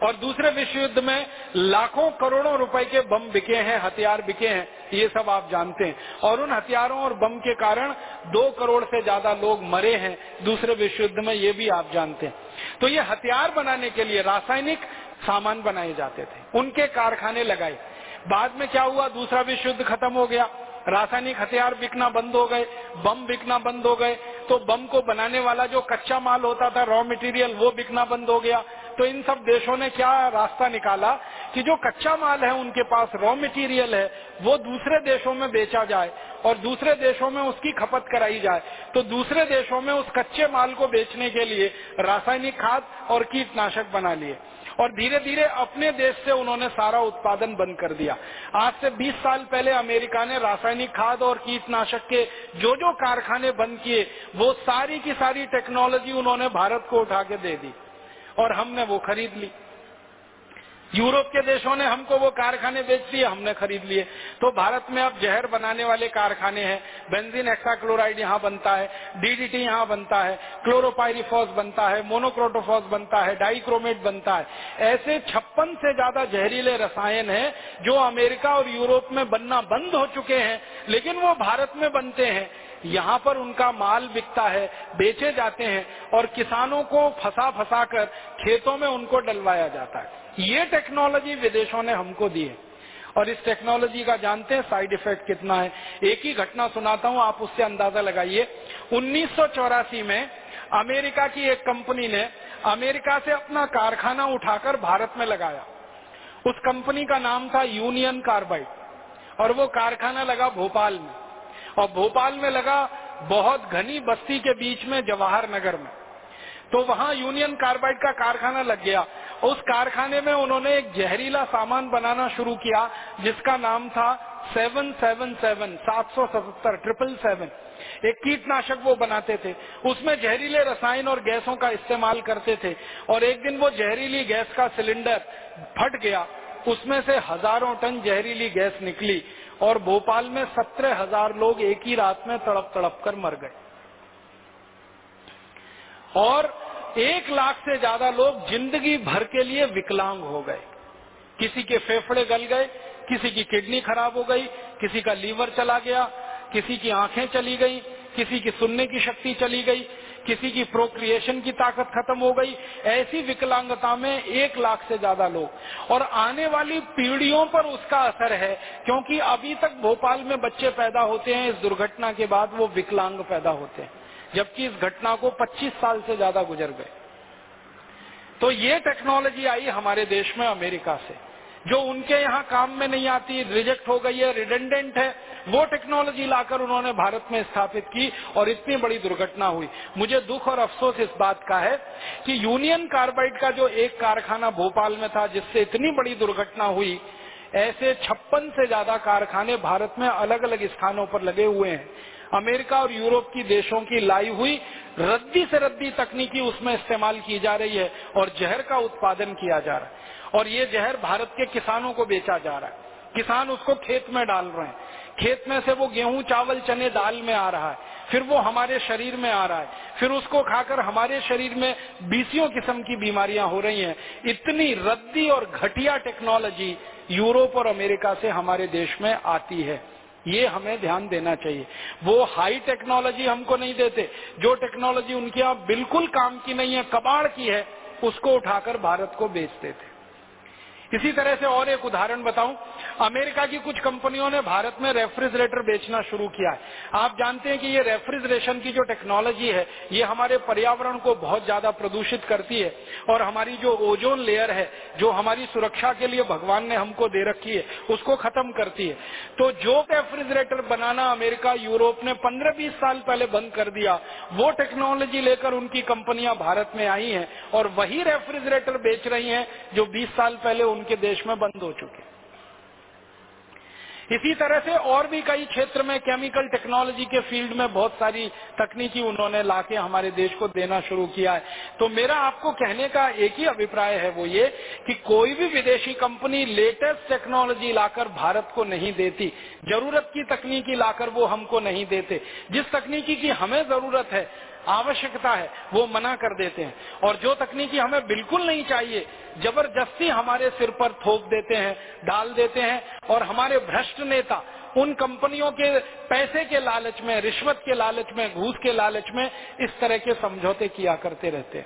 और दूसरे विश्व युद्ध में लाखों करोड़ों रुपए के बम बिके हैं, हथियार बिके हैं, ये सब आप जानते हैं। और उन हथियारों और बम के कारण दो करोड़ से ज़्यादा लोग मरे हैं, दूसरे विश्व युद्ध में ये भी आप जानते हैं। तो ये हथियार बनाने के लिए रासायनिक सामान बनाए जाते थे। उनके कारखाने लगाए। बाद में क्या हुआ? दूसरा विश्व युद्ध खत्म हो गया। रासायनिक हथियार बिकना बंद हो गए। बम बिकना बंद हो गए। तो बम को बनाने वाला जो कच्चा माल होता था रॉ मटेरियल वो बिकना बंद हो गया। तो इन सब देशों ने क्या रास्ता निकाला? कि जो कच्चा माल है, उनके पास रॉ मटेरियल है, वो दूसरे देशों में बेचा जाए और दूसरे देशों में उसकी खपत कराई जाए। तो दूसरे देशों में उस कच्चे माल को बेचने के लिए रासायनिक खाद और कीटनाशक बना लिए। और धीरे धीरे अपने देश से उन्होंने सारा उत्पादन बंद कर दिया। आज से 20 साल पहले अमेरिका ने रासायनिक खाद और कीटनाशक के जो जो कारखाने बंद किए, वो सारी की सारी टेक्नोलॉजी उन्होंने भारत को उठा के दे दी और हमने वो खरीद ली। यूरोप के देशों ने हमको वो कारखाने बेच दिए, हमने खरीद लिए। तो भारत में अब जहर बनाने वाले कारखाने हैं। बेंजीन एक्साक्लोराइड यहाँ बनता है डीडीटी यहाँ बनता है क्लोरोपायरीफॉस बनता है मोनोक्रोटोफॉस बनता है डाइक्रोमेट बनता है। ऐसे छप्पन से ज़्यादा जहरीले रसायन हैं जो अमेरिका और यूरोप में बनना बंद हो चुके हैं, लेकिन वो भारत में बनते हैं। यहाँ पर उनका माल बिकता है, बेचे जाते हैं और किसानों को फंसा फंसा कर खेतों में उनको डलवाया जाता है। ये टेक्नोलॉजी विदेशों ने हमको दी है। और इस टेक्नोलॉजी का जानते हैं साइड इफ़ेक्ट कितना है? एक ही घटना सुनाता हूँ, आप उससे अंदाज़ा लगाइए। उन्नीस सौ चौरासी में अमेरिका की एक कंपनी ने अमेरिका से अपना कारखाना उठाकर भारत में लगाया। उस कंपनी का नाम था यूनियन कार्बाइड। और वो कारखाना लगा भोपाल में। और भोपाल में लगा बहुत घनी बस्ती के बीच में जवाहर नगर में। तो वहाँ यूनियन कार्बाइड का कारखाना लग गया। उस कारखाने में उन्होंने एक जहरीला सामान बनाना शुरू किया, जिसका नाम था सेवन सेवन सेवन, सात सौ सतहत्तर, ट्रिपल सेवन। एक कीटनाशक वो बनाते थे। उसमें जहरीले रसायन और गैसों का इस्तेमाल करते थे और एक दिन वो जहरीली गैस का सिलेंडर फट गया। उसमें से हज़ारों टन जहरीली गैस निकली और भोपाल में सत्रह हज़ार लोग एक ही रात में तड़प तड़प कर मर गए। और एक लाख से ज़्यादा लोग ज़िंदगी भर के लिए विकलांग हो गए। किसी के फेफड़े गल गए, किसी की किडनी खराब हो गई, किसी का लीवर चला गया, किसी की आँखें चली गई, किसी की सुनने की शक्ति चली गई, किसी की प्रोक्रिएशन की ताकत खत्म हो गई। ऐसी विकलांगता में एक लाख से ज़्यादा लोग। और आने वाली पीढ़ियों पर उसका असर है, क्योंकि अभी तक भोपाल में बच्चे पैदा होते हैं, इस दुर्घटना के बाद वो विकलांग पैदा होते हैं। जबकि इस घटना को 25 साल से ज़्यादा गुजर गए। तो ये टेक्नोलॉजी आई हमारे देश में अमेरिका से, जो उनके यहाँ काम में नहीं आती रिजेक्ट हो गई है रिडेंडेंट है, वो टेक्नोलॉजी लाकर उन्होंने भारत में स्थापित की और इतनी बड़ी दुर्घटना हुई। मुझे दुख और अफसोस इस बात का है कि यूनियन कार्बाइड का जो एक कारखाना भोपाल में था, जिससे इतनी बड़ी दुर्घटना हुई, ऐसे छप्पन से ज़्यादा कारखाने भारत में अलग अलग स्थानों पर लगे हुए हैं। अमेरिका और यूरोप की देशों की लाई हुई रद्दी से रद्दी तकनीकी उसमें इस्तेमाल की जा रही है और जहर का उत्पादन किया जा रहा है। और ये जहर भारत के किसानों को बेचा जा रहा है। किसान उसको खेत में डाल रहे हैं। खेत में से वो गेहूँ, चावल, चने दाल में आ रहा है। फिर वो हमारे शरीर में आ रहा है। फिर उसको खाकर हमारे शरीर में बीसियों किस्म की बीमारियाँ हो रही हैं। इतनी रद्दी और घटिया टेक्नोलॉजी यूरोप और अमेरिका से हमारे देश में आती है। ये हमें ध्यान देना चाहिए। वो हाई टेक्नोलॉजी हमको नहीं देते। जो टेक्नोलॉजी उनके यहाँ बिल्कुल काम की नहीं है, कबाड़ की है, उसको उठाकर भारत को बेचते थे इसी तरह से और एक उदाहरण बताऊँ। अमेरिका की कुछ कंपनियों ने भारत में रेफ्रिजरेटर बेचना शुरू किया है। आप जानते हैं कि ये रेफ्रिजरेशन की जो टेक्नोलॉजी है, ये हमारे पर्यावरण को बहुत ज़्यादा प्रदूषित करती है और हमारी जो ओजोन लेयर है, जो हमारी सुरक्षा के लिए भगवान ने हमको दे रखी है, उसको खत्म करती है। तो जो रेफ्रिजरेटर बनाना अमेरिका, यूरोप ने पंद्रह बीस साल पहले बंद कर दिया, वो टेक्नोलॉजी लेकर उनकी कंपनियाँ भारत में आई हैं और वही रेफ्रिजरेटर बेच रही हैं जो बीस साल पहले उनके देश में बंद हो चुके इसी तरह से और भी कई क्षेत्र में केमिकल टेक्नोलॉजी के फ़ील्ड में बहुत सारी तकनीकी उन्होंने लाके हमारे देश को देना शुरू किया है। तो मेरा आपको कहने का एक ही अभिप्राय है वो ये कि कोई भी विदेशी कंपनी लेटेस्ट टेक्नोलॉजी लाकर भारत को नहीं देती। ज़रूरत की तकनीकी लाकर वो हमको नहीं देते। जिस तकनीकी की हमें ज़रूरत है, आवश्यकता है, वो मना कर देते हैं। और जो तकनीकी हमें बिल्कुल नहीं चाहिए ज़बरदस्ती हमारे सिर पर थोप देते हैं, डाल देते हैं, और हमारे भ्रष्ट नेता उन कंपनियों के पैसे के लालच में, रिश्वत के लालच में, घूस के लालच में इस तरह के समझौते किया करते रहते हैं।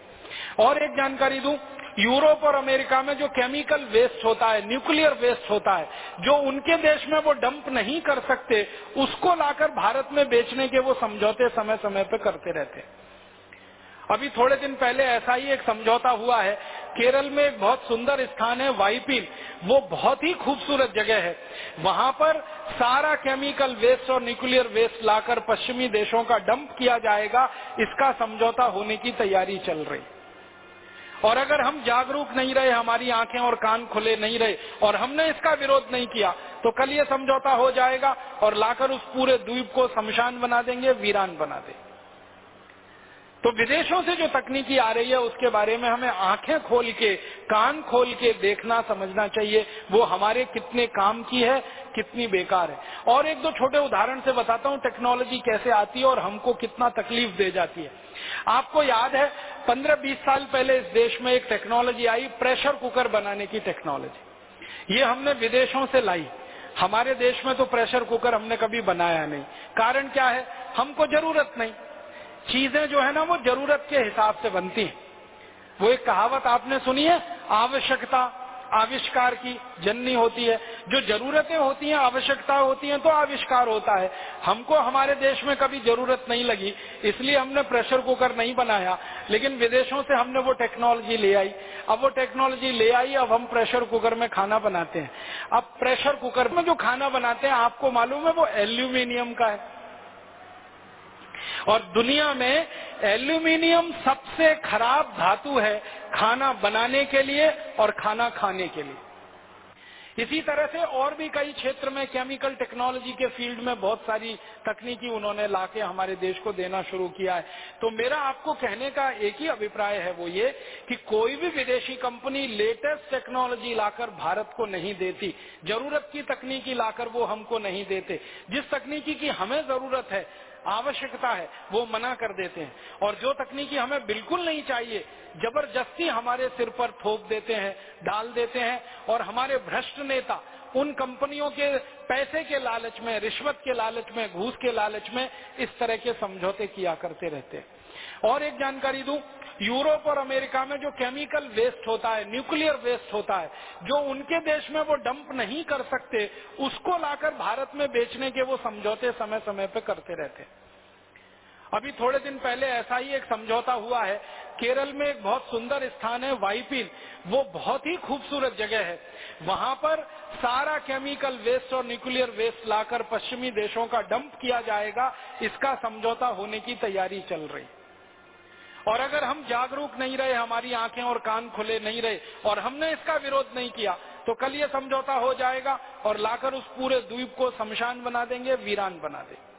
और एक जानकारी दूँ, यूरोप और अमेरिका में जो केमिकल वेस्ट होता है, न्यूक्लियर वेस्ट होता है, जो उनके देश में वो डंप नहीं कर सकते, उसको लाकर भारत में बेचने के वो समझौते समय समय पर करते रहते हैं। अभी थोड़े दिन पहले ऐसा ही एक समझौता हुआ है। केरल में एक बहुत सुंदर स्थान है, वाईपील। वो बहुत ही खूबसूरत जगह है। वहाँ पर सारा केमिकल वेस्ट और न्यूक्लियर वेस्ट लाकर पश्चिमी देशों का डंप किया जाएगा। इसका समझौता होने की तैयारी चल रही। और अगर हम जागरूक नहीं रहे, हमारी आँखें और कान खुले नहीं रहे, और हमने इसका विरोध नहीं किया तो कल ये समझौता हो जाएगा और लाकर उस पूरे द्वीप को शमशान बना देंगे, वीरान बना देंगे। तो विदेशों से जो तकनीकी आ रही है, उसके बारे में हमें आँखें खोल के, कान खोल के देखना, समझना चाहिए, वो हमारे कितने काम की है, कितनी बेकार है। और एक दो छोटे उदाहरण से बताता हूँ, टेक्नोलॉजी कैसे आती है और हमको कितना तकलीफ़ दे जाती है। आपको याद है पंद्रह बीस साल पहले इस देश में एक टेक्नोलॉजी आई, प्रेशर कुकर बनाने की टेक्नोलॉजी। ये हमने विदेशों से लाई। हमारे देश में तो प्रेशर कुकर हमने कभी बनाया नहीं। कारण क्या है? हमको ज़रूरत नहीं। चीज़ें जो है ना वो ज़रूरत के हिसाब से बनती हैं। वो एक कहावत आपने सुनी है? आवश्यकता, आविष्कार की जननी होती है। जो जरूरतें होती हैं, आवश्यकता होती हैं तो आविष्कार होता है। हमको हमारे देश में कभी ज़रूरत नहीं लगी, इसलिए हमने प्रेशर कुकर नहीं बनाया। लेकिन विदेशों से हमने वो टेक्नोलॉजी ले आई। अब वो टेक्नोलॉजी ले आई, अब हम प्रेशर कुकर में खाना बनाते हैं। अब प्रेशर कुकर में जो खाना बनाते हैं, आपको मालूम है वो एल्यूमिनियम का है। और दुनिया में एल्यूमिनियम सबसे खराब धातु है खाना बनाने के लिए और खाना खाने के लिए। इसी तरह से और भी कई क्षेत्र में केमिकल टेक्नोलॉजी के फ़ील्ड में बहुत सारी तकनीकी उन्होंने लाके हमारे देश को देना शुरू किया है। तो मेरा आपको कहने का एक ही अभिप्राय है वो ये कि कोई भी विदेशी कंपनी लेटेस्ट टेक्नोलॉजी लाकर भारत को नहीं देती। ज़रूरत की तकनीकी लाकर वो हमको नहीं देते। जिस तकनीकी की हमें ज़रूरत है आवश्यकता है, वो मना कर देते हैं। और जो तकनीकी हमें बिल्कुल नहीं चाहिए, ज़बरदस्ती हमारे सिर पर थोप देते हैं, डाल देते हैं, और हमारे भ्रष्ट नेता उन कंपनियों के पैसे के लालच में, रिश्वत के लालच में, घूस के लालच में इस तरह के समझौते किया करते रहते हैं। और एक जानकारी दूँ यूरोप और अमेरिका में जो केमिकल वेस्ट होता है, न्यूक्लियर वेस्ट होता है, जो उनके देश में वो डंप नहीं कर सकते, उसको लाकर भारत में बेचने के वो समझौते समय समय पर करते रहते अभी थोड़े दिन पहले ऐसा ही एक समझौता हुआ है, केरल में एक बहुत सुंदर स्थान है वाईपील वो बहुत ही खूबसूरत जगह है। वहाँ पर सारा केमिकल वेस्ट और न्यूक्लियर वेस्ट लाकर पश्चिमी देशों का डंप किया जाएगा, इसका समझौता होने की तैयारी चल रही। और अगर हम जागरूक नहीं रहे, हमारी आँखें और कान खुले नहीं रहे, और हमने इसका विरोध नहीं किया तो कल ये समझौता हो जाएगा और लाकर उस पूरे द्वीप को शमशान बना देंगे, वीरान बना देंगे।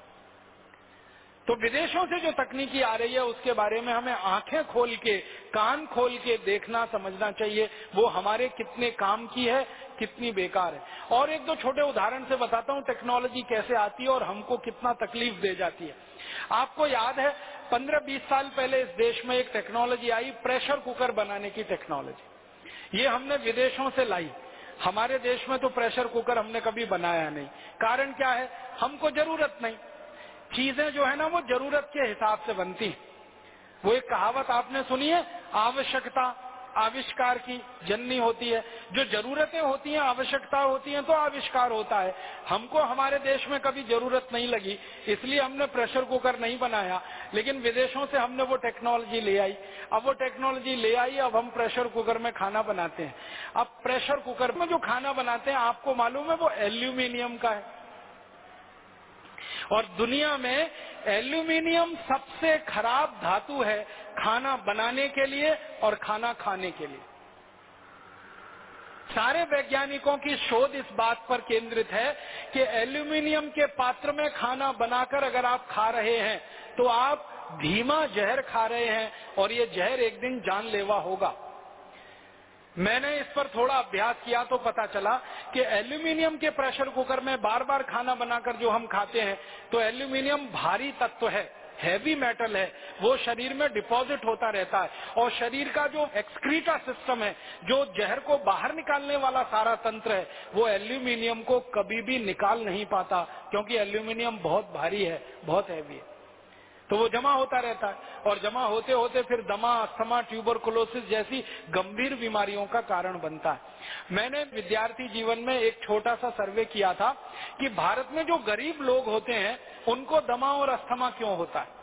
तो विदेशों से जो तकनीकी आ रही है, उसके बारे में हमें आँखें खोल के, कान खोल के देखना, समझना चाहिए, वो हमारे कितने काम की है, कितनी बेकार है। और एक दो छोटे उदाहरण से बताता हूँ, टेक्नोलॉजी कैसे आती है और हमको कितना तकलीफ़ दे जाती है। आपको याद है पंद्रह बीस साल पहले इस देश में एक टेक्नोलॉजी आई प्रेशर कुकर बनाने की टेक्नोलॉजी ये हमने विदेशों से लाई। हमारे देश में तो प्रेशर कुकर हमने कभी बनाया नहीं। कारण क्या है? हमको ज़रूरत नहीं। चीज़ें जो है ना, वो ज़रूरत के हिसाब से बनती वो एक कहावत आपने सुनी है, आवश्यकता आविष्कार की जननी होती है। जो जरूरतें होती हैं आवश्यकता होती हैं तो आविष्कार होता है। हमको हमारे देश में कभी ज़रूरत नहीं लगी, इसलिए हमने प्रेशर कुकर नहीं बनाया। लेकिन विदेशों से हमने वो टेक्नोलॉजी ले आई। अब वो टेक्नोलॉजी ले आई, अब हम प्रेशर कुकर में खाना बनाते हैं। अब प्रेशर कुकर में जो खाना बनाते हैं, आपको मालूम है वो एल्यूमिनियम का है। और दुनिया में एल्यूमिनियम सबसे खराब धातु है। खाना बनाने के लिए और खाना खाने के लिए। सारे वैज्ञानिकों की शोध इस बात पर केंद्रित है कि एल्यूमिनियम के पात्र में खाना बनाकर अगर आप खा रहे हैं तो आप धीमा जहर खा रहे हैं और ये जहर एक दिन जानलेवा होगा। मैंने इस पर थोड़ा अभ्यास किया तो पता चला कि एल्यूमिनियम के प्रेशर कुकर में बार बार खाना बनाकर जो हम खाते हैं तो एल्यूमिनियम भारी तत्व है। हैवी मेटल है, वो शरीर में डिपॉजिट होता रहता है। और शरीर का जो एक्सक्रीटा सिस्टम है, जो जहर को बाहर निकालने वाला सारा तंत्र है, वो एल्यूमिनियम को कभी भी निकाल नहीं पाता, क्योंकि एल्यूमिनियम बहुत भारी है, बहुत हैवी है। तो वो जमा होता रहता है। और जमा होते होते फिर दमा, अस्थमा ट्यूबरकुलोसिस जैसी गंभीर बीमारियों का कारण बनता है। मैंने विद्यार्थी जीवन में एक छोटा सा सर्वे किया था कि भारत में जो गरीब लोग होते हैं, उनको दमा और अस्थमा क्यों होता है?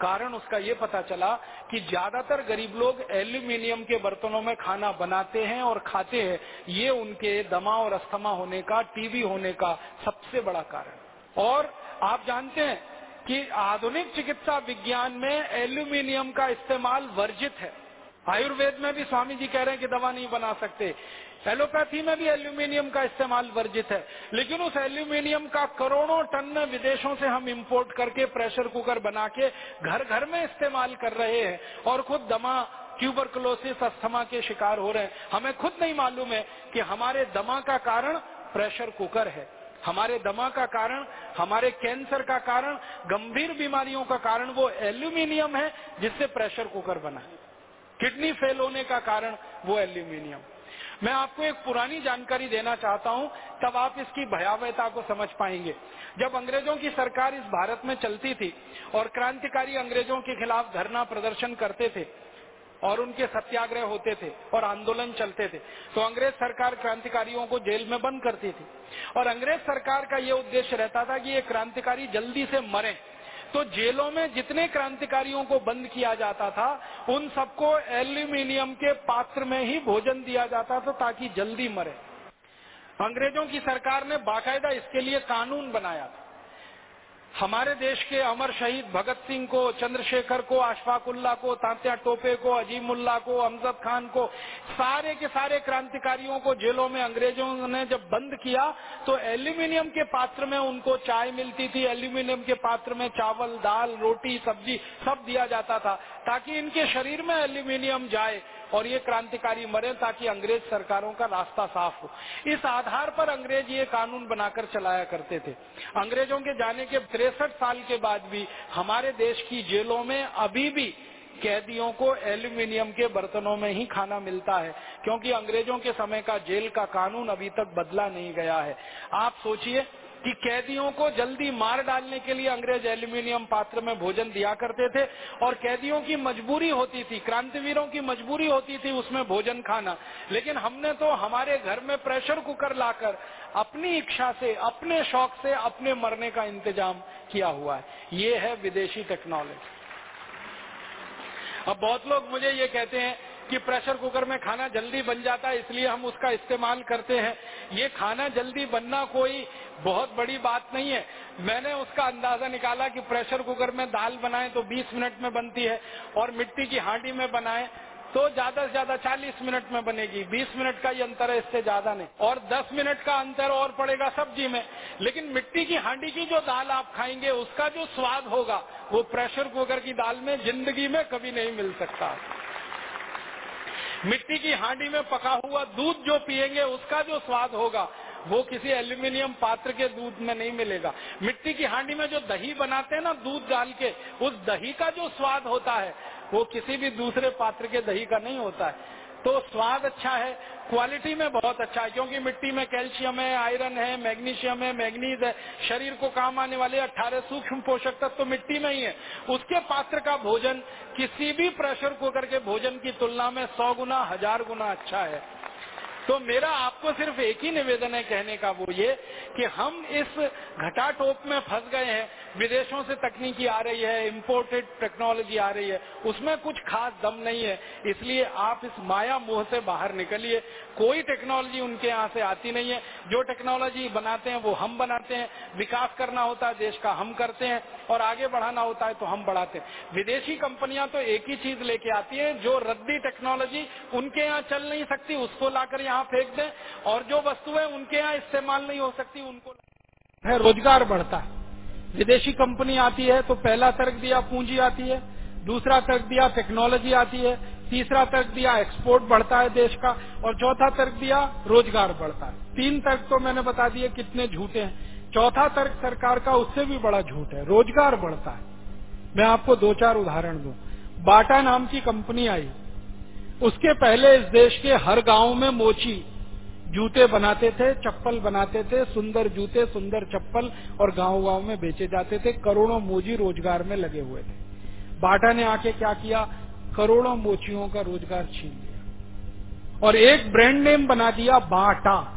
कारण उसका ये पता चला कि ज़्यादातर गरीब लोग एल्यूमिनियम के बर्तनों में खाना बनाते हैं और खाते हैं। ये उनके दमा और अस्थमा होने का, टीबी होने का सबसे बड़ा कारण। और आप जानते हैं कि आधुनिक चिकित्सा विज्ञान में एल्यूमिनियम का इस्तेमाल वर्जित है। आयुर्वेद में भी स्वामी जी कह रहे हैं कि दवा नहीं बना सकते। एलोपैथी में भी एल्यूमिनियम का इस्तेमाल वर्जित है। लेकिन उस एल्यूमिनियम का करोड़ों टन विदेशों से हम इंपोर्ट करके प्रेशर कुकर बना के घर घर में इस्तेमाल कर रहे हैं और खुद दमा ट्यूबरकुलोसिस अस्थमा के शिकार हो रहे हैं। हमें खुद नहीं मालूम है कि हमारे दमा का कारण प्रेशर कुकर है। हमारे दमा का कारण, हमारे कैंसर का कारण, गंभीर बीमारियों का कारण, वो एल्यूमिनियम है, जिससे प्रेशर कुकर बना। किडनी फेल होने का कारण, वो एल्यूमिनियम। मैं आपको एक पुरानी जानकारी देना चाहता हूँ, तब आप इसकी भयावहता को समझ पाएँगे। जब अंग्रेज़ों की सरकार इस भारत में चलती थी, और क्रांतिकारी अंग्रेज़ों के खिलाफ धरना प्रदर्शन करते थे और उनके सत्याग्रह होते थे और आंदोलन चलते थे। तो अंग्रेज़ सरकार क्रांतिकारियों को जेल में बंद करती थी। और अंग्रेज़ सरकार का ये उद्देश्य रहता था कि ये क्रांतिकारी जल्दी से मरे। तो जेलों में जितने क्रांतिकारियों को बंद किया जाता था, उन सबको एल्यूमिनियम के पात्र में ही भोजन दिया जाता था ताकि जल्दी मरे। अंग्रेज़ों की सरकार ने बाकायदा इसके लिए कानून बनाया था। हमारे देश के अमर शहीद भगत सिंह को, चंद्रशेखर को अशफाकुल्ला को, तांत्या टोपे को, अजीमुल्ला को अमजद खान को, सारे के सारे क्रांतिकारियों को जेलों में, अंग्रेज़ों ने जब बंद किया तो एल्यूमिनियम के पात्र में उनको चाय मिलती थी। एल्यूमिनियम के पात्र में चावल, दाल, रोटी, सब्ज़ी सब दिया जाता था। ताकि इनके शरीर में एल्यूमिनियम जाए और ये क्रांतिकारी मरे ताकि अंग्रेज़ सरकारों का रास्ता साफ़ हो। इस आधार पर अंग्रेज़ ये कानून बनाकर चलाया करते थे। अंग्रेज़ों के जाने के तिरसठ साल के बाद भी हमारे देश की जेलों में अभी भी कैदियों को एल्यूमिनियम के बर्तनों में ही खाना मिलता है, क्योंकि अंग्रेज़ों के समय का जेल का कानून अभी तक बदला नहीं गया है। आप सोचिए कि कैदियों को जल्दी मार डालने के लिए अंग्रेज़ एल्यूमिनियम पात्र में भोजन दिया करते थे और कैदियों की मजबूरी होती थी, क्रांतिवीरों की मजबूरी होती थी उसमें भोजन खाना। लेकिन हमने तो हमारे घर में प्रेशर कुकर लाकर अपनी इच्छा से, अपने शौक से, अपने मरने का इंतज़ाम किया हुआ है। ये है विदेशी टेक्नोलॉजी। अब बहुत लोग मुझे ये कहते हैं कि प्रेशर कुकर में खाना जल्दी बन जाता है, इसलिए हम उसका इस्तेमाल करते हैं। ये खाना जल्दी बनना कोई बहुत बड़ी बात नहीं है। मैंने उसका अंदाज़ा निकाला कि प्रेशर कुकर में दाल बनाए तो 20 मिनट में बनती है और मिट्टी की हांडी में बनाए तो ज़्यादा से ज़्यादा 40 मिनट में बनेगी। 20 मिनट का ही अंतर है, इससे ज़्यादा नहीं। और 10 मिनट का अंतर और पड़ेगा सब्ज़ी में। लेकिन मिट्टी की हांडी की जो दाल आप खाएँगे, उसका जो स्वाद होगा, वो प्रेशर कुकर की दाल में ज़िंदगी में कभी नहीं मिल सकता। मिट्टी की हांडी में पका हुआ दूध जो पिएँगे, उसका जो स्वाद होगा वो किसी एल्यूमिनियम पात्र के दूध में नहीं मिलेगा। मिट्टी की हांडी में जो दही बनाते हैं ना दूध डाल के, उस दही का जो स्वाद होता है, वो किसी भी दूसरे पात्र के दही का नहीं होता है। तो स्वाद अच्छा है, क्वालिटी में बहुत अच्छा है, क्योंकि मिट्टी में कैल्शियम है, आयरन है, मैग्नीशियम है, मैग्नीज है, शरीर को काम आने वाले अट्ठारह सूक्ष्म पोषक तत्व तो मिट्टी में ही है। उसके पात्र का भोजन किसी भी प्रेशर कुकर के भोजन की तुलना में सौ गुना, हज़ार गुना अच्छा है। तो मेरा आपको सिर्फ़ एक ही निवेदन है कहने का वो ये कि हम इस घटाटोप में फंस गए हैं। विदेशों से तकनीकी आ रही है इम्पोर्टेड टेक्नोलॉजी आ रही है, उसमें कुछ खास दम नहीं है। इसलिए आप इस माया मोह से बाहर निकलिए। कोई टेक्नोलॉजी उनके यहाँ से आती नहीं है। जो टेक्नोलॉजी बनाते हैं, वो हम बनाते हैं। विकास करना होता है, देश का हम करते हैं। और आगे बढ़ाना होता है तो हम बढ़ाते हैं। विदेशी कंपनियाँ तो एक ही चीज़ लेके आती है, जो रद्दी टेक्नोलॉजी उनके यहाँ चल नहीं सकती, उसको लाकर यहाँ फेंक दें। और जो वस्तुएँ उनके यहाँ इस्तेमाल नहीं हो सकती, उनको रोज़गार बढ़ता है। विदेशी कंपनी आती है तो पहला तर्क दिया पूंजी आती है, दूसरा तर्क दिया टेक्नोलॉजी आती है, तीसरा तर्क दिया एक्सपोर्ट बढ़ता है देश का, और चौथा तर्क दिया रोज़गार बढ़ता है। तीन तर्क तो मैंने बता दिए कितने झूठे हैं। चौथा तर्क सरकार का, उससे भी बड़ा झूठ है, रोज़गार बढ़ता है। मैं आपको दो चार उदाहरण दू। बाटा नाम की कंपनी आई। उसके पहले इस देश के हर गाँव में मोची जूते बनाते थे, चप्पल बनाते थे, सुंदर जूते, सुंदर चप्पल और गाँव गाँव में बेचे जाते थे, करोड़ों मोजी रोज़गार में लगे हुए थे। बाटा ने आके क्या किया? करोड़ों मोचियों का रोज़गार छीन लिया। और एक ब्रांड नेम बना दिया, बाटा।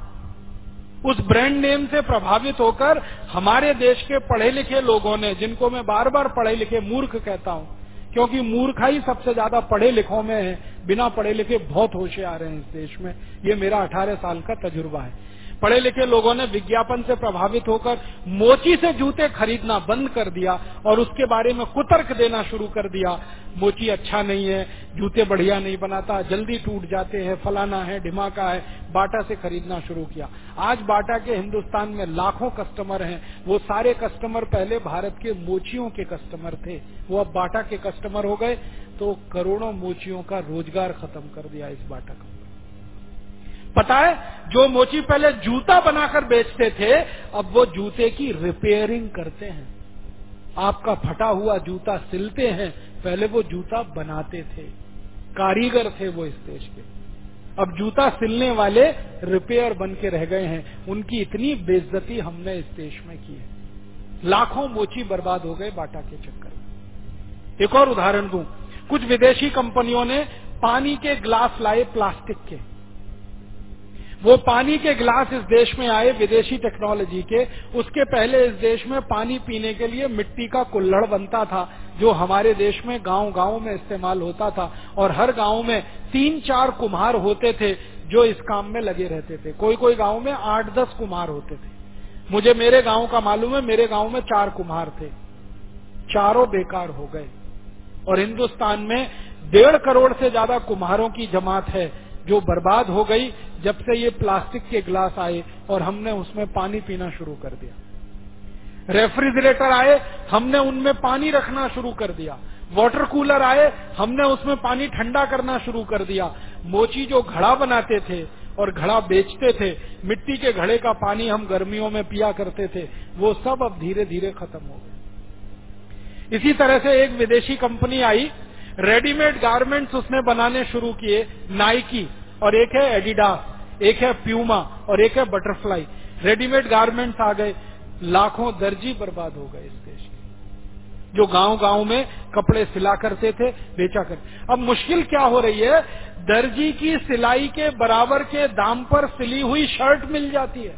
उस ब्रांड नेम से प्रभावित होकर हमारे देश के पढ़े लिखे लोगों ने, जिनको मैं बार बार पढ़े लिखे मूर्ख कहता हूँ क्योंकि मूर्खा ही सबसे ज़्यादा पढ़े लिखों में है, बिना पढ़े लिखे बहुत होशियार हैं इस देश में। ये मेरा अठारह साल का तजुर्बा है। पढ़े लिखे लोगों ने विज्ञापन से प्रभावित होकर मोची से जूते खरीदना बंद कर दिया और उसके बारे में कुतर्क देना शुरू कर दिया। मोची अच्छा नहीं है, जूते बढ़िया नहीं बनाता, जल्दी टूट जाते हैं, फलाना है ढिमाका है, बाटा से खरीदना शुरू किया। आज बाटा के हिंदुस्तान में लाखों कस्टमर हैं। वो सारे कस्टमर पहले भारत के मोचियों के कस्टमर थे। वो अब बाटा के कस्टमर हो गए तो करोड़ों मोचियों का रोज़गार खत्म कर दिया इस बाटा का। पता है, जो मोची पहले जूता बनाकर बेचते थे, अब वो जूते की रिपेयरिंग करते हैं। आपका फटा हुआ जूता सिलते हैं, पहले वो जूता बनाते थे। कारीगर थे वो इस देश के। अब जूता सिलने वाले रिपेयर बन के रह गए हैं। उनकी इतनी बेइज्जती हमने इस देश में की है। लाखों मोची बर्बाद हो गए बाटा के चक्कर में। एक और उदाहरण दू। कुछ विदेशी कंपनियों ने पानी के ग्लास लाए प्लास्टिक के। वो पानी के गिलास इस देश में आए विदेशी टेक्नोलॉजी के। उसके पहले इस देश में पानी पीने के लिए मिट्टी का कुल्हड़ बनता था, जो हमारे देश में गाँव गाँव में इस्तेमाल होता था। और हर गाँव में तीन चार कुम्हार होते थे, जो इस काम में लगे रहते थे। कोई कोई गाँव में आठ दस कुम्हार होते थे। मुझे मेरे गाँव का मालूम है, मेरे गाँव में चार कुम्हार थे। चारों बेकार हो गए। और हिंदुस्तान में डेढ़ करोड़ से ज़्यादा कुम्हारों की जमात है। जो बर्बाद हो गई जब से ये प्लास्टिक के ग्लास आए और हमने उसमें पानी पीना शुरू कर दिया। रेफ्रिजरेटर आए, हमने उनमें पानी रखना शुरू कर दिया। वाटर कूलर आए, हमने उसमें पानी ठंडा करना शुरू कर दिया। मोची जो घड़ा बनाते थे और घड़ा बेचते थे, मिट्टी के घड़े का पानी हम गर्मियों में पिया करते थे, वो सब अब धीरे धीरे खत्म हो गए। इसी तरह से एक विदेशी कंपनी आई रेडीमेड गारमेंट्स उसने बनाने शुरू किए नाइकी और एक है एडिडास एक है प्यूमा और एक है बटरफ्लाई रेडीमेड गारमेंट्स आ गए, लाखों दर्जी बर्बाद हो गए इस देश के। जो गाँव गाँव में कपड़े सिला करते थे, बेचा कर। अब मुश्किल क्या हो रही है? दर्जी की सिलाई के बराबर के दाम पर सिली हुई शर्ट मिल जाती है।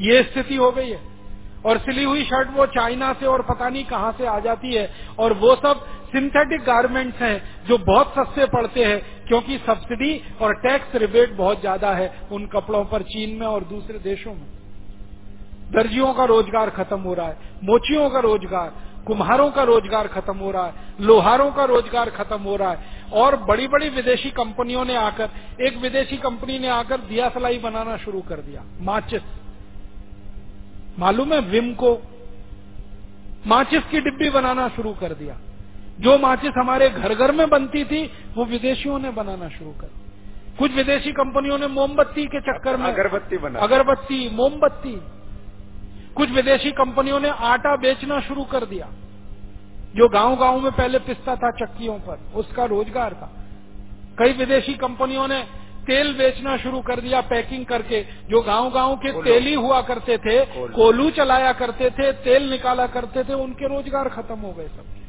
ये स्थिति हो गई है। और सिली हुई शर्ट वो चाइना से और पता नहीं कहाँ से आ जाती है। और वो सब सिंथेटिक गारमेंट्स हैं जो बहुत सस्ते पड़ते हैं, क्योंकि सब्सिडी और टैक्स रिबेट बहुत ज़्यादा है उन कपड़ों पर चीन में और दूसरे देशों में। दर्जियों का रोज़गार खत्म हो रहा है, मोचियों का रोज़गार, कुम्हारों का रोज़गार खत्म हो रहा है, लोहारों का रोज़गार खत्म हो रहा है। और बड़ी बड़ी विदेशी कंपनियों ने आकर, एक विदेशी कंपनी ने आकर दिया सलाई बनाना शुरू कर दिया, माचिस। मालूम है विम को माचिस की डिब्बी बनाना शुरू कर दिया। जो माचिस हमारे घर घर में बनती थी वो विदेशियों ने बनाना शुरू कर कुछ विदेशी कंपनियों ने मोमबत्ती के चक्कर में अगरबत्ती बना अगरबत्ती मोमबत्ती। कुछ विदेशी कंपनियों ने आटा बेचना शुरू कर दिया। जो गाँव गाँव में पहले पिसता था चक्कियों पर उसका रोज़गार था। कई विदेशी कंपनियों ने तेल बेचना शुरू कर दिया पैकिंग करके। जो गाँव गाँव के तेली हुआ करते थे कोलू। चलाया करते थे तेल निकाला करते थे उनके रोज़गार खत्म हो गए सबके।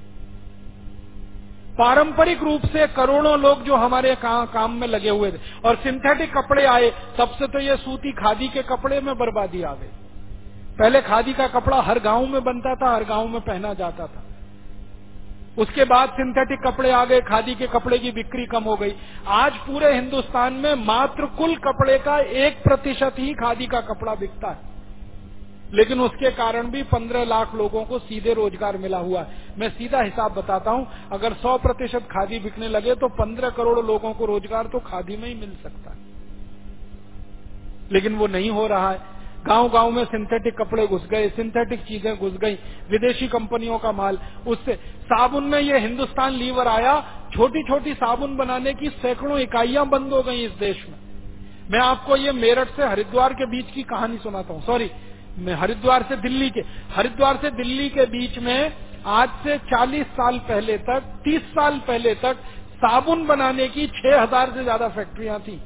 पारंपरिक रूप से करोड़ों लोग जो हमारे का, काम में लगे हुए थे और सिंथेटिक कपड़े आए तब से तो ये सूती खादी के कपड़े में बर्बादी आ गई। पहले खादी का कपड़ा हर गाँव में बनता था हर गाँव में पहना जाता था। उसके बाद सिंथेटिक कपड़े आ गए, खादी के कपड़े की बिक्री कम हो गई। आज पूरे हिंदुस्तान में मात्र कुल कपड़े का एक प्रतिशत ही खादी का कपड़ा बिकता है। लेकिन उसके कारण भी पंद्रह लाख लोगों को सीधे रोज़गार मिला हुआ है। मैं सीधा हिसाब बताता हूँ, अगर सौ प्रतिशत खादी बिकने लगे तो पंद्रह करोड़ लोगों को रोज़गार तो खादी में ही मिल सकता है। लेकिन वो नहीं हो रहा है। गाँव गाँव में सिंथेटिक कपड़े घुस गए सिंथेटिक चीज़ें घुस गई, विदेशी कंपनियों का माल। उससे साबुन में ये हिंदुस्तान लीवर आया छोटी छोटी साबुन बनाने की सैकड़ों इकाइयाँ बंद हो गई इस देश में। मैं आपको ये मेरठ से हरिद्वार के बीच की कहानी सुनाता हूँ, सॉरी, मैं हरिद्वार से दिल्ली के, हरिद्वार से दिल्ली के बीच में आज से 40 साल पहले तक 30 साल पहले तक साबुन बनाने की 6000 से ज़्यादा फैक्ट्रियाँ थी।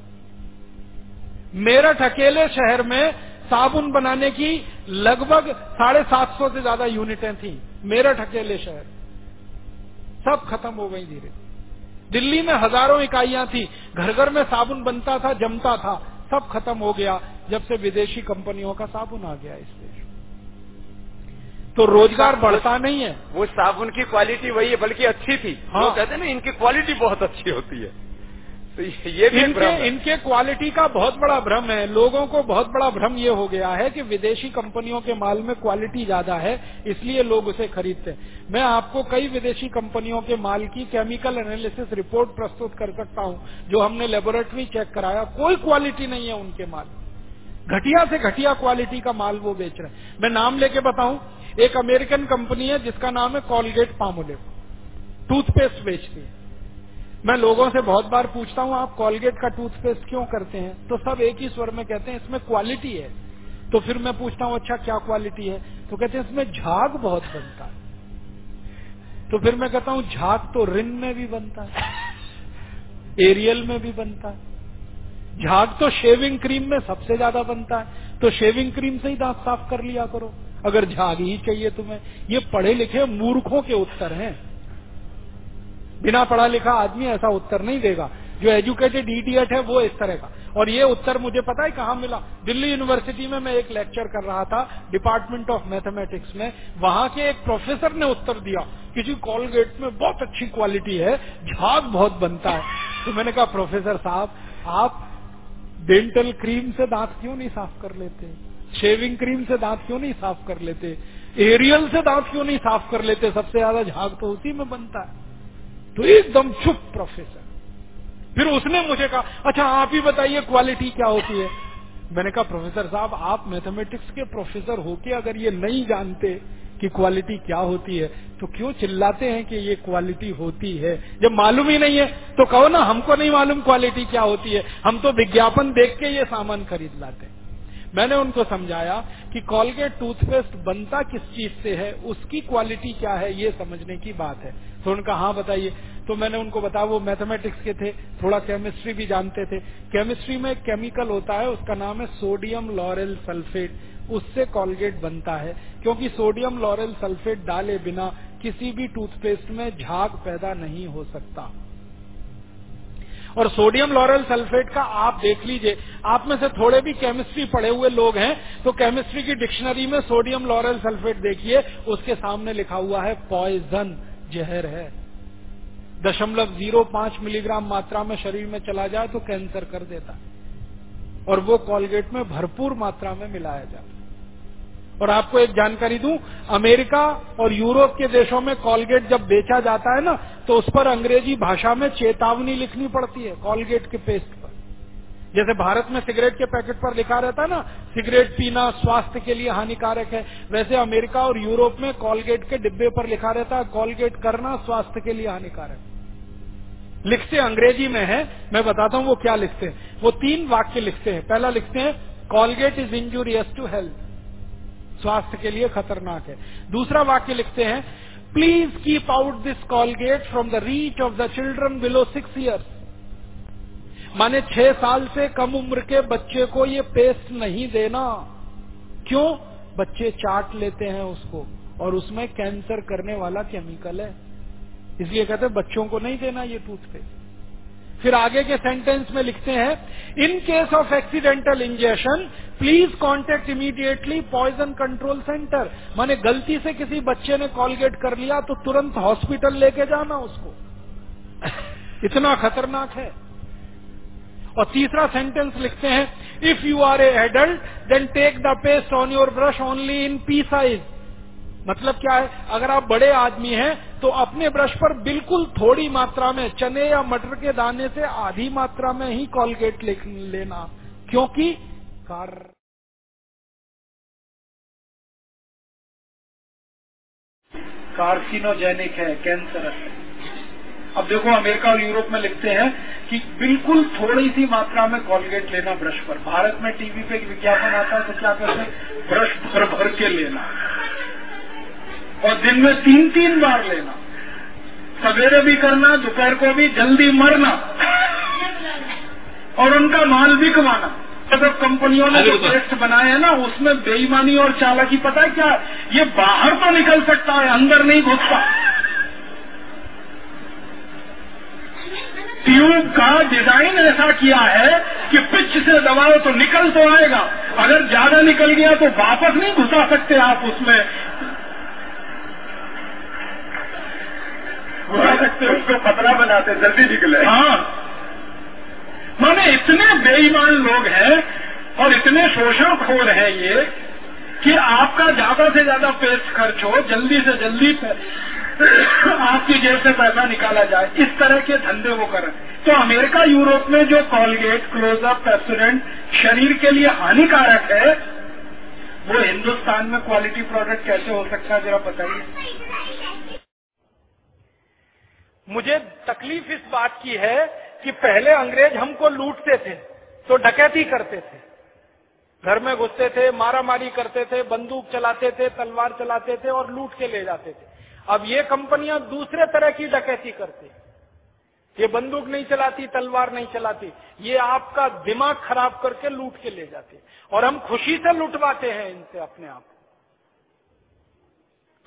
मेरठ अकेले शहर में साबुन बनाने की लगभग साढ़े सात सौ से ज़्यादा यूनिटें थी। मेरठ अकेले शहर। सब खत्म हो गई धीरे। दिल्ली में हज़ारों इकाइयाँ थी। घर घर में साबुन बनता था जमता था। सब खत्म हो गया जब से विदेशी कंपनियों का साबुन आ गया इस देश तो रोज़गार बढ़ता नहीं है। वो साबुन की क्वालिटी वही है बल्कि अच्छी थी। हाँ। कहते हैं ना इनकी क्वालिटी बहुत अच्छी होती है। तो ये भी इनके इनके क्वालिटी का बहुत बड़ा भ्रम है। लोगों को बहुत बड़ा भ्रम ये हो गया है कि विदेशी कंपनियों के माल में क्वालिटी ज़्यादा है इसलिए लोग उसे खरीदते हैं। मैं आपको कई विदेशी कंपनियों के माल की केमिकल एनालिसिस रिपोर्ट प्रस्तुत कर सकता हूँ जो हमने लेबोरेटरी चेक कराया। कोई क्वालिटी नहीं है उनके माल। घटिया से घटिया क्वालिटी का माल वो बेच रहे हैं। मैं नाम लेके बताऊँ एक अमेरिकन कंपनी है जिसका नाम है कॉलगेट पामोलिव टूथपेस्ट बेचती है। मैं लोगों से बहुत बार पूछता हूँ, आप कॉलगेट का टूथपेस्ट क्यों करते हैं? तो सब एक ही स्वर में कहते हैं, इसमें क्वालिटी है। तो फिर मैं पूछता हूँ अच्छा क्या क्वालिटी है? तो कहते हैं, इसमें झाग बहुत बनता है। तो फिर मैं कहता हूँ, झाग तो रिन में भी बनता है, एरियल में भी बनता है। झाग तो शेविंग क्रीम में सबसे ज़्यादा बनता है। तो शेविंग क्रीम से ही दांत साफ़ कर लिया करो। अगर झाग ही चाहिए तुम्हें, ये पढ़े लिखे मूर्खों के उत्तर हैं। बिना पढ़ा लिखा आदमी ऐसा उत्तर नहीं देगा। जो एजुकेटेड इडियट है, वो इस तरह का। और ये उत्तर मुझे पता है कहाँ मिला? दिल्ली यूनिवर्सिटी में मैं एक लेक्चर कर रहा था डिपार्टमेंट ऑफ़ मैथमेटिक्स में। वहाँ के एक प्रोफेसर ने उत्तर दिया, किसी कॉलगेट में बहुत अच्छी क्वालिटी है, झाग बहुत बनता है। तो मैंने कहा प्रोफेसर साहब, आप डेंटल क्रीम से दांत क्यों नहीं साफ़ कर लेते? शेविंग क्रीम से दांत क्यों नहीं साफ़ कर लेते? एरियल से दांत क्यों नहीं साफ़ कर लेते? सबसे ज़्यादा झाग तो उसी में बनता है। तो एकदम चुप प्रोफेसर फिर उसने मुझे कहा अच्छा आप ही बताइए क्वालिटी क्या होती है? मैंने कहा प्रोफेसर साहब, आप मैथमेटिक्स के प्रोफेसर होके अगर ये नहीं जानते कि क्वालिटी क्या होती है तो क्यों चिल्लाते हैं कि ये क्वालिटी होती है? जब मालूम ही नहीं है तो कहो ना, हमको नहीं मालूम क्वालिटी क्या होती है। हम तो विज्ञापन देख के ये सामान खरीद लाते हैं। मैंने उनको समझाया कि कॉलगेट टूथपेस्ट बनता किस चीज़ से है, उसकी क्वालिटी क्या है, ये समझने की बात है। तो उनका हाँ बताइए। तो मैंने उनको बताया, वो मैथमेटिक्स के थे, थोड़ा केमिस्ट्री भी जानते थे। केमिस्ट्री में केमिकल होता है, उसका नाम है सोडियम लॉरेल सल्फेट उससे कॉलगेट बनता है, क्योंकि सोडियम लॉरेल सल्फेट डाले बिना किसी भी टूथपेस्ट में झाग पैदा नहीं हो सकता। और सोडियम लॉरेल सल्फेट का आप देख लीजिए। आप में से थोड़े भी केमिस्ट्री पढ़े हुए लोग हैं तो केमिस्ट्री की डिक्शनरी में सोडियम लॉरेल सल्फेट देखिए, उसके सामने लिखा हुआ है पॉइजन जहर है। दशमलव ज़ीरो पाँच मिलीग्राम मात्रा में शरीर में चला जाए तो कैंसर कर देता। है और वो कॉलगेट में भरपूर मात्रा में मिलाया जाता। है और आपको एक जानकारी दूँ, अमेरिका और यूरोप के देशों में कॉलगेट जब बेचा जाता है ना तो उस पर अंग्रेज़ी भाषा में चेतावनी लिखनी पड़ती है, कॉलगेट के पेस्ट पर। जैसे भारत में सिगरेट के पैकेट पर लिखा रहता है ना, सिगरेट पीना स्वास्थ्य के लिए हानिकारक है। वैसे अमेरिका और यूरोप में कॉलगेट के डिब्बे पर लिखा रहता है, कॉलगेट करना स्वास्थ्य के लिए हानिकारक लिखते अंग्रेज़ी में है, मैं बताता हूँ वो क्या लिखते हैं। वो तीन वाक्य लिखते हैं। पहला लिखते हैं, Colgate is injurious to health. स्वास्थ्य के लिए खतरनाक है। दूसरा वाक्य लिखते हैं please keep out this Colgate from the reach of the children below six years माने छह साल से कम उम्र के बच्चे को ये पेस्ट नहीं देना। क्यों? बच्चे चाट लेते हैं उसको, और उसमें कैंसर करने वाला केमिकल है। इसलिए कहते हैं बच्चों को नहीं देना ये टूथपेस्ट फिर आगे के सेंटेंस में लिखते हैं in case of accidental injection please contact immediately poison control centre माने गलती से किसी बच्चे ने कॉलगेट कर लिया तो तुरंत हॉस्पिटल लेके जाना उसको। *laughs* इतना खतरनाक है। और तीसरा सेंटेंस लिखते हैं if you are a adult then take the paste on your brush only in pea size मतलब क्या है? अगर आप बड़े आदमी हैं तो अपने ब्रश पर बिल्कुल थोड़ी मात्रा में चने या मटर के दाने से आधी मात्रा में ही कॉलगेट लेना। क्योंकि कार कार्सिनोजेनिक है, कैंसर अब देखो, अमेरिका और यूरोप में लिखते हैं कि बिल्कुल थोड़ी सी मात्रा में कॉलगेट लेना ब्रश पर। भारत में टीवी पे एक विज्ञापन आता है तो क्या कहते हैं? ब्रश भर भर के लेना। और दिन में तीन तीन बार लेना। सवेरे भी करना दोपहर को भी जल्दी मरना। और उनका माल भी कमाना। तो कंपनियों ने जो टेस्ट बनाए हैं ना उसमें बेईमानी और चालाकी पता है क्या? ये बाहर तो निकल सकता है अंदर नहीं घुसता। ट्यूब का डिज़ाइन ऐसा किया है कि पिच से दबाओ तो निकल तो आएगा। अगर ज़्यादा निकल गया तो वापस नहीं घुसा सकते आप उसमें। घुसा सकते उसको पतला बनाते, जल्दी निकले। हाँ। माने इतने बेईमान लोग हैं और इतने शोषण खोर हैं ये कि आपका ज़्यादा से ज़्यादा पेस्ट खर्च हो, जल्दी से जल्दी *coughs* आपकी जेब से पैसा निकाला जाए। इस तरह के धंधे वो करें। तो अमेरिका, यूरोप में जो कॉलगेट, क्लोजअप, पेप्सोडेंट शरीर के लिए हानिकारक है, वो हिंदुस्तान में क्वालिटी प्रोडक्ट कैसे हो सकता है, जरा बताइए। मुझे तकलीफ़ इस बात की है कि पहले अंग्रेज़ हमको लूटते थे तो डकैती करते थे। घर में घुसते थे मारा मारी करते थे, बंदूक चलाते थे, तलवार चलाते थे और लूट के ले जाते थे। अब ये कंपनियाँ दूसरे तरह की डकैती करती ये बंदूक नहीं चलाती, तलवार नहीं चलाती, ये आपका दिमाग खराब करके लूट के ले जाते और हम खुशी से लुटवाते हैं इनसे अपने आप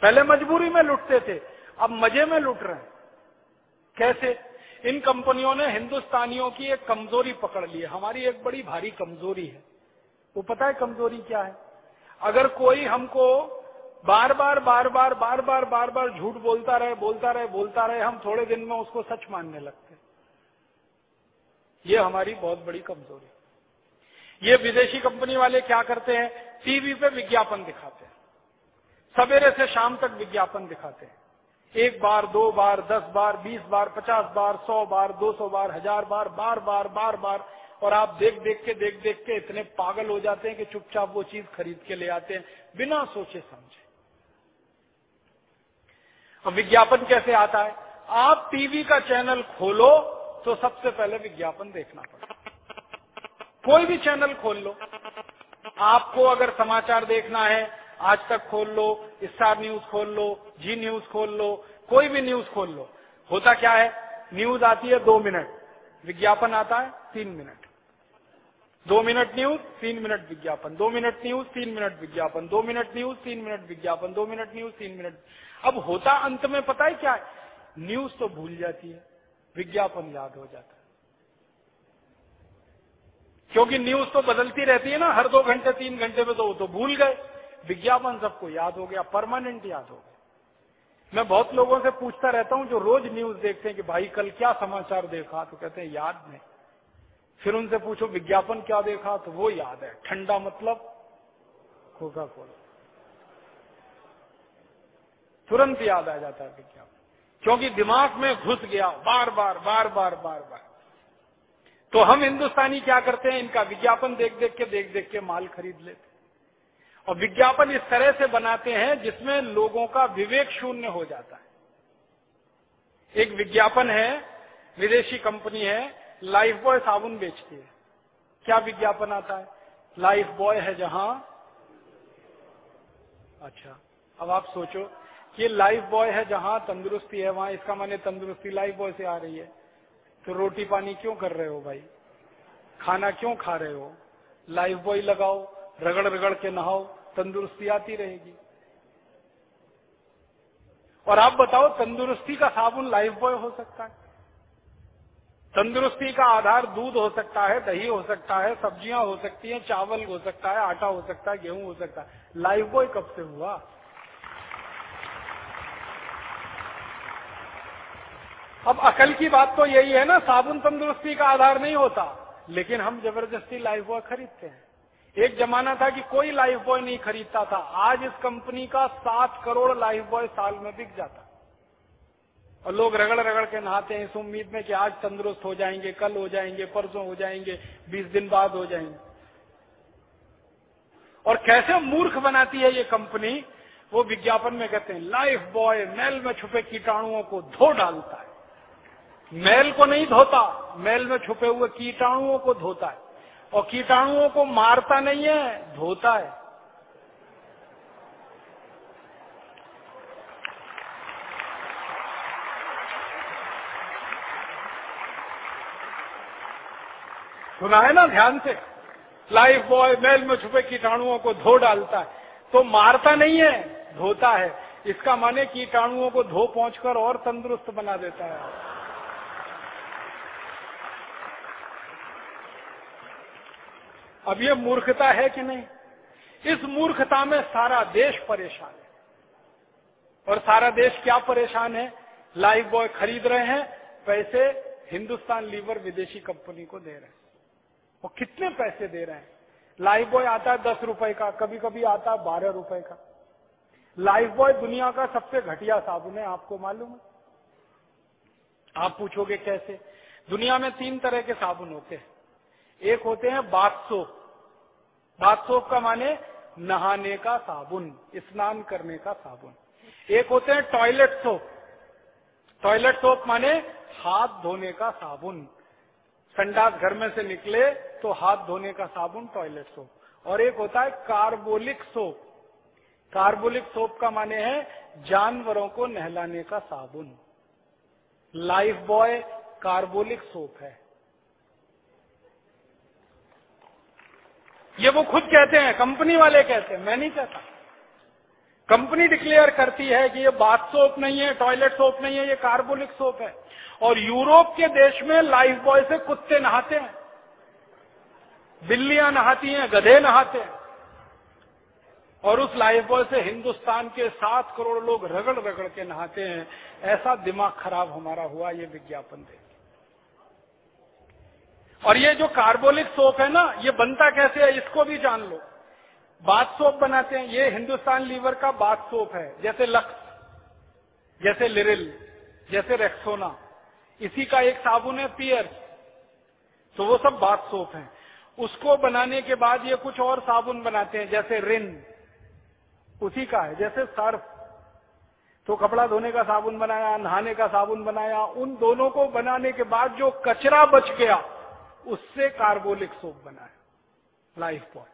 पहले मजबूरी में लुटते थे, अब मज़े में लुट रहे हैं। कैसे? इन कंपनियों ने हिंदुस्तानियों की एक कमज़ोरी पकड़ ली है। हमारी एक बड़ी भारी कमज़ोरी है। वो पता है कमज़ोरी क्या है? अगर कोई हमको बार बार बार बार बार बार बार बार झूठ बोलता रहे बोलता रहे बोलता रहे, हम थोड़े दिन में उसको सच मानने लगते ये हमारी बहुत बड़ी कमज़ोरी ये विदेशी कंपनी वाले क्या करते हैं? टीवी पे विज्ञापन दिखाते हैं। सवेरे से शाम तक विज्ञापन दिखाते हैं। एक बार, दो बार, दस बार, बीस बार, पचास बार, सौ बार, दो सौ बार, हज़ार बार बार बार बार बार। और आप देख देख के, देख देख के इतने पागल हो जाते हैं कि चुपचाप वो चीज़ खरीद के ले आते हैं, बिना सोचे समझे। अब विज्ञापन कैसे आता है? आप टीवी का चैनल खोलो तो सबसे पहले विज्ञापन देखना पड़ेगा कोई भी चैनल खोल लो। आपको अगर समाचार देखना है आज तक खोल लो, स्टार न्यूज़ खोल लो, जी न्यूज़ खोल लो, कोई भी न्यूज़ खोल लो। होता क्या है? न्यूज़ आती है दो मिनट, विज्ञापन आता है तीन मिनट। दो मिनट न्यूज़, तीन मिनट विज्ञापन। दो मिनट न्यूज़, तीन मिनट विज्ञापन। दो मिनट न्यूज़, तीन मिनट विज्ञापन। दो मिनट न्यूज़, तीन मिनट। अब होता अंत में पता है क्या है? न्यूज़ तो भूल जाती है, विज्ञापन याद हो जाता है। क्योंकि न्यूज़ तो बदलती रहती है ना, हर दो घंटे, तीन घंटे में तो वो तो भूल गए। विज्ञापन सबको याद हो गया परमानेंट याद हो गया। मैं बहुत लोगों से पूछता रहता हूँ जो रोज न्यूज़ देखते हैं कि भाई कल क्या समाचार देखा तो कहते हैं, याद नहीं। फिर उनसे पूछो, विज्ञापन क्या देखा? तो वो याद है, ठंडा मतलब? कोका कोला तुरंत याद आ जाता है विज्ञापन। क्योंकि दिमाग में घुस गया, बार बार बार बार बार बार। तो हम हिंदुस्तानी क्या करते हैं? इनका विज्ञापन देख देख के देख देख के माल खरीद लेते और विज्ञापन इस तरह से बनाते हैं जिसमें लोगों का विवेक शून्य हो जाता है। एक विज्ञापन है, विदेशी कंपनी है, लाइफ बॉय साबुन बेचती है। क्या विज्ञापन आता है? लाइफ बॉय है जहाँ। अच्छा अब आप सोचो कि लाइफ बॉय है जहाँ तंदुरुस्ती है, वहाँ इसका माने तंदुरुस्ती लाइफ बॉय से आ रही है। तो रोटी पानी क्यों कर रहे हो भाई? खाना क्यों खा रहे हो? लाइफ बॉय लगाओ। रगड़ रगड़ के नहाओ, तंदुरुस्ती आती रहेगी। और आप बताओ, तंदुरुस्ती का साबुन लाइफ बॉय हो सकता है। तंदुरुस्ती का आधार दूध हो सकता है, दही हो सकता है, सब्ज़ियाँ हो सकती हैं, चावल हो सकता है, आटा हो सकता है, गेहूँ हो सकता है। लाइफ बॉय कब से हुआ? अब अकल की बात तो यही है ना, साबुन तंदुरुस्ती का आधार नहीं होता। लेकिन हम ज़बरदस्ती लाइफ बॉय खरीदते हैं। एक जमाना था कि कोई लाइफ बॉय नहीं खरीदता था। आज इस कंपनी का सात करोड़ लाइफ बॉय साल में बिक जाता। और लोग रगड़ रगड़ के नहाते हैं, इस उम्मीद में कि आज तंदुरुस्त हो जाएँगे, कल हो जाएँगे, परसों हो जाएँगे, बीस दिन बाद हो जाएँगे। और कैसे मूर्ख बनाती है ये कंपनी वो विज्ञापन में कहते हैं लाइफ बॉय मैल में छुपे कीटाणुओं को धो डालता है। मैल को नहीं धोता, मैल में छुपे हुए कीटाणुओं को धोता है। और कीटाणुओं को मारता नहीं है, धोता है। सुना है ना ध्यान से? लाइफ बॉय मेल में छुपे कीटाणुओं को धो डालता है। तो मारता नहीं है, धोता है। इसका माने कीटाणुओं को धो पहुंचकर और तंदुरुस्त बना देता है। अब ये मूर्खता है कि नहीं? इस मूर्खता में सारा देश परेशान है। और सारा देश क्या परेशान है? लाइफ बॉय खरीद रहे हैं, पैसे हिंदुस्तान लीवर विदेशी कंपनी को दे रहे हैं। वो कितने पैसे दे रहे हैं? लाइफ बॉय आता है दस रुपए का कभी कभी आता है बारह रुपए का। लाइफ बॉय दुनिया का सबसे घटिया साबुन है, आपको मालूम है? आप पूछोगे कैसे? दुनिया में तीन तरह के साबुन होते हैं। एक होते हैं बाथ सोप। बाथ सोप का माने नहाने का साबुन, स्नान करने का साबुन। एक होते हैं टॉयलेट सोप। टॉयलेट सोप माने हाथ धोने का साबुन। संडास घर में से निकले तो हाथ धोने का साबुन, टॉयलेट सोप। और एक होता है कार्बोलिक सोप। कार्बोलिक सोप का माने है जानवरों को नहलाने का साबुन। लाइफ बॉय कार्बोलिक सोप है। ये वो खुद कहते हैं, कंपनी वाले कहते हैं, मैं नहीं कहता। कंपनी डिक्लेयर करती है कि ये बाथ सोप नहीं है, टॉयलेट सोप नहीं है, ये कार्बोलिक सोप है। और यूरोप के देश में लाइफ बॉय से कुत्ते नहाते हैं। बिल्लियाँ नहाती हैं, गधे नहाते हैं। और उस लाइफ बॉय से हिंदुस्तान के सात करोड़ लोग रगड़ रगड़ के नहाते हैं। ऐसा दिमाग खराब हमारा हुआ, ये विज्ञापन देख। और ये जो कार्बोलिक सोप है ना, ये बनता कैसे है, इसको भी जान लो। बाथ सोप बनाते हैं, ये हिंदुस्तान लीवर का बाथ सोप है, जैसे लक्स, जैसे लिरिल, जैसे रेक्सोना इसी का एक साबुन है पियर तो वो सब बाथ सोप है। उसको बनाने के बाद ये कुछ और साबुन बनाते हैं, जैसे रिन। उसी का है, जैसे सर्फ। तो कपड़ा धोने का साबुन बनाया, नहाने का साबुन बनाया, उन दोनों को बनाने के बाद जो कचरा बच गया उससे कार्बोलिक सोप बनाया लाइफ बॉय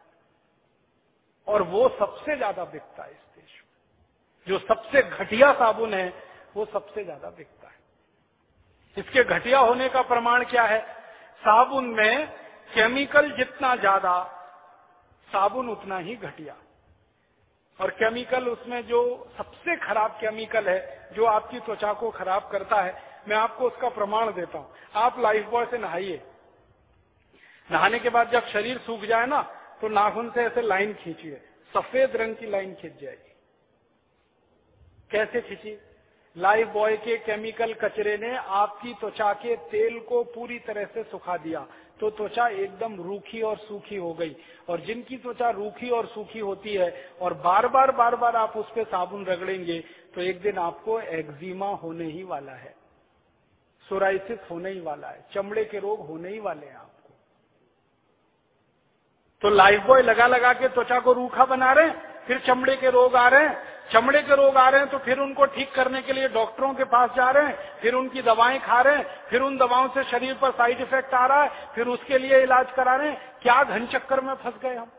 और वो सबसे ज़्यादा बिकता है इस देश में। जो सबसे घटिया साबुन है, वो सबसे ज़्यादा बिकता है। इसके घटिया होने का प्रमाण क्या है? साबुन में केमिकल जितना ज़्यादा, साबुन उतना ही घटिया। और केमिकल उसमें जो सबसे खराब केमिकल है, जो आपकी त्वचा को खराब करता है, मैं आपको उसका प्रमाण देता हूँ। आप लाइफ बॉय से नहाइए। नहाने के बाद जब शरीर सूख जाए ना तो नाखून से ऐसे लाइन खींचिए। सफ़ेद रंग की लाइन खींच जाएगी। कैसे खींची? लाइफ बॉय के केमिकल कचरे ने आपकी त्वचा के तेल को पूरी तरह से सुखा दिया। तो त्वचा एकदम रूखी और सूखी हो गई। और जिनकी त्वचा रूखी और सूखी होती है, और बार बार बार बार आप उस पर साबुन रगड़ेंगे तो एक दिन आपको एक्जिमा होने ही वाला है। सोराइसिस होने ही वाला है। चमड़े के रोग होने ही वाले हैं आपको तो लाइफ बॉय लगा लगा के त्वचा को रूखा बना रहे फिर चमड़े के रोग आ रहे हैं। चमड़े के रोग आ रहे हैं तो फिर उनको ठीक करने के लिए डॉक्टरों के पास जा रहे हैं, फिर उनकी दवाएँ खा रहे हैं, फिर उन दवाओं से शरीर पर साइड इफ़ेक्ट आ रहा है, फिर उसके लिए इलाज करा रहे हैं। क्या घन चक्कर में फंस गए हम?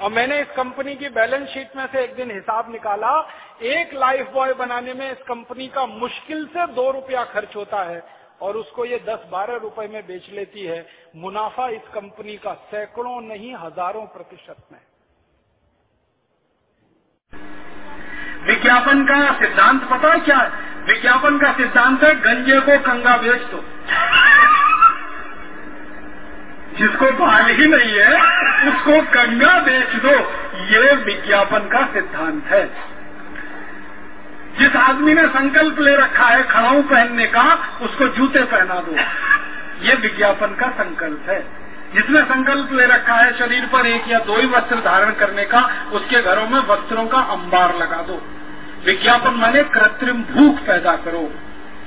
और मैंने इस कंपनी की बैलेंस शीट में से एक दिन हिसाब निकाला, एक लाइफ बॉय बनाने में इस कंपनी का मुश्किल से दो रुपया खर्च होता है। और उसको ये 10-12 रुपए में बेच लेती है। मुनाफा इस कंपनी का सैकड़ों नहीं, हज़ारों प्रतिशत में। विज्ञापन का सिद्धांत पता है क्या? विज्ञापन का सिद्धांत है, गंजे को कंगा बेच दो। जिसको बाल ही नहीं है, उसको कंगा बेच दो। ये विज्ञापन का सिद्धांत है। जिस आदमी ने संकल्प ले रखा है खड़ाऊ पहनने का, उसको जूते पहना दो। ये विज्ञापन का संकल्प है। जिसने संकल्प ले रखा है शरीर पर एक या दो ही वस्त्र धारण करने का, उसके घरों में वस्त्रों का अंबार लगा दो। विज्ञापन माने कृत्रिम भूख पैदा करो,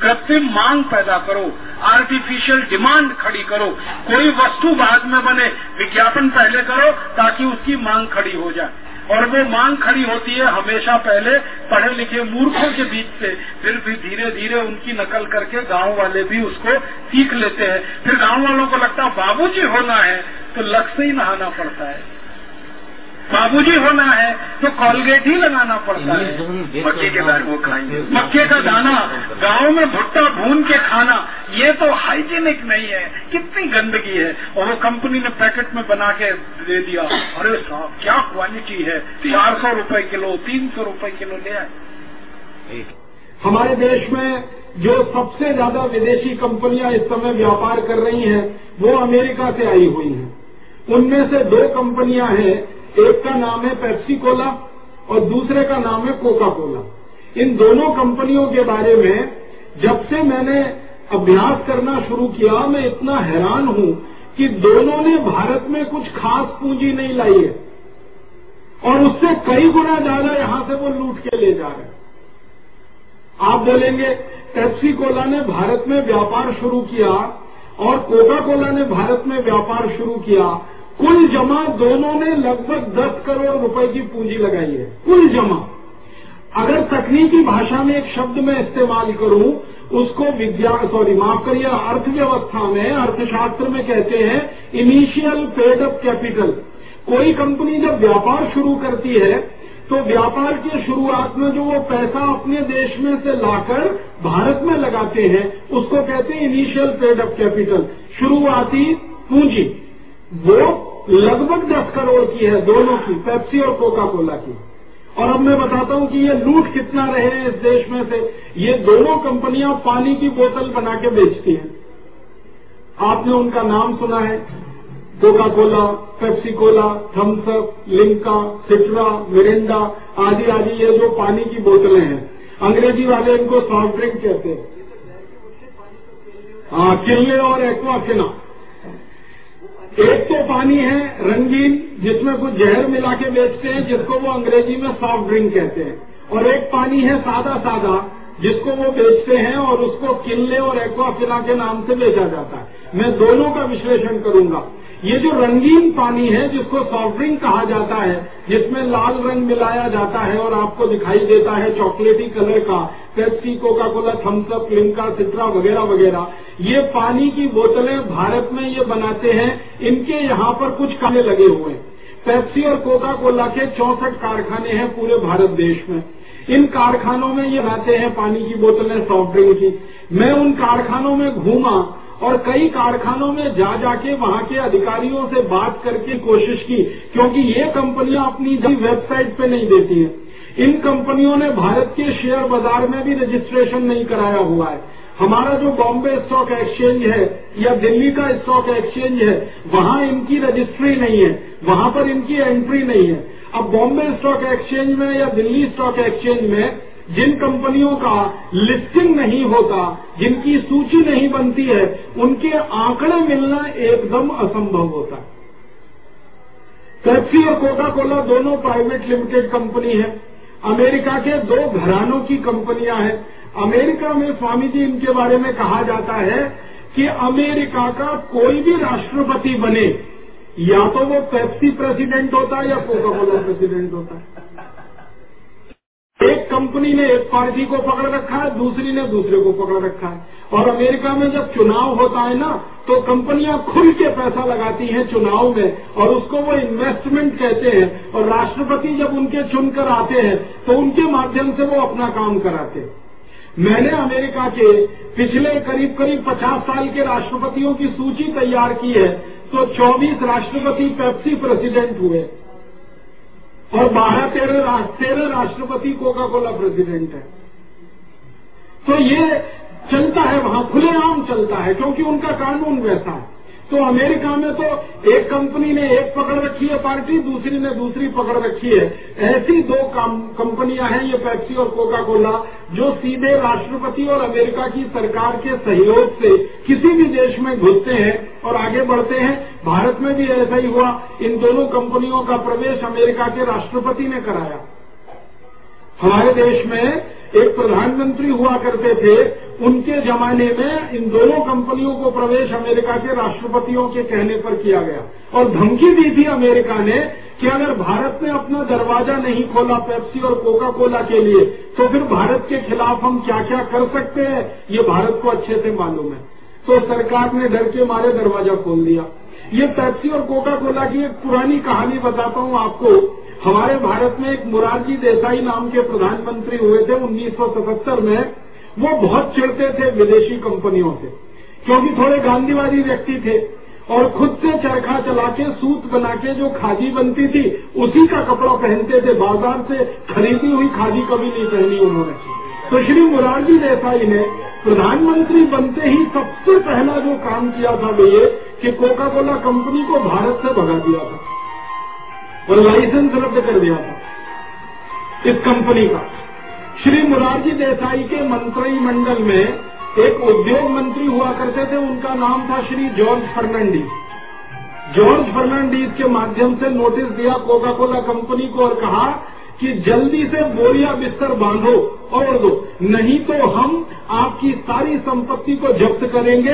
कृत्रिम मांग पैदा करो आर्टिफिशियल डिमांड खड़ी करो। कोई वस्तु बाद में बने, विज्ञापन पहले करो ताकि उसकी मांग खड़ी हो जाए। और वो मांग खड़ी होती है हमेशा पहले पढ़े लिखे मूर्खों के बीच से। फिर भी धीरे धीरे उनकी नकल करके गाँव वाले भी उसको सीख लेते हैं। फिर गाँव वालों को लगता है, बाबूजी होना है। तो लक्ष्य ही नहाना पड़ता है। बाबूजी होना है तो कॉलगेट ही लगाना पड़ता है। मक्के के दाने वो खाएँगे। मक्के का दाना गाँव में भुट्टा भून के खाना ये तो हाइजीनिक नहीं है। कितनी गंदगी है। और वो कंपनी ने पैकेट में बना के दे दिया। अरे साहब क्या क्वालिटी है। चार सौ रुपये किलो तीन सौ रुपये किलो ले आए। हमारे देश में जो सबसे ज़्यादा विदेशी कंपनियाँ इस समय व्यापार कर रही हैं वो अमेरिका से आई हुई हैं। उनमें से दो कंपनियाँ हैं एक का नाम है पेप्सी कोला और दूसरे का नाम है कोका कोला। इन दोनों कंपनियों के बारे में जब से मैंने अभ्यास करना शुरू किया, मैं इतना हैरान हूँ कि दोनों ने भारत में कुछ खास पूंजी नहीं लाई है। और उससे कई गुना ज़्यादा यहाँ से वो लूट के ले जा रहे हैं। आप बोलेंगे, पेप्सी कोला ने भारत में व्यापार शुरू किया और कोका कोला ने भारत में व्यापार शुरू किया। कुल जमा दोनों ने लगभग 10 करोड़ रुपए की पूंजी लगाई है। कुल जमा। अगर तकनीकी भाषा में एक शब्द में इस्तेमाल करूँ, उसको विज्ञान सॉरी माफ़ करिए, अर्थव्यवस्था में, अर्थशास्त्र में कहते हैं इनिशियल पेड अप कैपिटल कोई कंपनी जब व्यापार शुरू करती है तो व्यापार के शुरुआत में जो वो पैसा अपने देश में से लाकर भारत में लगाते हैं, उसको कहते हैं इनिशियल पेड अप कैपिटल शुरुआती पूंजी। वो लगभग दस करोड़ की है, दोनों की, पेप्सी और कोका कोला की। और अब मैं बताता हूँ कि ये लूट कितना रहे इस देश में से। ये दोनों कंपनियाँ पानी की बोतल बना के बेचती हैं। आपने उनका नाम सुना है Coca Cola Pepsi Cola Thums Up Limca Citra Mirinda, आदि आदि, ये जो पानी की बोतलें हैं। अंग्रेज़ी वाले इनको सॉफ्ट ड्रिंक कहते हैं। हाँ किले और एक्वाफिना एक तो पानी है रंगीन, जिसमें कुछ जहर मिला के बेचते हैं, जिसको वो अंग्रेज़ी में सॉफ्ट ड्रिंक कहते हैं। और एक पानी है सादा सादा, जिसको वो बेचते हैं और उसको किल्ले और एक्वाफिला के नाम से बेचा जाता है। मैं दोनों का विश्लेषण करूँगा। ये जो रंगीन पानी है, जिसको सॉफ्ट ड्रिंक कहा जाता है, जिसमें लाल रंग मिलाया जाता है और आपको दिखाई देता है चॉकलेटी कलर का Pepsi Coca Cola Thums Up Limca Citra वगैरह वगैरह, ये पानी की बोतलें भारत में ये बनाते हैं, इनके यहाँ पर कुछ काले लगे हुए पेप्सी और कोका कोला के चौसठ कारखाने हैं पूरे भारत देश में। इन कारखानों में ये बनाते हैं पानी की बोतलें सॉफ्ट ड्रिंक की। मैं उन कारखानों में घूमा और कई कारखानों में जा जाके वहाँ के अधिकारियों से बात करके कोशिश की, क्योंकि ये कंपनियाँ अपनी वेबसाइट पे नहीं देती हैं। इन कंपनियों ने भारत के शेयर बाज़ार में भी रजिस्ट्रेशन नहीं कराया हुआ है। हमारा जो बॉम्बे स्टॉक एक्सचेंज है, या दिल्ली का स्टॉक एक्सचेंज है, वहाँ इनकी रजिस्ट्री नहीं है। वहाँ पर इनकी एंट्री नहीं है। अब बॉम्बे स्टॉक एक्सचेंज में या दिल्ली स्टॉक एक्सचेंज में जिन कंपनियों का लिस्टिंग नहीं होता, जिनकी सूची नहीं बनती है, उनके आंकड़े मिलना एकदम असंभव होता है। पेप्सी और कोका कोला दोनों प्राइवेट लिमिटेड कंपनी है। अमेरिका के दो घरानों की कंपनियाँ हैं। अमेरिका में स्वामी जी, इनके बारे में कहा जाता है कि अमेरिका का कोई भी राष्ट्रपति बने, या तो वो पेप्सी प्रेसिडेंट होता है या कोका कोला प्रेसिडेंट होता है। एक कंपनी ने एक पार्टी को पकड़ रखा है, दूसरी ने दूसरे को पकड़ रखा है। और अमेरिका में जब चुनाव होता है ना तो कंपनियाँ खुल के पैसा लगाती हैं चुनाव में, और उसको वो इन्वेस्टमेंट कहते हैं। और राष्ट्रपति जब उनके चुनकर आते हैं तो उनके माध्यम से वो अपना काम कराते हैं। मैंने अमेरिका के पिछले करीब करीब 50 साल के राष्ट्रपतियों की सूची तैयार की है तो 24 राष्ट्रपति पेप्सी प्रेसिडेंट हुए। और बारह तेरह तेरह राष्ट्रपति कोका कोला प्रेसिडेंट है। तो ये चलता है, वहाँ खुलेआम चलता है, क्योंकि उनका कानून वैसा है। तो अमेरिका में तो एक कंपनी ने एक पकड़ रखी है पार्टी, दूसरी ने दूसरी पकड़ रखी है। ऐसी दो कंपनियाँ हैं ये पैप्सी और कोका कोला जो सीधे राष्ट्रपति और अमेरिका की सरकार के सहयोग से किसी भी देश में घुसते हैं और आगे बढ़ते हैं। भारत में भी ऐसा ही हुआ। इन दोनों कंपनियों का प्रवेश अमेरिका के राष्ट्रपति ने कराया। हमारे देश में एक प्रधानमंत्री हुआ करते थे, उनके जमाने में इन दोनों कंपनियों को प्रवेश अमेरिका के राष्ट्रपतियों के कहने पर किया गया। और धमकी दी थी अमेरिका ने कि अगर भारत ने अपना दरवाज़ा नहीं खोला पेप्सी और कोका कोला के लिए तो फिर भारत के खिलाफ हम क्या क्या कर सकते हैं? ये भारत को अच्छे से मालूम है। तो सरकार ने डर के मारे दरवाज़ा खोल दिया। ये पेप्सी और कोका कोला की एक पुरानी कहानी बताता हूँ आपको। हमारे भारत में एक मुरारजी देसाई नाम के प्रधानमंत्री हुए थे 1977 में। वो बहुत चिड़ते थे विदेशी कंपनियों से, क्योंकि थोड़े गांधीवादी व्यक्ति थे और खुद से चरखा चला के, सूत बना के जो खादी बनती थी, उसी का कपड़ा पहनते थे। बाज़ार से खरीदी हुई खादी कभी नहीं पहनी उन्होंने। तो श्री मुरारजी देसाई ने प्रधानमंत्री बनते ही सबसे पहला जो काम किया था वो ये कि कोका कोला कंपनी को भारत से भगा दिया था। और लाइसेंस रद्द कर दिया था। इस कंपनी का। श्री मुरारजी देसाई के मंत्रिमंडल में एक उद्योग मंत्री हुआ करते थे, उनका नाम था श्री जॉर्ज फर्नांडीज। जॉर्ज फर्नांडीज के माध्यम से नोटिस दिया कोका कोला कंपनी को और कहा कि जल्दी से बोरिया बिस्तर बांधो और दो, नहीं तो हम आपकी सारी संपत्ति को जब्त करेंगे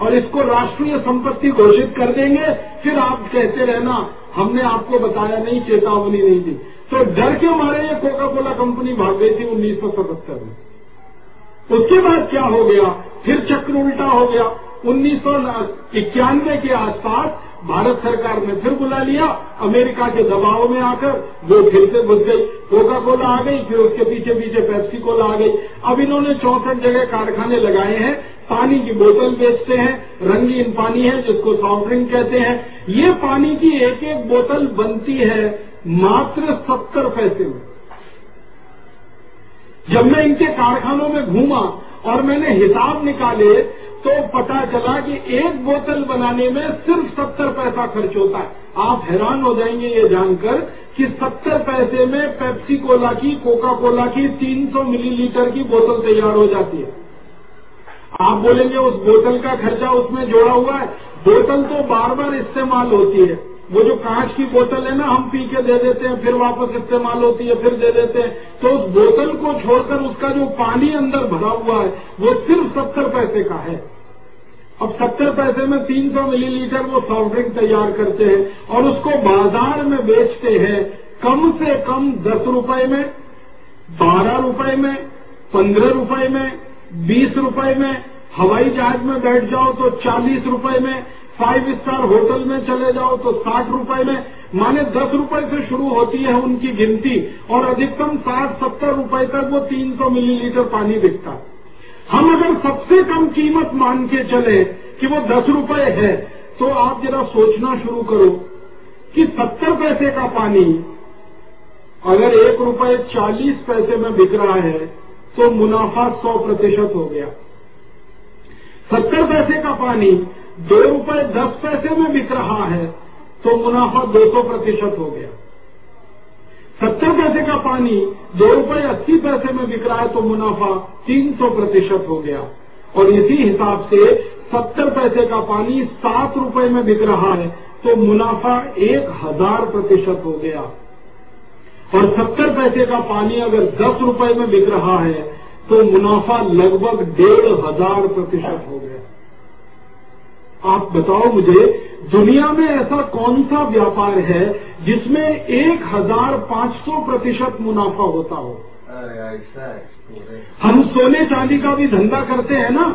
और इसको राष्ट्रीय संपत्ति घोषित कर देंगे। फिर आप कहते रहना, हमने आपको बताया नहीं, चेतावनी नहीं दी। तो डर के मारे ये कोका कोला कंपनी भाग गई थी उन्नीस सौ सतहत्तर में? उसके बाद क्या हो गया? फिर चक्र उल्टा हो गया। उन्नीस सौ इक्यानवे के आसपास भारत सरकार ने फिर बुला लिया। अमेरिका के दबाव में आकर वो फिर से घुस गई। कोका कोला आ गई, फिर उसके पीछे पीछे पेप्सी कोला आ गई। अब इन्होंने चौसठ जगह कारखाने लगाए हैं, पानी की बोतल बेचते हैं, रंगीन पानी है, जिसको सॉफ्ट ड्रिंक कहते हैं। ये पानी की एक एक बोतल बनती है मात्र सत्तर पैसे में। जब मैं इनके कारखानों में घूमा और मैंने हिसाब निकाले तो पता चला कि एक बोतल बनाने में सिर्फ़ सत्तर पैसा खर्च होता है। आप हैरान हो जाएँगे ये जानकर कि सत्तर पैसे में पेप्सी कोला की कोका कोला की 300 मिलीलीटर की बोतल तैयार हो जाती है। आप बोलेंगे, उस बोतल का खर्चा उसमें जोड़ा हुआ है। बोतल तो बार बार इस्तेमाल होती है। वो जो कांच की बोतल है ना, हम पी के दे देते हैं, फिर वापस इस्तेमाल होती है, फिर दे देते हैं। तो उस बोतल को छोड़कर उसका जो पानी अंदर भरा हुआ है, वो सिर्फ़ सत्तर पैसे का है। अब सत्तर पैसे में तीन सौ मिलीलीटर वो सॉफ्ट ड्रिंक तैयार करते हैं और उसको बाज़ार में बेचते हैं, कम से कम दस रुपए में, बारह रुपए में, पंद्रह रुपए में, बीस रुपए में, हवाई जहाज़ में बैठ जाओ तो चालीस रुपए में फाइव स्टार होटल में चले जाओ तो साठ रुपए में, माने दस रुपए से शुरू होती है उनकी गिनती, और अधिकतम साठ, सत्तर रुपए तक वो तीन सौ मिलीलीटर पानी बिकता। हम अगर सबसे कम कीमत मान के चले कि वो दस रुपए है तो आप जरा सोचना शुरू करो कि सत्तर पैसे का पानी, अगर एक रुपए चालीस पैसे में बिक रहा है तो मुनाफा सौ प्रतिशत हो गया। सत्तर पैसे का पानी दो रुपए, दस पैसे में बिक रहा है तो मुनाफा दो सौ प्रतिशत हो गया। सत्तर पैसे का पानी दो रुपए, अस्सी पैसे में बिक रहा है तो मुनाफा तीन सौ प्रतिशत हो गया। और इसी हिसाब से सत्तर पैसे का पानी सात रुपए में बिक रहा है तो मुनाफा एक हज़ार प्रतिशत हो गया। और सत्तर पैसे का पानी अगर दस रुपए में बिक रहा है तो मुनाफा लगभग डेढ़ हज़ार प्रतिशत हो गया। आप बताओ मुझे दुनिया में ऐसा कौन सा व्यापार है जिसमें एक हज़ार पाँच सौ प्रतिशत मुनाफा होता हो? हम सोने चांदी का भी धंधा करते हैं ना?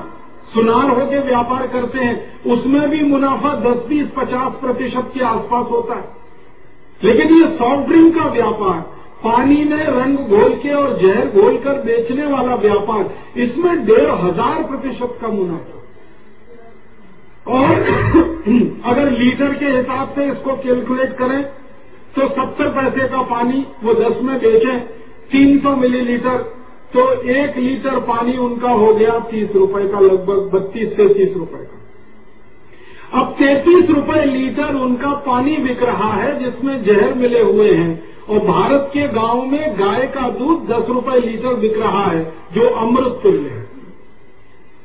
सुनार होके व्यापार करते हैं उसमें भी मुनाफा दस बीस पचास प्रतिशत के आसपास होता है। लेकिन ये सॉफ्ट ड्रिंक का व्यापार पानी में रंग घोल के और जहर घोल कर बेचने वाला व्यापार इसमें डेढ़ हज़ार प्रतिशत का मुनाफा। और *coughs* अगर लीटर के हिसाब से इसको कैलकुलेट करें तो सत्तर पैसे का पानी वो दस में बेचें, तीन सौ मिलीलीटर तो एक लीटर पानी उनका हो गया तीस रुपए का, लगभग बत्तीस से तीस रुपए का। अब तैतीस रुपए लीटर उनका पानी बिक रहा है, जिसमें जहर मिले हुए हैं, और भारत के गाँव में गाय का दूध दस रुपए लीटर बिक रहा है, जो अमृत तुल्य है।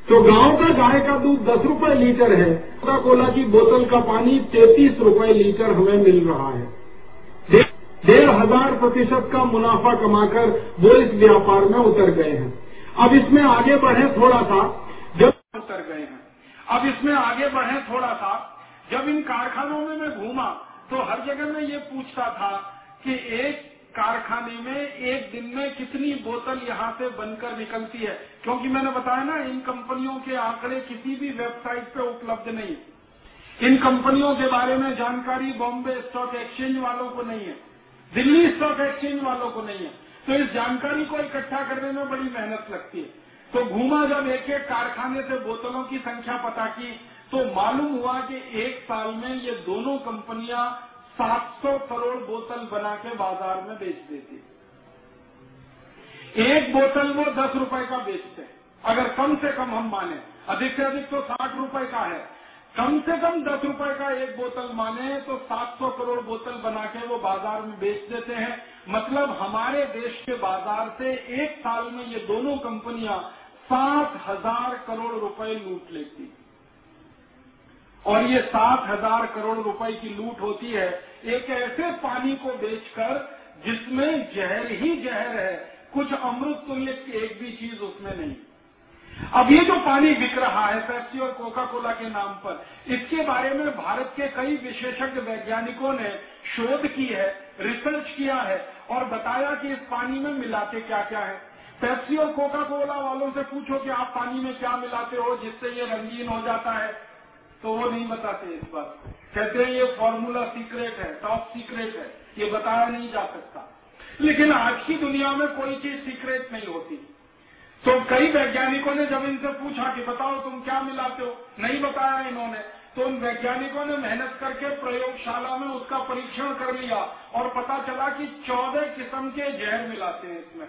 तो गाँव का गाय का दूध दस रुपए लीटर है। कोका कोला की बोतल का पानी तैतीस रुपए लीटर हमें मिल रहा है। डेढ़ हज़ार प्रतिशत का मुनाफा कमाकर वो इस व्यापार में उतर गए हैं। अब इसमें आगे बढ़े थोड़ा सा, जब उतर गए हैं। अब इसमें आगे बढ़े थोड़ा सा, जब इन कारखानों में मैं घूमा तो हर जगह में ये पूछता था कि एक कारखाने में एक दिन में कितनी बोतल यहाँ से बनकर निकलती है? क्योंकि मैंने बताया ना, इन कंपनियों के आंकड़े किसी भी वेबसाइट पे उपलब्ध नहीं इन कंपनियों के बारे में जानकारी बॉम्बे स्टॉक एक्सचेंज वालों को नहीं है। दिल्ली स्टॉक एक्सचेंज वालों को नहीं है। तो इस जानकारी को इकट्ठा करने में बड़ी मेहनत लगती है। तो घूमा जब एक एक कारखाने से बोतलों की संख्या पता की तो मालूम हुआ कि एक साल में ये दोनों कंपनियाँ 700 करोड़ बोतल बना के बाज़ार में बेच देती एक बोतल वो दस रुपए का बेचते हैं। अगर कम से कम हम माने, अधिक से अधिक तो साठ रुपए का है। कम से कम दस रुपए का एक बोतल माने तो 700 करोड़ बोतल बना के वो बाज़ार में बेच देते हैं। मतलब हमारे देश के बाज़ार से एक साल में ये दोनों कंपनियाँ सात हज़ार करोड़ रुपए लूट लेती। और ये सात हज़ार करोड़ रुपए की लूट होती है एक ऐसे पानी को बेचकर जिसमें जहर ही जहर है, कुछ अमृत तुल्य की एक भी चीज़ उसमें नहीं। अब ये जो पानी बिक रहा है पेप्सी और कोका कोला के नाम पर, इसके बारे में भारत के कई विशेषज्ञ वैज्ञानिकों ने शोध की है रिसर्च किया है, और बताया कि इस पानी में मिलाते क्या क्या है। पेप्सी और कोका कोला वालों से पूछो कि आप पानी में क्या मिलाते हो, जिससे ये रंगीन हो जाता है। तो वो नहीं बताते इस बात कहते हैं ये फॉर्मूला सीक्रेट है टॉप सीक्रेट है, ये बताया नहीं जा सकता। लेकिन आज की दुनिया में कोई चीज़ सीक्रेट नहीं होती। तो कई वैज्ञानिकों ने जब इनसे पूछा कि बताओ तुम क्या मिलाते हो? नहीं बताया इन्होंने। तो उन वैज्ञानिकों ने मेहनत करके प्रयोगशाला में उसका परीक्षण कर लिया और पता चला कि चौदह किस्म के जहर मिलाते हैं इसमें।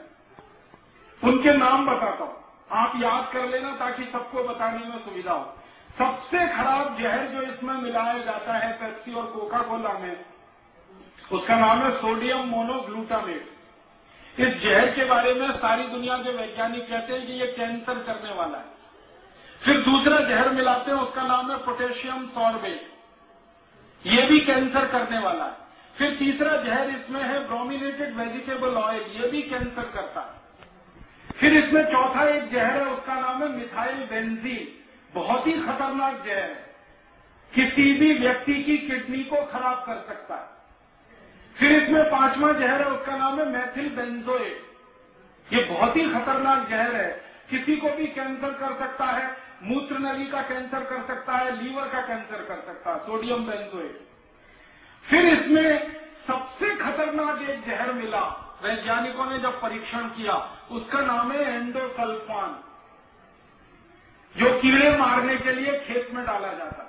उनके नाम बताता हूँ। आप याद कर लेना ताकि सबको बताने में सुविधा हो। सबसे खराब जहर जो इसमें मिलाया जाता है पेप्सी और कोका कोला में, उसका नाम है सोडियम मोनोग्लूटामेट। इस जहर के बारे में सारी दुनिया के वैज्ञानिक कहते हैं कि ये कैंसर करने वाला है। फिर दूसरा जहर मिलाते हैं, उसका नाम है पोटेशियम सॉर्बेट। ये भी कैंसर करने वाला है। फिर तीसरा जहर इसमें है ब्रोमिनेटेड वेजिटेबल ऑयल ये भी कैंसर करता है। फिर इसमें चौथा एक जहर है, उसका नाम है मिथाइल बेंजीन बहुत ही खतरनाक जहर है। किसी भी व्यक्ति की किडनी को खराब कर सकता है। फिर इसमें पांचवा जहर है, उसका नाम है मैथिल बेंजोएट ये बहुत ही खतरनाक जहर है। किसी को भी कैंसर कर सकता है, मूत्र नली का कैंसर कर सकता है, लीवर का कैंसर कर सकता है सोडियम बेंजोएट फिर इसमें सबसे खतरनाक एक जहर मिला, वैज्ञानिकों ने जब परीक्षण किया, उसका नाम है एंडोसल्फान जो कीड़े मारने के लिए खेत में डाला जाता है।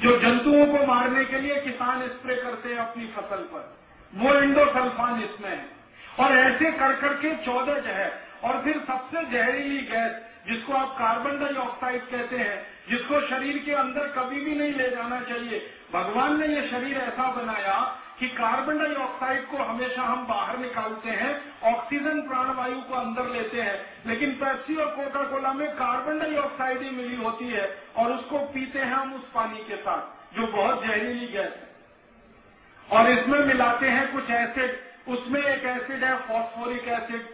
जो जंतुओं को मारने के लिए किसान स्प्रे करते हैं अपनी फ़सल पर। वो इंडोसल्फान इसमें है। और ऐसे कर करके चौदह जहर, और फिर सबसे जहरीली गैस, जिसको आप कार्बन डाइऑक्साइड कहते हैं, जिसको शरीर के अंदर कभी भी नहीं ले जाना चाहिए। भगवान ने ये शरीर ऐसा बनाया कि कार्बन डाइऑक्साइड को हमेशा हम बाहर निकालते हैं, ऑक्सीजन प्राणवायु को अंदर लेते हैं। लेकिन पेप्सी और कोका कोला में कार्बन डाइऑक्साइड ही मिली होती है और उसको पीते हैं हम उस पानी के साथ, जो बहुत जहरीली गैस है। और इसमें मिलाते हैं कुछ एसिड उसमें एक एसिड है फॉस्फोरिक एसिड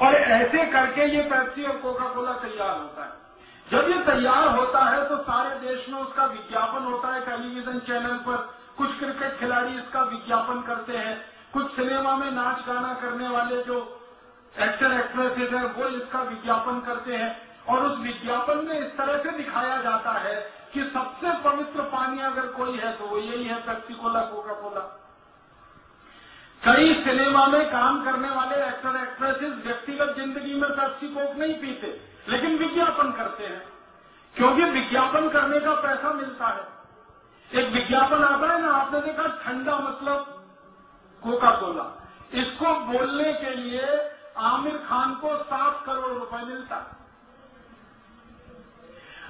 और ऐसे करके ये पेप्सी और कोका कोला तैयार होता है। जब ये तैयार होता है तो सारे देश में उसका विज्ञापन होता है टेलीविज़न चैनल पर। कुछ क्रिकेट खिलाड़ी इसका विज्ञापन करते हैं। कुछ सिनेमा में नाच गाना करने वाले जो एक्टर एक्ट्रेसेज हैं, वो इसका विज्ञापन करते हैं। और उस विज्ञापन में इस तरह से दिखाया जाता है कि सबसे पवित्र पानी अगर कोई है तो वो यही है पेप्सी कोला कोका कोला कई सिनेमा में काम करने वाले एक्टर एक्ट्रेसेस व्यक्तिगत ज़िंदगी में पेप्सी कोक नहीं पीते, लेकिन विज्ञापन करते हैं। क्योंकि विज्ञापन करने का पैसा मिलता है। एक विज्ञापन आता है ना, आपने देखा ठंडा मतलब कोका कोला इसको बोलने के लिए आमिर खान को सात करोड़ रुपए मिलता।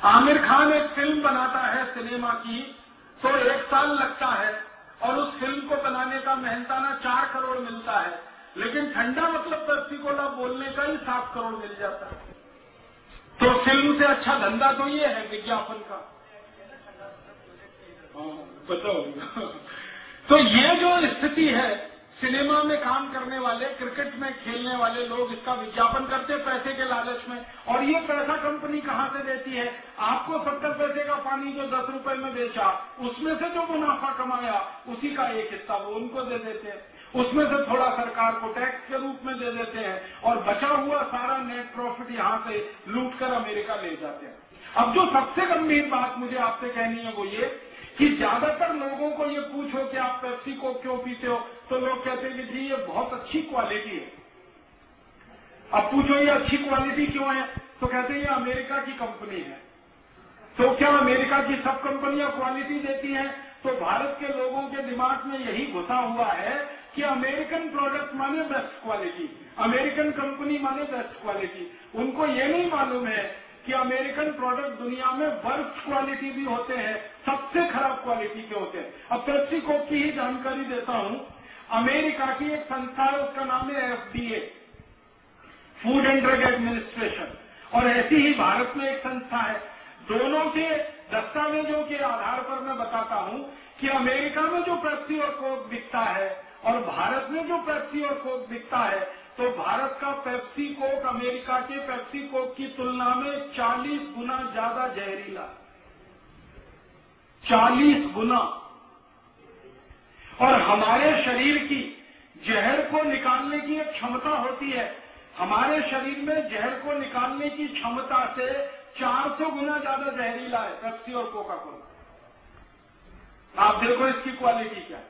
आमिर खान एक फ़िल्म बनाता है सिनेमा की तो एक साल लगता है, और उस फ़िल्म को बनाने का मेहनताना चार करोड़ मिलता है। लेकिन ठंडा मतलब पेप्सी कोला बोलने का ही सात करोड़ मिल जाता है। तो फ़िल्म से अच्छा धंधा तो ये है विज्ञापन का। बताओ। *laughs* तो ये जो स्थिति है, सिनेमा में काम करने वाले, क्रिकेट में खेलने वाले लोग इसका विज्ञापन करते पैसे के लालच में, और ये पैसा कंपनी कहाँ से देती है? आपको सत्तर पैसे का पानी जो दस रुपए में बेचा, उसमें से जो मुनाफा कमाया, उसी का एक हिस्सा वो उनको दे देते हैं। उसमें से थोड़ा सरकार को टैक्स के रूप में दे देते हैं, और बचा हुआ सारा नेट प्रॉफिट यहाँ से लूट कर अमेरिका ले जाते हैं। अब जो सबसे गंभीर बात मुझे आपसे कहनी है वो ये कि ज़्यादातर लोगों को ये पूछो कि आप पेप्सी को क्यों पीते हो? तो लोग कहते हैं कि जी, ये बहुत अच्छी क्वालिटी है। अब पूछो, ये अच्छी क्वालिटी क्यों है? तो कहते हैं, ये अमेरिका की कंपनी है। तो क्या अमेरिका की सब कंपनियाँ क्वालिटी देती हैं? तो भारत के लोगों के दिमाग में यही घुसा हुआ है कि अमेरिकन प्रोडक्ट माने बेस्ट क्वालिटी अमेरिकन कंपनी माने बेस्ट क्वालिटी उनको ये नहीं मालूम है कि अमेरिकन प्रोडक्ट दुनिया में वर्स्ट क्वालिटी भी होते हैं, सबसे खराब क्वालिटी के होते हैं। अब पेप्सी को की ही जानकारी देता हूँ, अमेरिका की एक संस्था है, उसका नाम है FDA food and drug administration और ऐसी ही भारत में एक संस्था है। दोनों के दस्तावेजों के आधार पर मैं बताता हूँ कि अमेरिका में जो पेप्सी और कोक बिकता है और भारत में जो पेप्सी और कोक बिकता है तो भारत का पेप्सी कोक, अमेरिका के पेप्सी कोक की तुलना में 40 गुना ज़्यादा जहरीला। 40 गुना। और हमारे शरीर की जहर को निकालने की एक क्षमता होती है। हमारे शरीर में जहर को निकालने की क्षमता से 400 गुना ज़्यादा जहरीला है पेप्सी और कोका कोला आप देखो इसकी क्वालिटी क्या है।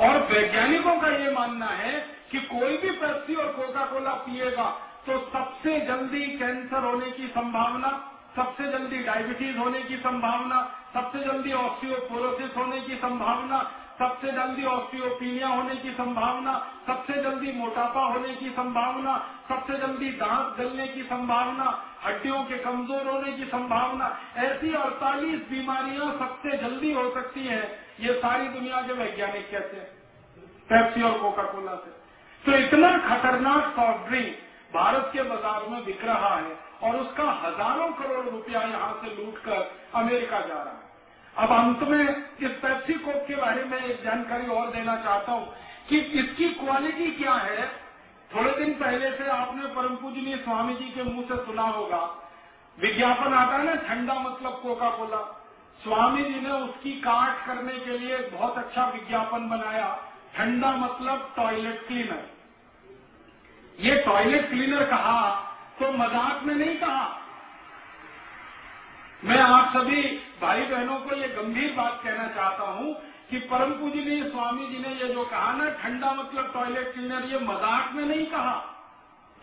और वैज्ञानिकों का ये मानना है कि कोई भी पेप्सी और कोका कोला पिएगा तो सबसे जल्दी कैंसर होने की संभावना, सबसे जल्दी डायबिटीज़ होने की संभावना, सबसे जल्दी ऑस्टियोपोरोसिस होने की संभावना, सबसे जल्दी ऑस्टियोपीनिया होने की संभावना, सबसे जल्दी मोटापा होने की संभावना, सबसे जल्दी दांत गलने की संभावना, हड्डियों के कमज़ोर होने की संभावना, ऐसी अड़तालीस बीमारियाँ सबसे जल्दी हो सकती है। ये सारी दुनिया के वैज्ञानिक कहते हैं पेप्सी और कोका कोला से। तो इतना खतरनाक सॉफ्ट ड्रिंक भारत के बाज़ार में बिक रहा है और उसका हज़ारों करोड़ रुपया यहाँ से लूट कर अमेरिका जा रहा है। अब अंत में इस पेप्सी कोक के बारे में एक जानकारी और देना चाहता हूँ कि इसकी क्वालिटी क्या है। थोड़े दिन पहले से आपने परम पूजनीय स्वामी जी के मुँह से सुना होगा। विज्ञापन आता है ना, ठंडा मतलब कोका कोला स्वामी जी ने उसकी काट करने के लिए बहुत अच्छा विज्ञापन बनाया। ठंडा मतलब टॉयलेट क्लीनर ये टॉयलेट क्लीनर कहा तो मज़ाक में नहीं कहा। मैं आप सभी भाई बहनों को ये गंभीर बात कहना चाहता हूँ कि परम पूजनीय स्वामी जी ने ये जो कहा ना, ठंडा मतलब टॉयलेट क्लीनर ये मज़ाक में नहीं कहा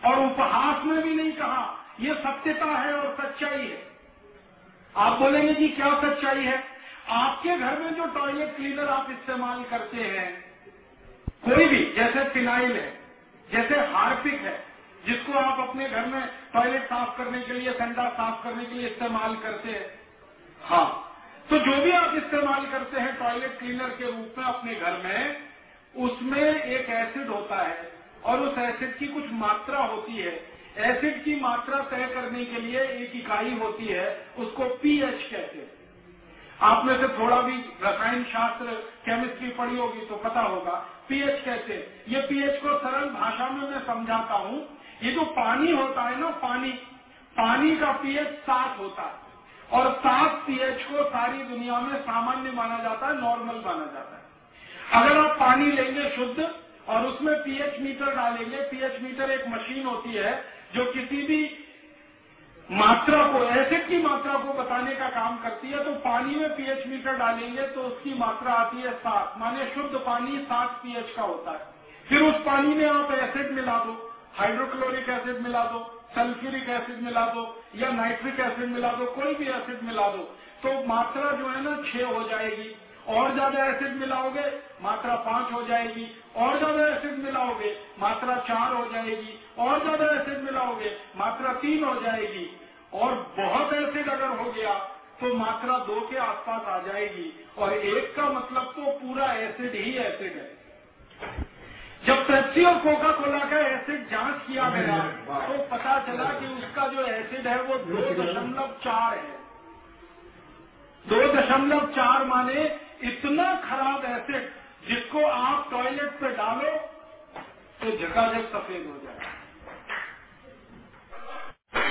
और उपहास में भी नहीं कहा। ये सत्यता है और सच्चाई है। आप बोलेंगे जी क्या सच्चाई है? आपके घर में जो टॉयलेट क्लीनर आप इस्तेमाल करते हैं, कोई भी, जैसे फिनाइल है जैसे हार्पिक है, जिसको आप अपने घर में टॉयलेट साफ़ करने के लिए संडा साफ़ करने के लिए इस्तेमाल करते हैं। हाँ तो जो भी आप इस्तेमाल करते हैं टॉयलेट क्लीनर के रूप में अपने घर में, उसमें एक एसिड होता है और उस एसिड की कुछ मात्रा होती है। एसिड की मात्रा तय करने के लिए एक इकाई होती है, उसको पीएच कहते हैं। आप में से थोड़ा भी रसायन शास्त्र केमिस्ट्री पढ़ी होगी तो पता होगा पीएच कैसे? ये पीएच को सरल भाषा में मैं समझाता हूँ। ये जो पानी होता है ना, पानी पानी का पीएच सात होता है। और सात पीएच को सारी दुनिया में सामान्य माना जाता है नॉर्मल माना जाता है। अगर आप पानी लेंगे शुद्ध, और उसमें पीएच मीटर डालेंगे पीएच मीटर एक मशीन होती है, जो किसी भी मात्रा को, एसिड की मात्रा को बताने का काम करती है तो पानी में पीएच मीटर डालेंगे तो उसकी मात्रा आती है सात, माने शुद्ध पानी सात पीएच का होता है। फिर उस पानी में आप एसिड मिला दो, हाइड्रोक्लोरिक एसिड मिला दो, सल्फ्यूरिक एसिड मिला दो, या नाइट्रिक एसिड मिला दो, कोई भी एसिड मिला दो तो मात्रा जो है ना छह हो जाएगी। और ज़्यादा एसिड मिलाओगे, मात्रा पाँच हो जाएगी। और ज़्यादा एसिड मिलाओगे, मात्रा चार हो जाएगी। और ज़्यादा एसिड मिलाओगे, मात्रा तीन हो जाएगी। और बहुत एसिड अगर हो गया तो मात्रा दो के आसपास आ जाएगी। और एक का मतलब तो पूरा एसिड ही एसिड है। जब पेप्सी और कोका कोला का एसिड जाँच किया गया तो पता चला कि उसका जो एसिड है, वो दो दशमलव चार है। दो दशमलव चार माने इतना खराब एसिड जिसको आप टॉयलेट पे डालो तो झकाझक सफ़ेद हो जाए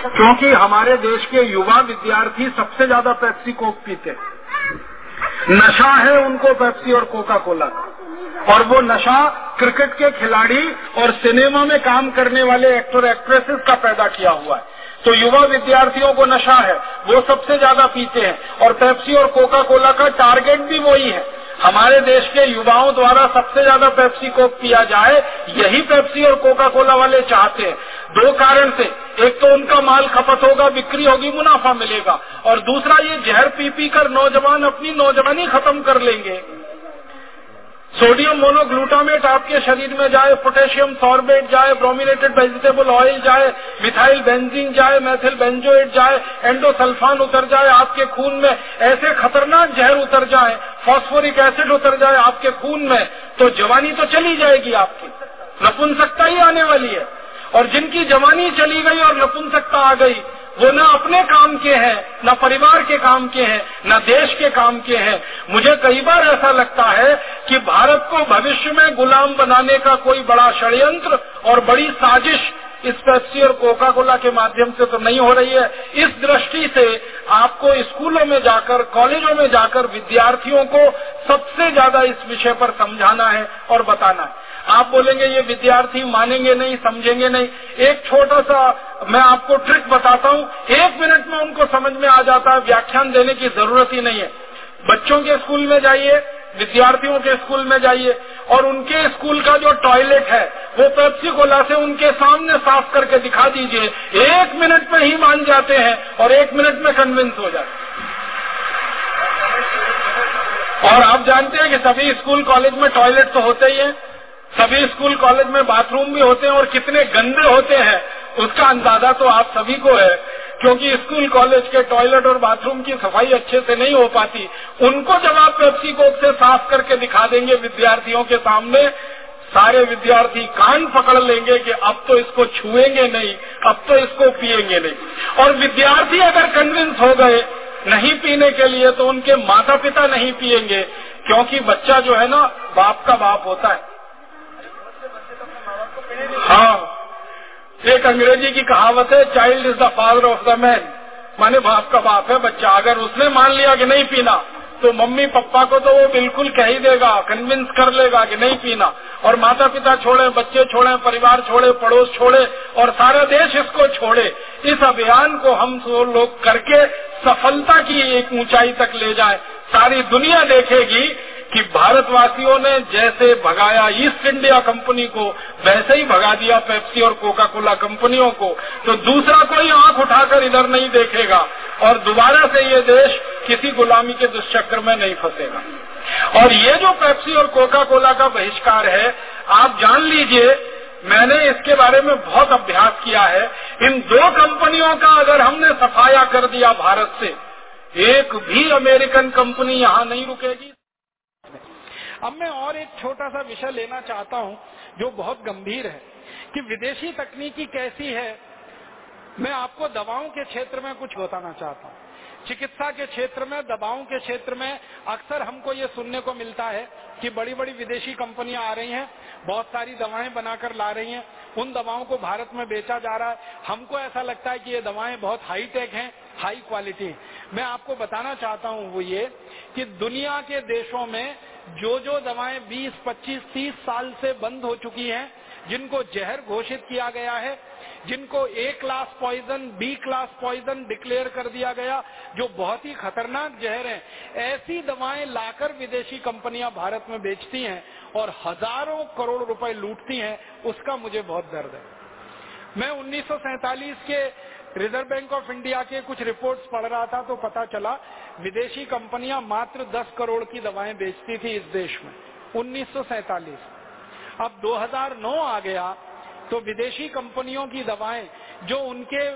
क्योंकि हमारे देश के युवा विद्यार्थी सबसे ज़्यादा पेप्सी कोक पीते हैं। नशा है उनको पेप्सी और कोका कोला का और वो नशा क्रिकेट के खिलाड़ी और सिनेमा में काम करने वाले एक्टर, एक्ट्रेसेस का पैदा किया हुआ है। तो युवा विद्यार्थियों को नशा है, वो सबसे ज़्यादा पीते हैं। और पेप्सी और कोका कोला का टारगेट भी वही है। हमारे देश के युवाओं द्वारा सबसे ज़्यादा पेप्सी कोक पिया जाए, यही पेप्सी और कोका कोला वाले चाहते हैं। दो कारण से एक तो उनका माल खपत होगा, बिक्री होगी, मुनाफा मिलेगा। और दूसरा, ये जहर पी पी कर नौजवान अपनी नौजवानी खत्म कर लेंगे। सोडियम मोनोग्लूटामेट आपके शरीर में जाए, पोटेशियम सॉर्बेट जाए, ब्रोमिनेटेड वेजिटेबल ऑयल जाए, मिथाइल बेंजीन जाए मैथिल बेंजोएट जाए, एंडोसल्फान उतर जाए आपके खून में, ऐसे खतरनाक जहर उतर जाए, फॉस्फोरिक एसिड उतर जाए आपके खून में तो जवानी तो चली जाएगी आपकी। नपुंसकता ही आने वाली है। और जिनकी जवानी चली गई और नपुंसकता आ गई, वो न अपने काम के हैं, न परिवार के काम के हैं, न देश के काम के हैं। मुझे कई बार ऐसा लगता है कि भारत को भविष्य में गुलाम बनाने का कोई बड़ा षड्यंत्र और बड़ी साजिश इस पेप्सी और कोका कोला के माध्यम से तो नहीं हो रही है। इस दृष्टि से आपको स्कूलों में जाकर, कॉलेजों में जाकर विद्यार्थियों को सबसे ज़्यादा इस विषय पर समझाना है और बताना है। आप बोलेंगे ये विद्यार्थी मानेंगे नहीं, समझेंगे नहीं। एक छोटा सा मैं आपको ट्रिक बताता हूँ। एक मिनट में उनको समझ में आ जाता है, व्याख्यान देने की ज़रूरत ही नहीं है। बच्चों के स्कूल में जाइए, विद्यार्थियों के स्कूल में जाइए और उनके स्कूल का जो टॉयलेट है, वो पेप्सी कोला से उनके सामने साफ़ करके दिखा दीजिए। एक मिनट में ही मान जाते हैं और एक मिनट में कन्विंस हो जाते और आप जानते हैं कि सभी स्कूल कॉलेज में टॉयलेट तो होते ही हैं। सभी स्कूल कॉलेज में बाथरूम भी होते हैं और कितने गंदे होते हैं, उसका अंदाज़ा तो आप सभी को है। क्योंकि स्कूल कॉलेज के टॉयलेट और बाथरूम की सफ़ाई अच्छे से नहीं हो पाती, उनको जब आप पेप्सी कोक से साफ़ करके दिखा देंगे विद्यार्थियों के सामने, सारे विद्यार्थी कान पकड़ लेंगे कि अब तो इसको छुएँगे नहीं, अब तो इसको पिएँगे नहीं। और विद्यार्थी अगर कन्विंस हो गए नहीं पीने के लिए तो उनके माता पिता नहीं पिएँगे, क्योंकि बच्चा जो है ना, बाप का बाप होता है। हाँ। एक अंग्रेज़ी की कहावत है child is the father of the man माने बाप का बाप है बच्चा। अगर उसने मान लिया कि नहीं पीना तो मम्मी पापा को तो वो बिल्कुल कह ही देगा कन्विंस कर लेगा कि नहीं पीना। और माता पिता छोड़े, बच्चे छोड़े, परिवार छोड़े, पड़ोस छोड़े, और सारा देश इसको छोड़े। इस अभियान को हम सब लोग करके सफलता की एक ऊंचाई तक ले जाए। सारी दुनिया देखेगी कि भारतवासियों ने जैसे भगाया ईस्ट इंडिया कंपनी को, वैसे ही भगा दिया पेप्सी और कोका कोला कंपनियों को। तो दूसरा कोई आँख उठाकर इधर नहीं देखेगा और दोबारा से ये देश किसी गुलामी के दुष्चक्र में नहीं फंसेगा। और ये जो पेप्सी और कोका कोला का बहिष्कार है, आप जान लीजिए, मैंने इसके बारे में बहुत अभ्यास किया है। इन दो कंपनियों का अगर हमने सफाया कर दिया भारत से, एक भी अमेरिकन कंपनी यहाँ नहीं रुकेगी। अब मैं और एक छोटा सा विषय लेना चाहता हूँ, जो बहुत गंभीर है, कि विदेशी तकनीकी कैसी है। मैं आपको दवाओं के क्षेत्र में कुछ बताना चाहता हूँ। चिकित्सा के क्षेत्र में, दवाओं के क्षेत्र में अक्सर हमको ये सुनने को मिलता है कि बड़ी बड़ी विदेशी कंपनियाँ आ रही हैं, बहुत सारी दवाएँ बनाकर ला रही हैं। उन दवाओं को भारत में बेचा जा रहा है। हमको ऐसा लगता है कि ये दवाएँ बहुत हाई टेक हैं हाई क्वालिटी मैं आपको बताना चाहता हूँ वो ये, कि दुनिया के देशों में जो जो दवाएँ 20, 25, 30 साल से बंद हो चुकी हैं जिनको जहर घोषित किया गया है जिनको A class poison B class poison declare कर दिया गया जो बहुत ही खतरनाक जहर हैं ऐसी दवाएँ लाकर विदेशी कंपनियाँ भारत में बेचती हैं और हज़ारों करोड़ रुपए लूटती हैं उसका मुझे बहुत दर्द है। मैं उन्नीस सौ सैंतालीस के रिज़र्व बैंक ऑफ़ इंडिया के कुछ रिपोर्ट्स पढ़ रहा था तो पता चला, विदेशी कंपनियाँ मात्र 10 करोड़ की दवाएँ बेचती थी इस देश में, उन्नीस सौ सैंतालीस। अब 2009 आ गया तो विदेशी कंपनियों की दवाएँ जो उनके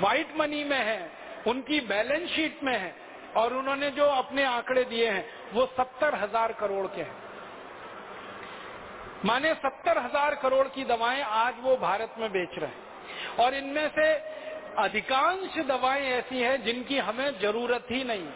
व्हाइट मनी में है, उनकी बैलेंस शीट में है, और उन्होंने जो अपने आंकड़े दिए हैं, वो सत्तर हज़ार करोड़ के हैं। माने सत्तर हज़ार करोड़ की दवाएँ आज वो भारत में बेच रहे हैं। और इनमें से अधिकांश दवाएँ ऐसी हैं जिनकी हमें ज़रूरत ही नहीं।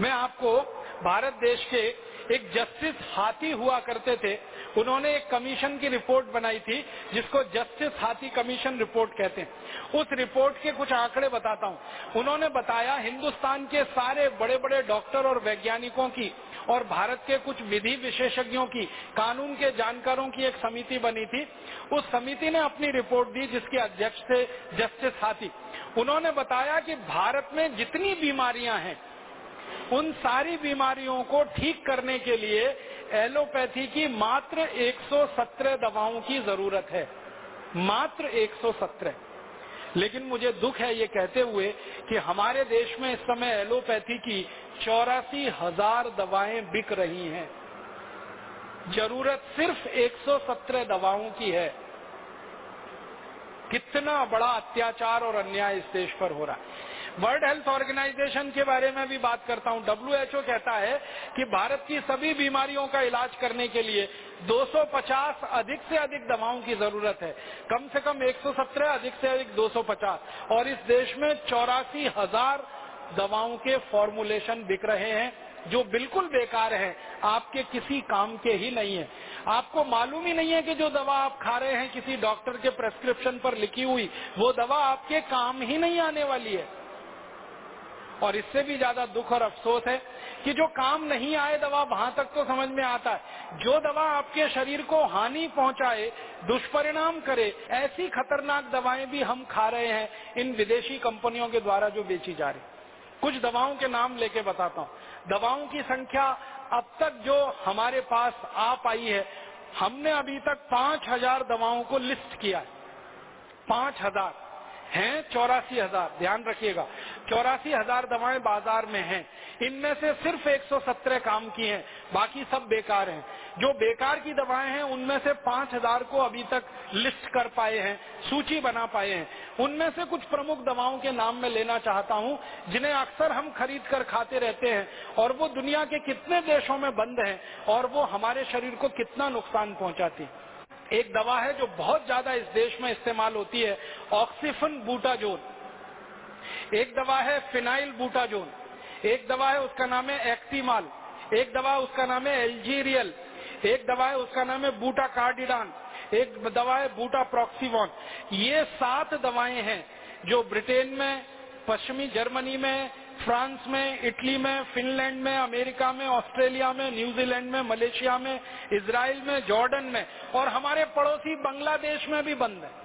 मैं आपको भारत देश के एक जस्टिस हाथी हुआ करते थे। उन्होंने एक कमीशन की रिपोर्ट बनाई थी, जिसको जस्टिस हाथी कमीशन रिपोर्ट कहते हैं। उस रिपोर्ट के कुछ आंकड़े बताता हूँ। उन्होंने बताया, हिंदुस्तान के सारे बड़े बड़े डॉक्टर और वैज्ञानिकों की और भारत के कुछ विधि विशेषज्ञों की, कानून के जानकारों की एक समिति बनी थी। उस समिति ने अपनी रिपोर्ट दी जिसके अध्यक्ष थे जस्टिस हाथी। उन्होंने बताया कि भारत में जितनी बीमारियाँ हैं, उन सारी बीमारियों को ठीक करने के लिए एलोपैथी की मात्र 117 दवाओं की ज़रूरत है। मात्र 117 लेकिन मुझे दुख है ये कहते हुए कि हमारे देश में इस समय एलोपैथी की चौरासी हज़ार दवाएँ बिक रही हैं। ज़रूरत सिर्फ़ 117 दवाओं की है। कितना बड़ा अत्याचार और अन्याय इस देश पर हो रहा है। वर्ल्ड हेल्थ ऑर्गेनाइजेशन के बारे में भी बात करता हूँ। डब्ल्यूएचओ कहता है कि भारत की सभी बीमारियों का इलाज करने के लिए 250 अधिक से अधिक दवाओं की ज़रूरत है। कम से कम 117 अधिक से अधिक 250 और इस देश में चौरासी हज़ार दवाओं के फॉर्मुलेशन बिक रहे हैं, जो बिल्कुल बेकार है। आपके किसी काम के ही नहीं है। आपको मालूम ही नहीं है कि जो दवा आप खा रहे हैं, किसी डॉक्टर के प्रेस्क्रिप्शन पर लिखी हुई, वो दवा आपके काम ही नहीं आने वाली है। और इससे भी ज़्यादा दुख और अफसोस है कि जो काम नहीं आए, दवा वहाँ तक तो समझ में आता है। जो दवा आपके शरीर को हानि पहुँचाए, दुष्परिणाम करे, ऐसी खतरनाक दवाएँ भी हम खा रहे हैं, इन विदेशी कंपनियों के द्वारा जो बेची जा रही। कुछ दवाओं के नाम लेके बताता हूँ। दवाओं की संख्या अब तक जो हमारे पास आ पाई है, हमने अभी तक पाँच हज़ार दवाओं को लिस्ट किया है। पाँच हज़ार। हैं, चौरासी हज़ार। ध्यान रखिएगा। चौरासी हज़ार दवाएँ बाज़ार में हैं। इनमें से सिर्फ़ 117 काम की हैं, बाकी सब बेकार हैं। जो बेकार की दवाएँ हैं, उनमें से 5000 को अभी तक लिस्ट कर पाए हैं, सूची बना पाए हैं। उनमें से कुछ प्रमुख दवाओं के नाम में लेना चाहता हूँ, जिन्हें अक्सर हम खरीद कर खाते रहते हैं, और वो दुनिया के कितने देशों में बंद हैं, और वो हमारे शरीर को कितना नुकसान पहुंचाती। एक दवा है जो बहुत ज़्यादा इस देश में इस्तेमाल होती है, ऑक्सीफन बूटाजोन एक दवा है फिनाइल बूटाजोन। एक दवा है उसका नाम है एक्सीमाल एक दवा उसका नाम है एल्जीरियल। एक दवा है उसका नाम है बूटा कार्डिडान एक दवा है बूटा प्रोक्सीवॉन ये सात दवाएँ हैं जो ब्रिटेन में, पश्चिमी जर्मनी में, फ्रांस में, इटली में, फिनलैंड में, अमेरिका में, ऑस्ट्रेलिया में, न्यूजीलैंड में, मलेशिया में इसराइल में, जॉर्डन में और हमारे पड़ोसी बांग्लादेश में भी बंद है।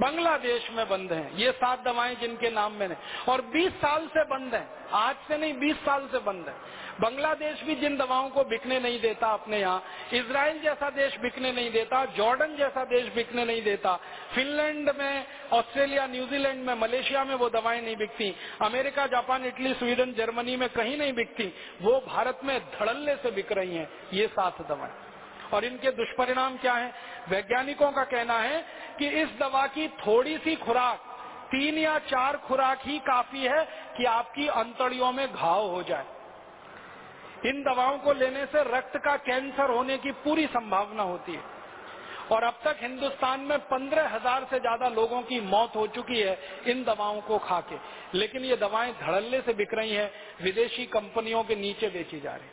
बांग्लादेश में बंद हैं। ये सात दवाएँ जिनके नाम मैंने और 20 साल से बंद हैं। आज से नहीं 20 साल से बंद है। बांग्लादेश भी जिन दवाओं को बिकने नहीं देता अपने यहाँ इसराइल जैसा देश बिकने नहीं देता, जॉर्डन जैसा देश बिकने नहीं देता, फिनलैंड में, ऑस्ट्रेलिया, न्यूजीलैंड में, मलेशिया में वो दवाएँ नहीं बिकती, America, Japan, Italy, Sweden, Germany में कहीं नहीं बिकती, वो भारत में धड़ल्ले से बिक रही हैं। ये सात दवाएँ। और इनके दुष्परिणाम क्या है? वैज्ञानिकों का कहना है कि इस दवा की थोड़ी सी खुराक, तीन या चार खुराक ही काफ़ी है कि आपकी अंतड़ियों में घाव हो जाए। इन दवाओं को लेने से रक्त का कैंसर होने की पूरी संभावना होती है। और अब तक हिंदुस्तान में पंद्रह हज़ार से ज़्यादा लोगों की मौत हो चुकी है इन दवाओं को खा के लेकिन ये दवाएँ धड़ल्ले से बिक रही हैं, विदेशी कंपनियों के नीचे बेची जा रही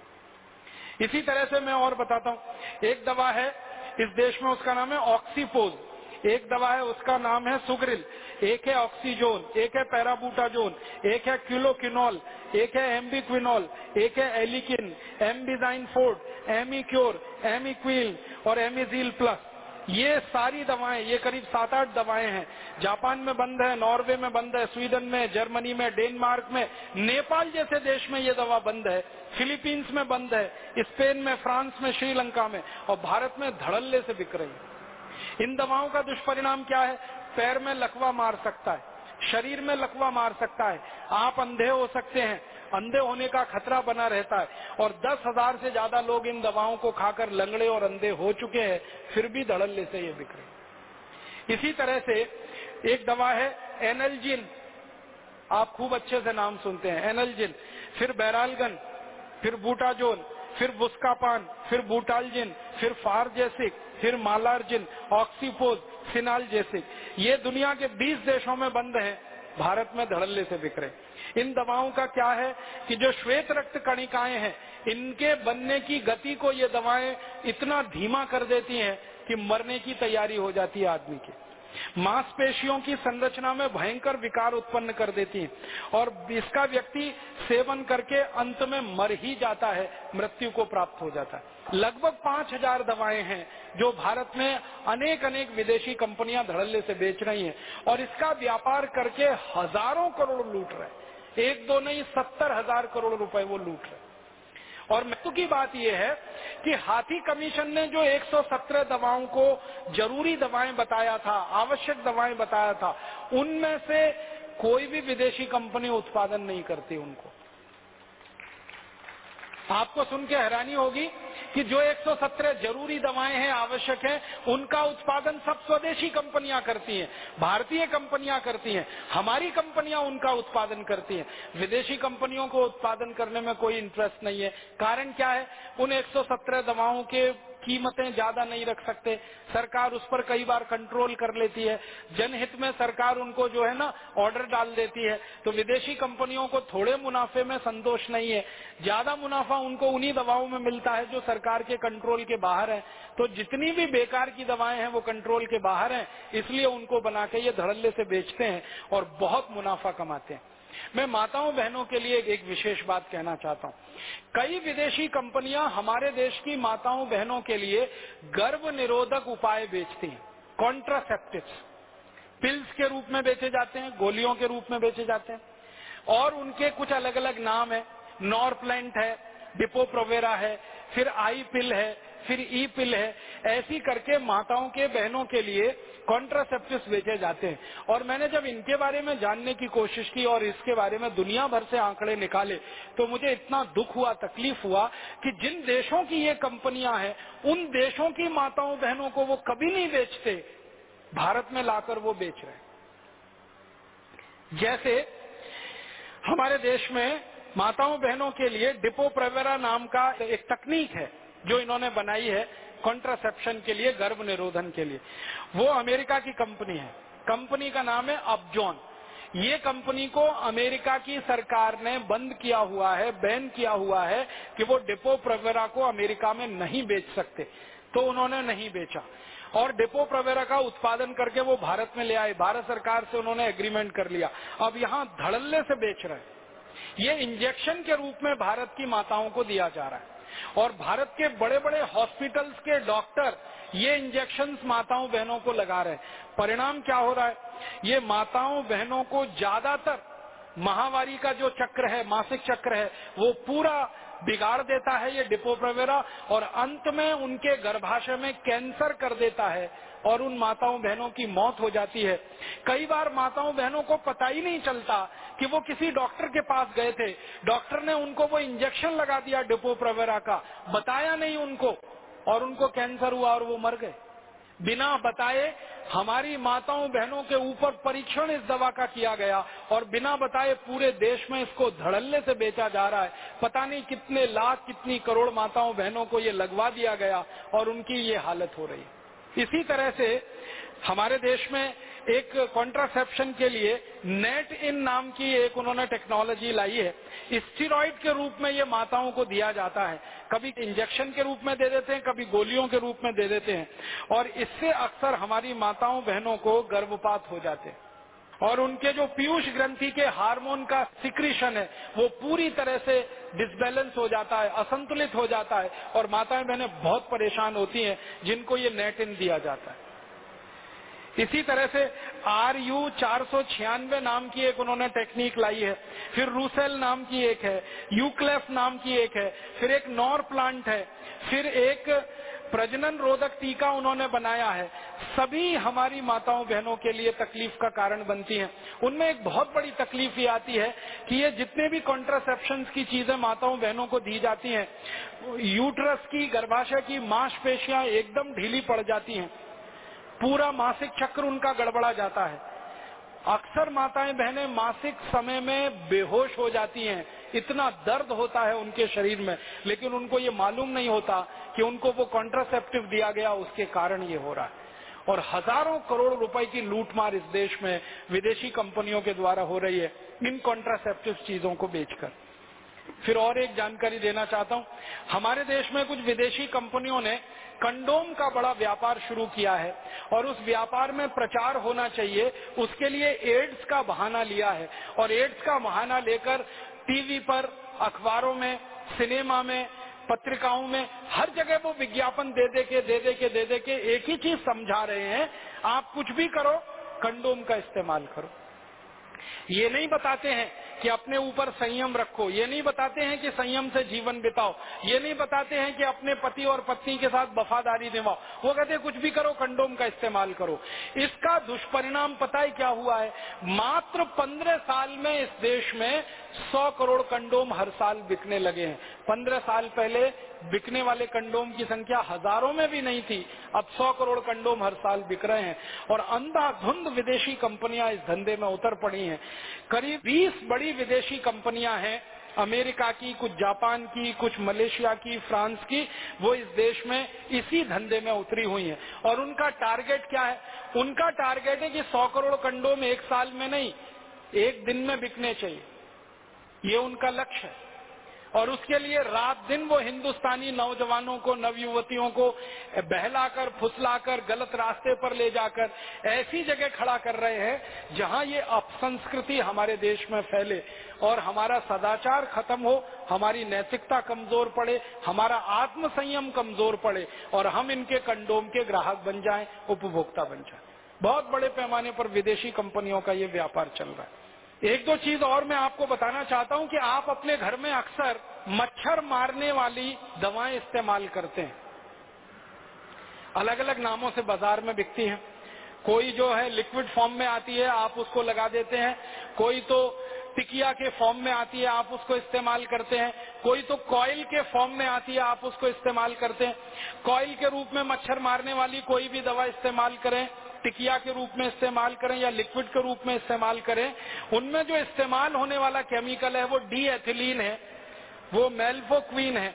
इसी तरह से मैं और बताता हूँ। एक दवा है, इस देश में उसका नाम है ऑक्सीपोज एक दवा है, उसका नाम है सुग्रिल। एक है ऑक्सीजोन एक है पैराबूटाजोन एक है क्यूलोकिनॉल एक है एम्बिक्विनॉल एक है एलिकिन एमबिजाइन फोर्ड एमिक्योर एमिक्विल और एमिजील प्लस ये सारी दवाएँ, ये करीब सात आठ दवाएँ हैं। जापान में बंद है, नॉर्वे में बंद है, स्वीडन में, जर्मनी में, डेनमार्क में, नेपाल जैसे देश में ये दवा बंद है। फिलीपींस में बंद है, स्पेन में, फ्रांस में, श्रीलंका में, और भारत में धड़ल्ले से बिक रही है। इन दवाओं का दुष्परिणाम क्या है? पैर में लकवा मार सकता है, शरीर में लकवा मार सकता है, आप अंधे हो सकते हैं अंधे होने का खतरा बना रहता है। और दस हज़ार से ज़्यादा लोग इन दवाओं को खाकर लंगड़े और अंधे हो चुके हैं, फिर भी धड़ल्ले से ये बिक रहे इसी तरह से एक दवा है एनएलजिन आप खूब अच्छे से नाम सुनते हैं, एनलजिन। फिर बैरालगन, फिर बूटाजोन, फिर बुस्कापान, फिर बूटालजिन, फिर फारजेसिक, फिर मालार्जिन, ऑक्सीपोज सिनालजेसिक ये दुनिया के 20 देशों में बंद है, भारत में धड़ल्ले से बिक रहे इन दवाओं का क्या है कि जो श्वेत रक्त कणिकाएँ हैं, इनके बनने की गति को ये दवाएँ इतना धीमा कर देती हैं कि मरने की तैयारी हो जाती है आदमी की। मांसपेशियों की संरचना में भयंकर विकार उत्पन्न कर देती हैं और इसका व्यक्ति सेवन करके अंत में मर ही जाता है, मृत्यु को प्राप्त हो जाता है। लगभग पाँच हज़ार दवाएँ हैं जो भारत में अनेक अनेक विदेशी कंपनियाँ धड़ल्ले से बेच रही हैं और इसका व्यापार करके हज़ारों करोड़ लूट रहे एक दो नहीं, सत्तर हज़ार करोड़ रुपए वो लूट रहे। और महत्व की बात यह है कि हाथी कमीशन ने जो 117 दवाओं को ज़रूरी दवाएँ बताया था, आवश्यक दवाएँ बताया था, उनमें से कोई भी विदेशी कंपनी उत्पादन नहीं करती उनको। आपको सुन के हैरानी होगी कि जो 117 ज़रूरी दवाएँ हैं आवश्यक हैं, उनका उत्पादन सब स्वदेशी कंपनियाँ करती हैं, भारतीय कंपनियाँ करती हैं, हमारी कंपनियाँ उनका उत्पादन करती हैं। विदेशी कंपनियों को उत्पादन करने में कोई इंटरेस्ट नहीं है। कारण क्या है? उन 117 दवाओं के कीमतें ज़्यादा नहीं रख सकते। सरकार उस पर कई बार कंट्रोल कर लेती है। जनहित में सरकार उनको जो है ना ऑर्डर डाल देती है। तो विदेशी कंपनियों को थोड़े मुनाफे में संतोष नहीं है। ज़्यादा मुनाफा उनको उन्हीं दवाओं में मिलता है जो सरकार के कंट्रोल के बाहर है। तो जितनी भी बेकार की दवाएँ हैं, वो कंट्रोल के बाहर हैं। इसलिए उनको बना के ये धड़ल्ले से बेचते हैं और बहुत मुनाफा कमाते हैं। मैं माताओं बहनों के लिए एक विशेष बात कहना चाहता हूँ। कई विदेशी कंपनियाँ हमारे देश की माताओं बहनों के लिए गर्भ निरोधक उपाय बेचती हैं। कॉन्ट्रासेप्टिव पिल्स के रूप में बेचे जाते हैं, गोलियों के रूप में बेचे जाते हैं। और उनके कुछ अलग अलग नाम है। नॉरप्लेंट है डिपोप्रोवेरा है, फिर आई पिल है फिर ई पिल है। ऐसी करके माताओं के, बहनों के लिए कॉन्ट्रासेप्टिव बेचे जाते हैं। और मैंने जब इनके बारे में जानने की कोशिश की और इसके बारे में दुनिया भर से आंकड़े निकाले तो मुझे इतना दुख हुआ, तकलीफ़ हुआ कि जिन देशों की ये कंपनियाँ हैं, उन देशों की माताओं, बहनों को वो कभी नहीं बेचते। भारत में लाकर वो बेच रहे जैसे हमारे देश में माताओं, बहनों के लिए डिपो प्रवेरा नाम का एक तकनीक है। जो इन्होंने बनाई है कॉन्ट्रासेप्शन के लिए गर्भ निरोधन के लिए। वो अमेरिका की कंपनी है। कंपनी का नाम है अपजॉन। ये कंपनी को अमेरिका की सरकार ने बंद किया हुआ है, बैन किया हुआ है कि वो डिपो प्रवेरा को अमेरिका में नहीं बेच सकते। तो उन्होंने नहीं बेचा। और डिपो प्रवेरा का उत्पादन करके वो भारत में ले आए। भारत सरकार से उन्होंने एग्रीमेंट कर लिया। अब यहाँ धड़ल्ले से बेच रहे हैं। ये इंजेक्शन के रूप में भारत की माताओं को दिया जा रहा है। और भारत के बड़े बड़े हॉस्पिटल्स के डॉक्टर ये इंजेक्शन माताओं बहनों को लगा रहे हैं। परिणाम क्या हो रहा है? ये माताओं बहनों को ज़्यादातर महावारी का जो चक्र है, मासिक चक्र है, वो पूरा बिगाड़ देता है ये डिपोप्रवेरा और अंत में उनके गर्भाशय में कैंसर कर देता है। और उन माताओं बहनों की मौत हो जाती है। कई बार माताओं बहनों को पता ही नहीं चलता कि वो किसी डॉक्टर के पास गए थे। डॉक्टर ने उनको वो इंजेक्शन लगा दिया डिपोप्रवेरा का। बताया नहीं उनको, और उनको कैंसर हुआ और वो मर गए। बिना बताए हमारी माताओं बहनों के ऊपर परीक्षण इस दवा का किया गया, और बिना बताए पूरे देश में इसको धड़ल्ले से बेचा जा रहा है। पता नहीं कितने लाख, कितनी करोड़ माताओं बहनों को ये लगवा दिया गया, और उनकी ये हालत हो रही इसी तरह से हमारे देश में एक कॉन्ट्रासेप्शन के लिए नेट इन नाम की एक उन्होंने टेक्नोलॉजी लाई है। स्टीरोइड के रूप में ये माताओं को दिया जाता है। कभी इंजेक्शन के रूप में दे देते हैं, कभी गोलियों के रूप में दे देते हैं। और इससे अक्सर हमारी माताओं बहनों को गर्भपात हो जाते हैं। और उनके जो पीयूष ग्रंथि के हार्मोन का सिक्रीशन है, वो पूरी तरह से डिसबैलेंस हो जाता है, असंतुलित हो जाता है और माताएँ बहनें बहुत परेशान होती हैं, जिनको ये नेटिन दिया जाता है। इसी तरह से आर यू चार सौ छियानवे नाम की एक उन्होंने टेक्निक लाई है, फिर रूसेल नाम की एक है, यूक्लेफ नाम की एक है, फिर एक नॉर प्लांट है, फिर एक प्रजनन रोधक टीका उन्होंने बनाया है। सभी हमारी माताओं बहनों के लिए तकलीफ़ का कारण बनती हैं। उनमें एक बहुत बड़ी तकलीफ़ ये आती है कि ये जितने भी कॉन्ट्रासेप्शन की चीज़ें माताओं बहनों को दी जाती हैं यूट्रस की, गर्भाशय की, मांसपेशियाँ एकदम ढीली पड़ जाती हैं। पूरा मासिक चक्र उनका गड़बड़ा जाता है। अक्सर माताएँ बहनें मासिक समय में बेहोश हो जाती हैं। इतना दर्द होता है उनके शरीर में, लेकिन उनको ये मालूम नहीं होता कि उनको वो कॉन्ट्रासेप्टिव दिया गया, उसके कारण ये हो रहा है। और हज़ारों करोड़ रुपए की लूटमार इस देश में विदेशी कंपनियों के द्वारा हो रही है, इन कॉन्ट्रासेप्टिव चीज़ों को बेचकर। फिर और एक जानकारी देना चाहता हूँ, हमारे देश में कुछ विदेशी कंपनियों ने कंडोम का बड़ा व्यापार शुरू किया है, और उस व्यापार में प्रचार होना चाहिए, उसके लिए एड्स का बहाना लिया है। और एड्स का बहाना लेकर टीवी पर, अखबारों में, सिनेमा में, पत्रिकाओं में, हर जगह वो विज्ञापन दे दे के, दे दे के, दे दे के एक ही चीज़ समझा रहे हैं। आप कुछ भी करो, कंडोम का इस्तेमाल करो। ये नहीं बताते हैं कि अपने ऊपर संयम रखो। ये नहीं बताते हैं कि संयम से जीवन बिताओ। ये नहीं बताते हैं कि अपने पति और पत्नी के साथ वफादारी निभाओ वो कहते हैं, कुछ भी करो, कंडोम का इस्तेमाल करो। इसका दुष्परिणाम पता ही क्या हुआ है? मात्र पंद्रह साल में इस देश में सौ करोड़ कंडोम हर साल बिकने लगे हैं। पंद्रह साल पहले बिकने वाले कंडोम की संख्या हज़ारों में भी नहीं थी। अब सौ करोड़ कंडोम हर साल बिक रहे हैं और अंधाधुंध विदेशी कंपनियाँ इस धंधे में उतर पड़ी हैं। करीब 20 बड़ी विदेशी कंपनियाँ हैं। अमेरिका की, कुछ जापान की, कुछ मलेशिया की, फ्रांस की, वो इस देश में इसी धंधे में उतरी हुई हैं। और उनका टारगेट क्या है? उनका टारगेट है कि 100 करोड़ कंडोम एक साल में नहीं, एक दिन में बिकने चाहिए। ये उनका लक्ष्य है। और उसके लिए रात दिन वो हिंदुस्तानी नौजवानों को, नवयुवतियों को बहलाकर, फुसलाकर, गलत रास्ते पर ले जाकर ऐसी जगह खड़ा कर रहे हैं जहाँ ये अपसंस्कृति हमारे देश में फैले और हमारा सदाचार खत्म हो, हमारी नैतिकता कमज़ोर पड़े, हमारा आत्म संयम कमज़ोर पड़े और हम इनके कंडोम के ग्राहक बन जाएँ, उपभोक्ता बन जाएँ। बहुत बड़े पैमाने पर विदेशी कंपनियों का ये व्यापार चल रहा है। एक दो चीज़ और मैं आपको बताना चाहता हूँ कि आप अपने घर में अक्सर मच्छर मारने वाली दवाएँ इस्तेमाल करते हैं। अलग अलग नामों से बाज़ार में बिकती हैं। कोई जो है लिक्विड फॉर्म में आती है, आप उसको लगा देते हैं। कोई तो टिकिया के फॉर्म में आती है, आप उसको इस्तेमाल करते हैं। कोई तो कॉयल के फॉर्म में आती है, आप उसको इस्तेमाल करते हैं। कॉयल के रूप में मच्छर मारने वाली कोई भी दवा इस्तेमाल करें। टिकिया के रूप में इस्तेमाल करें या लिक्विड के रूप में इस्तेमाल करें, उनमें जो इस्तेमाल होने वाला केमिकल है वो डी एथिलीन है, वो मेल्फोक्वीन है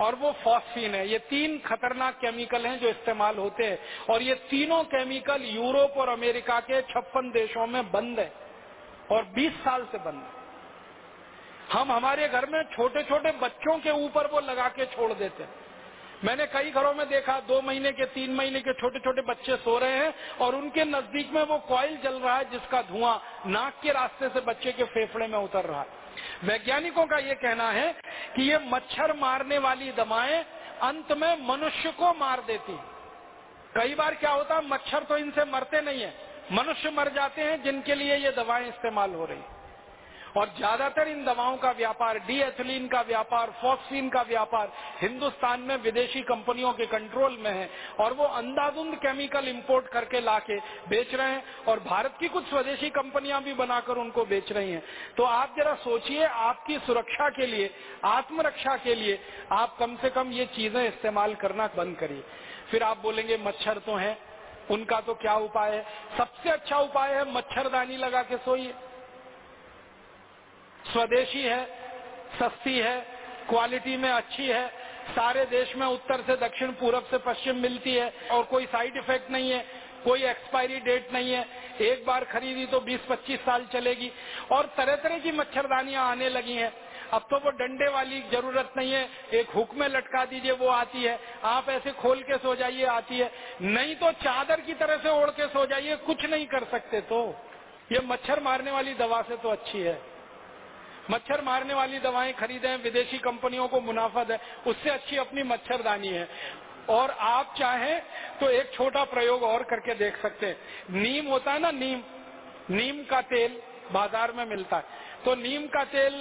और वो फॉस्फीन है। ये तीन खतरनाक केमिकल हैं जो इस्तेमाल होते हैं और ये तीनों केमिकल यूरोप और अमेरिका के छप्पन देशों में बंद है और 20 साल से बंद है। हम हमारे घर में छोटे छोटे बच्चों के ऊपर वो लगा के छोड़ देते हैं। मैंने कई घरों में देखा, दो महीने के, तीन महीने के छोटे छोटे बच्चे सो रहे हैं और उनके नज़दीक में वो कॉइल जल रहा है जिसका धुआँ नाक के रास्ते से बच्चे के फेफड़े में उतर रहा है। वैज्ञानिकों का ये कहना है कि ये मच्छर मारने वाली दवाएँ अंत में मनुष्य को मार देती कई बार क्या होता है मच्छर तो इनसे मरते नहीं है। मनुष्य मर जाते हैं जिनके लिए ये दवाएँ इस्तेमाल हो रही और ज़्यादातर इन दवाओं का व्यापार डी एथिलीन का व्यापार फॉक्सिन का व्यापार हिंदुस्तान में विदेशी कंपनियों के कंट्रोल में है और वो अंधाधुंध केमिकल इंपोर्ट करके लाके बेच रहे हैं और भारत की कुछ स्वदेशी कंपनियाँ भी बनाकर उनको बेच रही हैं। तो आप जरा सोचिए, आपकी सुरक्षा के लिए, आत्मरक्षा के लिए आप कम से कम ये चीज़ें इस्तेमाल करना बंद करिए। फिर आप बोलेंगे, मच्छर तो है, उनका तो क्या उपाय है? सबसे अच्छा उपाय है मच्छरदानी लगा के सोइए। स्वदेशी है, सस्ती है, क्वालिटी में अच्छी है, सारे देश में उत्तर से दक्षिण, पूरब से पश्चिम मिलती है और कोई साइड इफ़ेक्ट नहीं है, कोई एक्सपायरी डेट नहीं है। एक बार खरीदी तो 20-25 साल चलेगी और तरह तरह की मच्छरदानियाँ आने लगी हैं। अब तो वो डंडे वाली ज़रूरत नहीं है, एक हुक में लटका दीजिए, वो आती है। आप ऐसे खोल के सो जाइए, आती है। नहीं तो चादर की तरह से ओढ़ के सो जाइए, कुछ नहीं कर सकते तो। ये मच्छर मारने वाली दवा से तो अच्छी है। मच्छर मारने वाली दवाएँ खरीदें, विदेशी कंपनियों को मुनाफा दें, उससे अच्छी अपनी मच्छरदानी है। और आप चाहें तो एक छोटा प्रयोग और करके देख सकते हैं। नीम होता है ना नीम नीम का तेल बाज़ार में मिलता है। तो नीम का तेल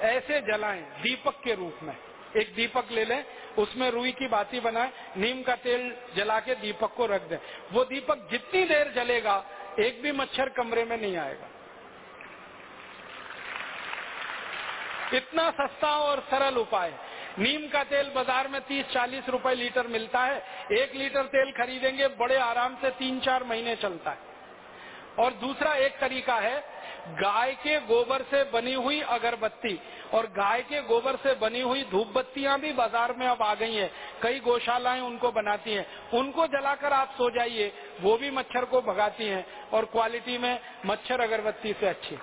ऐसे जलाएँ, दीपक के रूप में। एक दीपक ले लें, उसमें रुई की बाती बनाए, नीम का तेल जला के दीपक को रख दें। वो दीपक जितनी देर जलेगा, एक भी मच्छर कमरे में नहीं आएगा। इतना सस्ता और सरल उपाय। नीम का तेल बाज़ार में 30-40 रुपए लीटर मिलता है। एक लीटर तेल खरीदेंगे, बड़े आराम से तीन चार महीने चलता है। और दूसरा एक तरीका है, गाय के गोबर से बनी हुई अगरबत्ती। और गाय के गोबर से बनी हुई धूप बत्तियाँ भी बाज़ार में अब आ गई हैं। कई गौशालाएँ उनको बनाती हैं। उनको जलाकर आप सो जाइए, वो भी मच्छर को भगाती हैं। और क्वालिटी में मच्छर अगरबत्ती से अच्छी।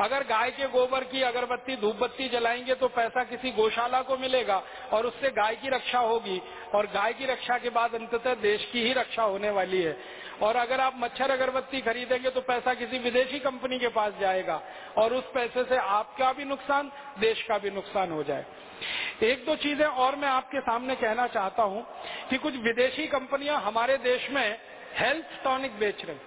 अगर गाय के गोबर की अगरबत्ती, धूपबत्ती जलाएँगे तो पैसा किसी गौशाला को मिलेगा और उससे गाय की रक्षा होगी। और गाय की रक्षा के बाद अंततः देश की ही रक्षा होने वाली है। और अगर आप मच्छर अगरबत्ती खरीदेंगे तो पैसा किसी विदेशी कंपनी के पास जाएगा। और उस पैसे से आपका भी नुकसान, देश का भी नुकसान हो जाए। एक दो चीज़ें और मैं आपके सामने कहना चाहता हूँ कि कुछ विदेशी कंपनियाँ हमारे देश में हेल्थ टॉनिक बेच रही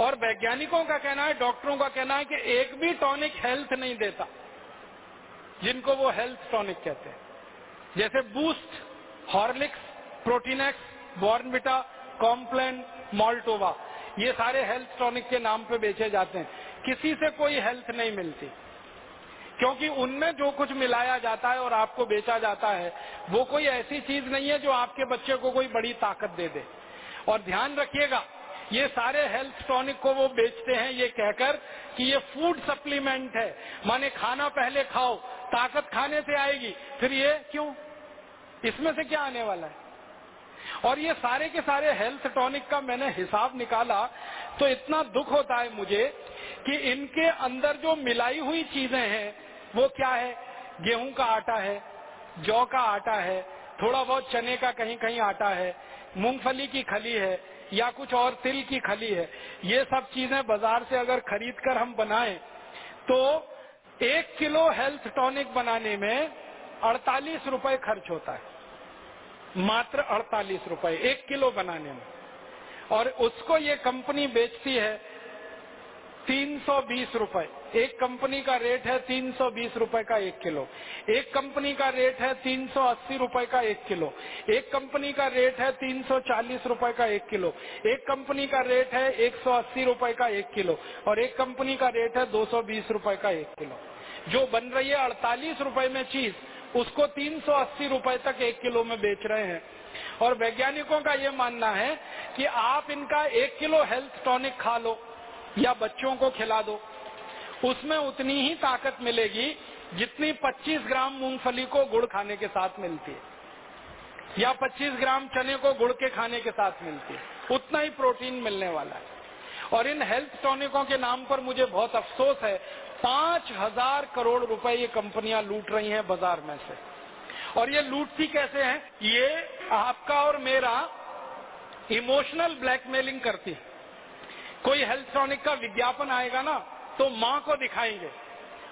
और वैज्ञानिकों का कहना है, डॉक्टरों का कहना है कि एक भी टॉनिक हेल्थ नहीं देता, जिनको वो हेल्थ टॉनिक कहते हैं। जैसे Boost, Horlicks, Protinex, Bournvita, Complan, Maltova, ये सारे हेल्थ टॉनिक के नाम पे बेचे जाते हैं। किसी से कोई हेल्थ नहीं मिलती, क्योंकि उनमें जो कुछ मिलाया जाता है और आपको बेचा जाता है, वो कोई ऐसी चीज़ नहीं है जो आपके बच्चे को कोई बड़ी ताकत दे दे। और ध्यान रखिएगा ये सारे हेल्थ टॉनिक को वो बेचते हैं, ये कहकर कि ये फ़ूड सप्लीमेंट है। माने खाना पहले खाओ, ताकत खाने से आएगी, फिर ये क्यों? इसमें से क्या आने वाला है? और ये सारे के सारे हेल्थ टॉनिक का मैंने हिसाब निकाला तो इतना दुख होता है मुझे कि इनके अंदर जो मिलाई हुई चीज़ें हैं, वो क्या है? गेहूँ का आटा है, जौ का आटा है, थोड़ा बहुत चने का कहीं कहीं आटा है, मूंगफली की खली है या कुछ और तिल की खली है। ये सब चीज़ें बाज़ार से अगर खरीद कर हम बनाए तो एक किलो हेल्थ टॉनिक बनाने में अड़तालीस रुपए खर्च होता है। मात्र अड़तालीस रुपए, एक किलो बनाने में। और उसको ये कंपनी बेचती है तीन सौ बीस रूपए। एक कंपनी का रेट है तीन सौ बीस रूपए का एक किलो। एक कंपनी का रेट है तीन सौ अस्सी रूपए का एक किलो। एक कंपनी का रेट है तीन सौ चालीस रूपए का एक किलो। एक कंपनी का रेट है एक सौ अस्सी रूपए का एक किलो। और एक कंपनी का रेट है दो सौ बीस रूपए का एक किलो। जो बन रही है अड़तालीस रूपए में चीज़, उसको तीन सौ अस्सी रूपए तक एक किलो में बेच रहे हैं। और वैज्ञानिकों का ये मानना है कि आप इनका एक किलो हेल्थ टॉनिक खा लो। या बच्चों को खिला दो। उसमें उतनी ही ताकत मिलेगी जितनी 25 ग्राम मूंगफली को गुड़ खाने के साथ मिलती है। या 25 ग्राम चने को गुड़ के खाने के साथ मिलती है। उतना ही प्रोटीन मिलने वाला है। और इन हेल्थ टॉनिकों के नाम पर मुझे बहुत अफसोस है, पाँच हज़ार करोड़ रुपए ये कंपनियाँ लूट रही हैं बाज़ार में से। और ये लूटती कैसे हैं? ये आपका और मेरा इमोशनल ब्लैकमेलिंग करती है। कोई हेल्थ टॉनिक का विज्ञापन आएगा ना तो माँ को दिखाएँगे।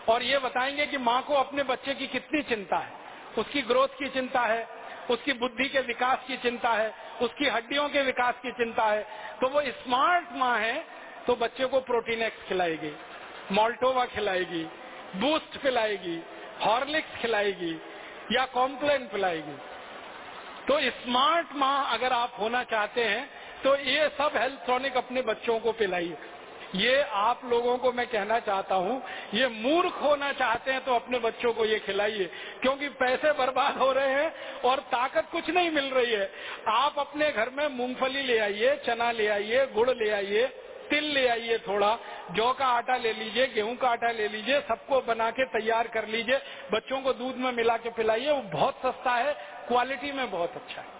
और ये बताएँगे कि माँ को अपने बच्चे की कितनी चिंता है। उसकी ग्रोथ की चिंता है, उसकी बुद्धि के विकास की चिंता है, उसकी हड्डियों के विकास की चिंता है। तो वो स्मार्ट माँ है तो बच्चे को प्रोटीन एक्स खिलाएगी मोल्टोवा खिलाएगी बूस्ट खिलाएगी हॉर्लिक्स खिलाएगी, या कॉम्प्लेन पिलाएगी। तो स्मार्ट माँ अगर आप होना चाहते हैं तो ये सब हेल्थ टॉनिक अपने बच्चों को पिलाइए। ये आप लोगों को मैं कहना चाहता हूँ, ये मूर्ख होना चाहते हैं तो अपने बच्चों को ये खिलाइए, क्योंकि पैसे बर्बाद हो रहे हैं और ताकत कुछ नहीं मिल रही है। आप अपने घर में मूंगफली ले आइए, चना ले आइए, गुड़ ले आइए, तिल ले आइए थोड़ा, जौ का आटा ले लीजिए, गेहूँ का आटा ले लीजिए, सबको बना के तैयार कर लीजिए, बच्चों को दूध में मिला के पिलाइए, वो बहुत सस्ता है, क्वालिटी में बहुत अच्छा है।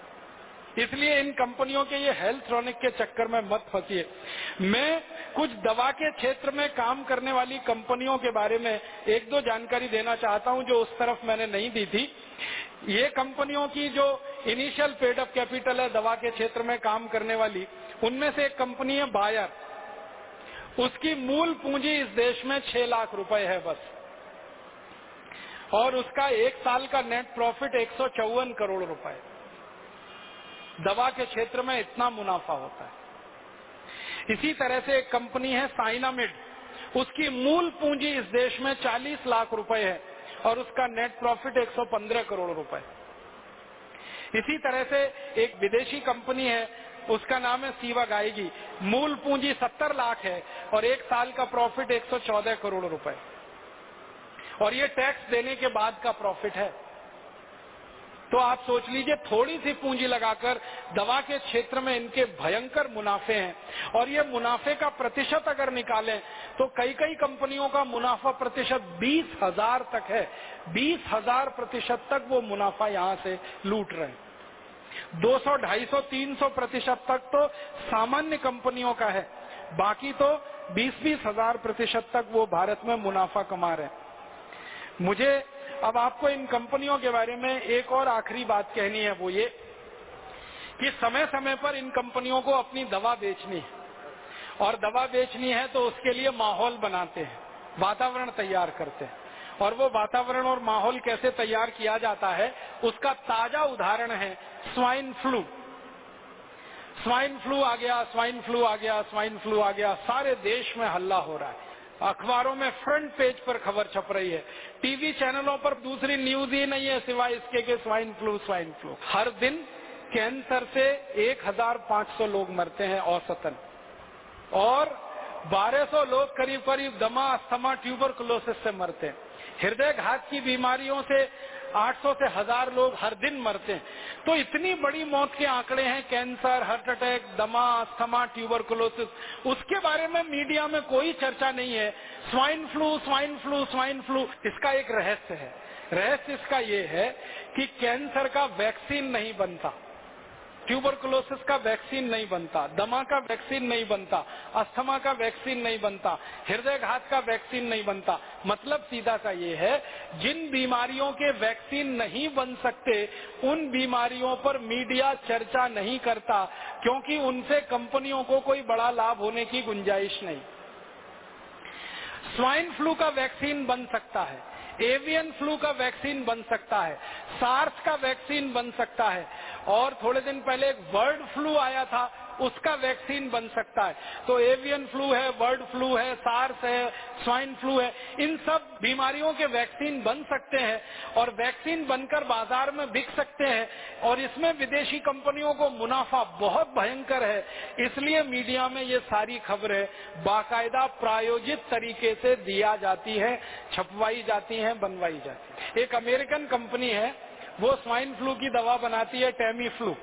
इसलिए इन कंपनियों के ये हेल्थ टॉनिक के चक्कर में मत फंसिए। मैं कुछ दवा के क्षेत्र में काम करने वाली कंपनियों के बारे में एक दो जानकारी देना चाहता हूँ जो उस तरफ़ मैंने नहीं दी थी। ये कंपनियों की जो इनिशियल पेड अप कैपिटल है दवा के क्षेत्र में काम करने वाली, उनमें से एक कंपनी है बायर उसकी मूल पूंजी इस देश में छह लाख रुपए है बस। और उसका एक साल का नेट प्रॉफिट एक सौ चौवन करोड़ रुपए। दवा के क्षेत्र में इतना मुनाफा होता है। इसी तरह से एक कंपनी है साइनामिड। उसकी मूल पूंजी इस देश में 40 लाख रुपए है और उसका नेट प्रॉफिट 115 करोड़ रुपए इसी तरह से एक विदेशी कंपनी है, उसका नाम है सीवा गायगी। मूल पूंजी 70 लाख है और एक साल का प्रॉफिट 114 करोड़ रुपए और ये टैक्स देने के बाद का प्रॉफिट है। तो आप सोच लीजिए थोड़ी सी पूंजी लगाकर दवा के क्षेत्र में इनके भयंकर मुनाफे हैं। और ये मुनाफे का प्रतिशत अगर निकालें तो कई कई कंपनियों का मुनाफा प्रतिशत बीस हज़ार तक है। बीस हज़ार प्रतिशत तक वो मुनाफा यहाँ से लूट रहे हैं। 200, 250, 300 प्रतिशत तक तो सामान्य कंपनियों का है। बाकी तो बीस बीस हज़ार प्रतिशत तक वो भारत में मुनाफा कमा रहे हैं। मुझे अब आपको इन कंपनियों के बारे में एक और आखिरी बात कहनी है वो ये, कि समय समय पर इन कंपनियों को अपनी दवा बेचनी है। और दवा बेचनी है तो उसके लिए माहौल बनाते हैं, वातावरण तैयार करते हैं। और वो वातावरण और माहौल कैसे तैयार किया जाता है, उसका ताज़ा उदाहरण है स्वाइन फ्लू। स्वाइन फ्लू आ गया, स्वाइन फ्लू आ गया, स्वाइन फ्लू आ गया, सारे देश में हल्ला हो रहा है। अखबारों में फ्रंट पेज पर खबर छप रही है। टीवी चैनलों पर दूसरी न्यूज़ ही नहीं है सिवाय इसके के स्वाइन फ्लू स्वाइन फ्लू हर दिन कैंसर से 1500 लोग मरते हैं औसतन। और 1200 लोग करीब करीब दमा, अस्थमा ट्यूबर क्लोसिस से मरते हैं। हृदय घात की बीमारियों से 800 से हज़ार लोग हर दिन मरते हैं। तो इतनी बड़ी मौत के आंकड़े हैं, कैंसर, हार्ट अटैक, दमा, अस्थमा, ट्यूबरकुलोसिस। उसके बारे में मीडिया में कोई चर्चा नहीं है। Swine flu swine flu swine flu, इसका एक रहस्य है। रहस्य इसका ये है कि कैंसर का वैक्सीन नहीं बनता। ट्यूबरकुलोसिस का वैक्सीन नहीं बनता, दमा का वैक्सीन नहीं बनता, अस्थमा का वैक्सीन नहीं बनता हृदय घात का वैक्सीन नहीं बनता। मतलब सीधा सा ये है, जिन बीमारियों के वैक्सीन नहीं बन सकते, उन बीमारियों पर मीडिया चर्चा नहीं करता, क्योंकि उनसे कंपनियों को कोई बड़ा लाभ होने की गुंजाइश नहीं। स्वाइन फ्लू का वैक्सीन बन सकता है, एवियन फ्लू का वैक्सीन बन सकता है, सार्स का वैक्सीन बन सकता है और थोड़े दिन पहले एक बर्ड फ्लू आया था, उसका वैक्सीन बन सकता है। तो एवियन फ्लू है, बर्ड फ्लू है, सार्स है, स्वाइन फ्लू है, इन सब बीमारियों के वैक्सीन बन सकते हैं और वैक्सीन बनकर बाज़ार में बिक सकते हैं और इसमें विदेशी कंपनियों को मुनाफा बहुत भयंकर है। इसलिए मीडिया में ये सारी खबरें बाकायदा प्रायोजित तरीके से दिया जाती है, छपवाई जाती हैं, बनवाई जाती है। एक अमेरिकन कंपनी है वो स्वाइन फ्लू की दवा बनाती है टेमी फ्लू